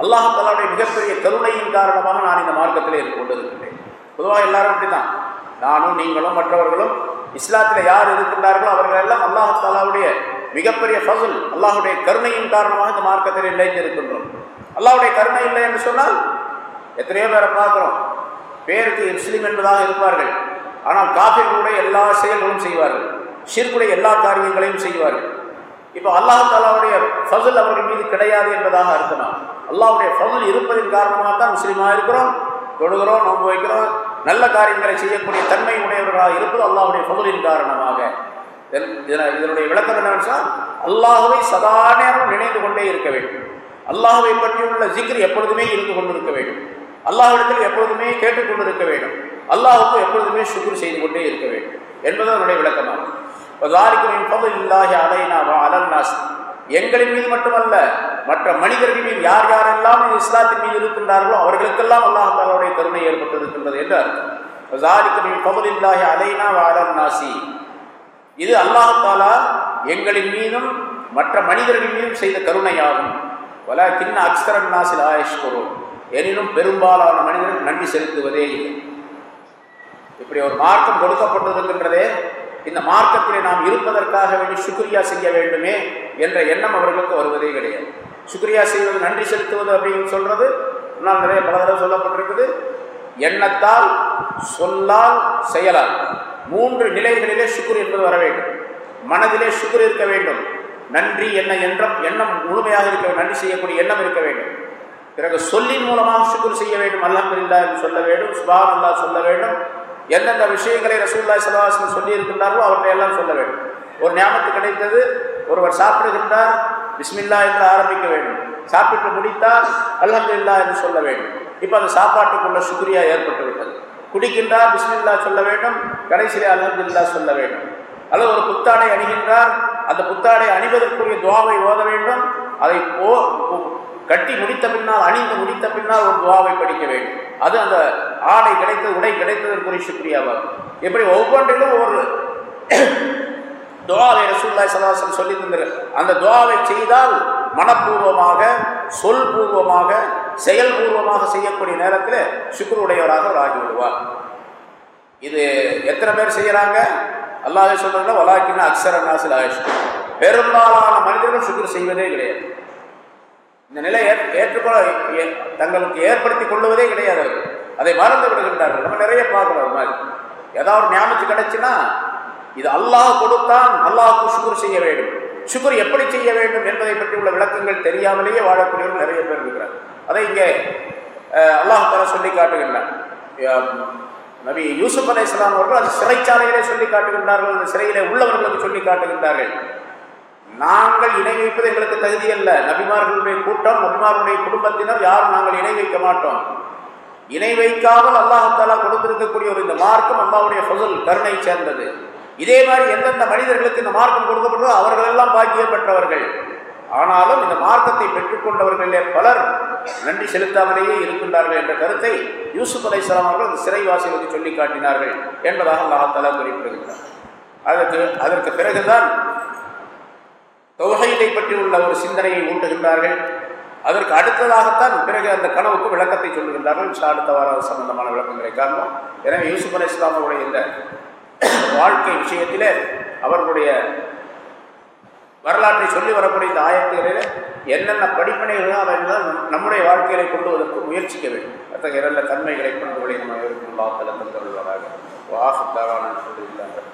அல்லாஹாலாவுடைய மிகப்பெரிய கருணையின் காரணமாக நான் இந்த மார்க்கத்திலே இருந்து கொண்டிருக்கின்றேன். பொதுவாக எல்லாரும் அப்படிதான் நானும் நீங்களும் மற்றவர்களும் இஸ்லாத்தில் யார் இருக்கின்றார்களோ அவர்கள் எல்லாம் அல்லாஹாலாவுடைய மிகப்பெரிய ஃபசுல் அல்லாஹுடைய கருணையின் காரணமாக இந்த மார்க்கத்தில் இல்லைன்னு இருக்கின்றோம். அல்லாவுடைய கருணை இல்லை என்று சொன்னால் எத்தனையோ பேரை பார்க்குறோம். பேருக்கு முஸ்லீம் என்பதாக இருப்பார்கள். ஆனால் காஃபிர்களுடைய எல்லா செயல்களும் செய்வார்கள். ஷிர்குடைய எல்லா காரியங்களையும் செய்வார்கள். இப்போ அல்லாஹ் ஃபசல் அவர்கள் மீது கிடையாது என்பதாக அர்த்தமா? அல்லாவுடைய ஃபசல் இருப்பதின் காரணமாக தான் முஸ்லீமாக இருக்கிறோம் தொழுகிறோம் நோன்பு வைக்கிறோம் நல்ல காரியங்களை செய்யக்கூடிய தன்மை உடையவர்களாக இருப்பது அல்லாவுடைய ஃபசலின் காரணமாக. இதன் இதனுடைய விளக்கம் என்னன்னா அல்லாஹுவை சதா நேரம் நினைந்து கொண்டே இருக்க வேண்டும். அல்லாஹுவை பற்றியுள்ள ஜிக்ர் எப்பொழுதுமே இருந்து கொண்டிருக்க வேண்டும். அல்லாஹிடத்தில் எப்பொழுதுமே கேட்டுக்கொண்டிருக்க வேண்டும். அல்லாஹுக்கு எப்பொழுதுமே சுக்குர் செய்து கொண்டே இருக்க வேண்டும். என்பது அதனுடைய விளக்கமாகும். வதாலிக்கும் ஃபதுலில்லாஹி அலைனா வ எங்களின் மீது மட்டுமல்ல மற்ற மனிதர்கள் மீது யார் யாரெல்லாம் இஸ்லாத்தின் மீது இருக்கின்றார்களோ அவர்களுக்கெல்லாம் அல்லாஹாலாவுடைய கருணை ஏற்பட்டிருக்கின்றது என்று அர்த்தம். வதாலிக்கும் ஃபதுலில்லாஹி அலைனா வ நாசி இது அல்லாஹ் தாலா எங்களின் மீதும் மற்ற மனிதர்கள் மீதும் செய்த கருணையாகும். பல கிண்ண அக்ஸ்தரன் நாசில் ஆயுஷ்கரும் எனினும் பெரும்பாலான மனிதர்கள் நன்றி செலுத்துவதே இல்லை. இப்படி ஒரு மார்க்கம் கொடுக்கப்பட்டிருக்கின்றதே இந்த மார்க்கத்திலே நாம் இருப்பதற்காக வேண்டி சுக்ரியா செய்ய வேண்டுமே என்ற எண்ணம் அவர்களுக்கு வருவதே கிடையாது. சுக்ரியா செய்வது நன்றி செலுத்துவது அப்படின்னு சொல்றது முன்னால் நிறைய பல தடவை சொல்லப்பட்டிருக்குது. எண்ணத்தால் சொல்லால் செயலால் மூன்று நிலைகளிலே சுக்குர் என்பது வர வேண்டும். மனதிலே சுக்குர் இருக்க வேண்டும். நன்றி என்ன எண்ணம் எண்ணம் முழுமையாக இருக்க நன்றி செய்யக்கூடிய எண்ணம் இருக்க வேண்டும். பிறகு சொல்லின் மூலமாக சுக்குர் செய்ய வேண்டும். அல்ஹம்துலில்லாஹ் என்று சொல்ல வேண்டும். சுபான் அல்லாஹ் சொல்ல வேண்டும். எந்தெந்த விஷயங்களை ரசூல்லாய் சலாஹம் சொல்லி அவற்றை எல்லாம் சொல்ல வேண்டும். ஒரு ஞாபகத்து கிடைத்தது ஒருவர் சாப்பிடுகின்றார் பிஸ்மில்லா என்று ஆரம்பிக்க வேண்டும். சாப்பிட்டு முடித்தால் இல்லா என்று சொல்ல வேண்டும். இப்போ அந்த சாப்பாட்டுக்குள்ள சுக்ரியா ஏற்பட்டு விட்டது குடிக்கின்றார் பிஸ்மில்லா சொல்ல வேண்டும் கடைசியிலே இல்லா சொல்ல வேண்டும். அல்லது ஒரு புத்தாடை அணிகின்றார் அந்த புத்தாடை அணிவதற்குரிய துவாவை ஓத வேண்டும் அதை போ- கட்டி முடித்த பின்னால் அணிந்து முடித்த பின்னால் ஒரு துவாவை படிக்க வேண்டும். அது அந்த ஆடை கிடைத்தது உடை கிடைத்ததற்குரிய சுக்ரியாவாகும் இப்படி ஒவ்வொன்றிலும் ஒரு துவாவை ரசூல்லாய் சதாசன் சொல்லி தந்தார். அந்த துவாவை செய்தால் மனப்பூர்வமாக சொல்பூர்வமாக செயல்பூர்வமாக செய்யக்கூடிய நேரத்தில் சுக்ருடையவராக அவர் ஆகிவிடுவார். இது எத்தனை பேர் செய்கிறாங்க அல்லாஹ் சொல்றதுல வலாக்கின்னு அக்சர நாசில் ஆயுஷ். பெரும்பாலான மனிதர்கள் சுக்ர் செய்வதே கிடையாது. இந்த நிலை ஏற்றுக்கொள்ள ஏ- தங்களுக்கு ஏற்படுத்தி கொள்ளுவதே கிடையாது அவர்கள். அதை மறந்து விடுகின்றார்கள். நம்ம நிறைய பார்க்கிறோம் அது மாதிரி. ஏதாவது ஞாபகத்து கிடைச்சுன்னா இது அல்லாஹ் கொடுத்தான் அல்லாஹுக்கு சுக்குர் செய்ய வேண்டும். சுகர் எப்படி செய்ய வேண்டும் என்பதை பற்றி உள்ள விளக்கங்கள் தெரியாமலேயே வாழக்கூடியவர்கள் நிறைய பேர் இருக்கிறார் அதை இங்கே அல்லாஹ் தர சொல்லி காட்டுகின்றான். நபி யூசுப் அலை அவர்கள் அது சிறைச்சாலையிலே சொல்லி காட்டுகின்றார்கள் அந்த சிறையிலே உள்ளவர்களுக்கு சொல்லி காட்டுகின்றார்கள். நாங்கள் இணை வைப்பது எங்களுக்கு தகுதி அல்ல. நபிமார்களுடைய கூட்டம் நபிமார்களுடைய குடும்பத்தினர் யாரும் நாங்கள் இணை வைக்க மாட்டோம். இணை வைக்காமல் அல்லாஹாலா கொடுத்திருக்கக்கூடிய ஒரு இந்த மார்க்கம் அல்லாவுடைய ஃபசல் கருணை சேர்ந்தது. இதே மாதிரி எந்தெந்த மனிதர்களுக்கு இந்த மார்க்கம் கொடுக்கப்பட்டதோ அவர்களெல்லாம் பாக்கியம் பெற்றவர்கள். ஆனாலும் இந்த மார்க்கத்தை பெற்றுக்கொண்டவர்களே பலர் நன்றி செலுத்தாமலேயே இருக்கின்றார்கள் என்ற கருத்தை யூசுப் அலை அவர்கள் அந்த சிறைவாசிகளுக்கு சொல்லி காட்டினார்கள் என்பதாக அல்லாஹாலா குறிப்பிடுகின்றார் அதற்கு அதற்கு பிறகுதான் தொகையை பற்றி உள்ள ஒரு சிந்தனையை ஊட்டுகின்றார்கள். அதற்கு அடுத்ததாகத்தான் பிறகு அந்த கனவுக்கு விளக்கத்தை சொல்லுகின்றார்கள். அடுத்த வாரம் சம்பந்தமான விளக்கங்களை காரணம் எனவே யூசுப் அலி இஸ்லாமுடைய இந்த வாழ்க்கை விஷயத்திலே அவர்களுடைய வரலாற்றை சொல்லி வரக்கூடிய இந்த ஆயத்திலே என்னென்ன படிப்பினைகளோ அவர்கள் நம்முடைய வாழ்க்கையை கொண்டுவதற்கு முயற்சிக்க வேண்டும். அத்தகைய நல்ல தன்மைகளை பண்புகளை நம்ம இருக்கும். லாத்தல தந்தருள்வராக வாசத்தாரான சொல்லியிருந்தார்கள்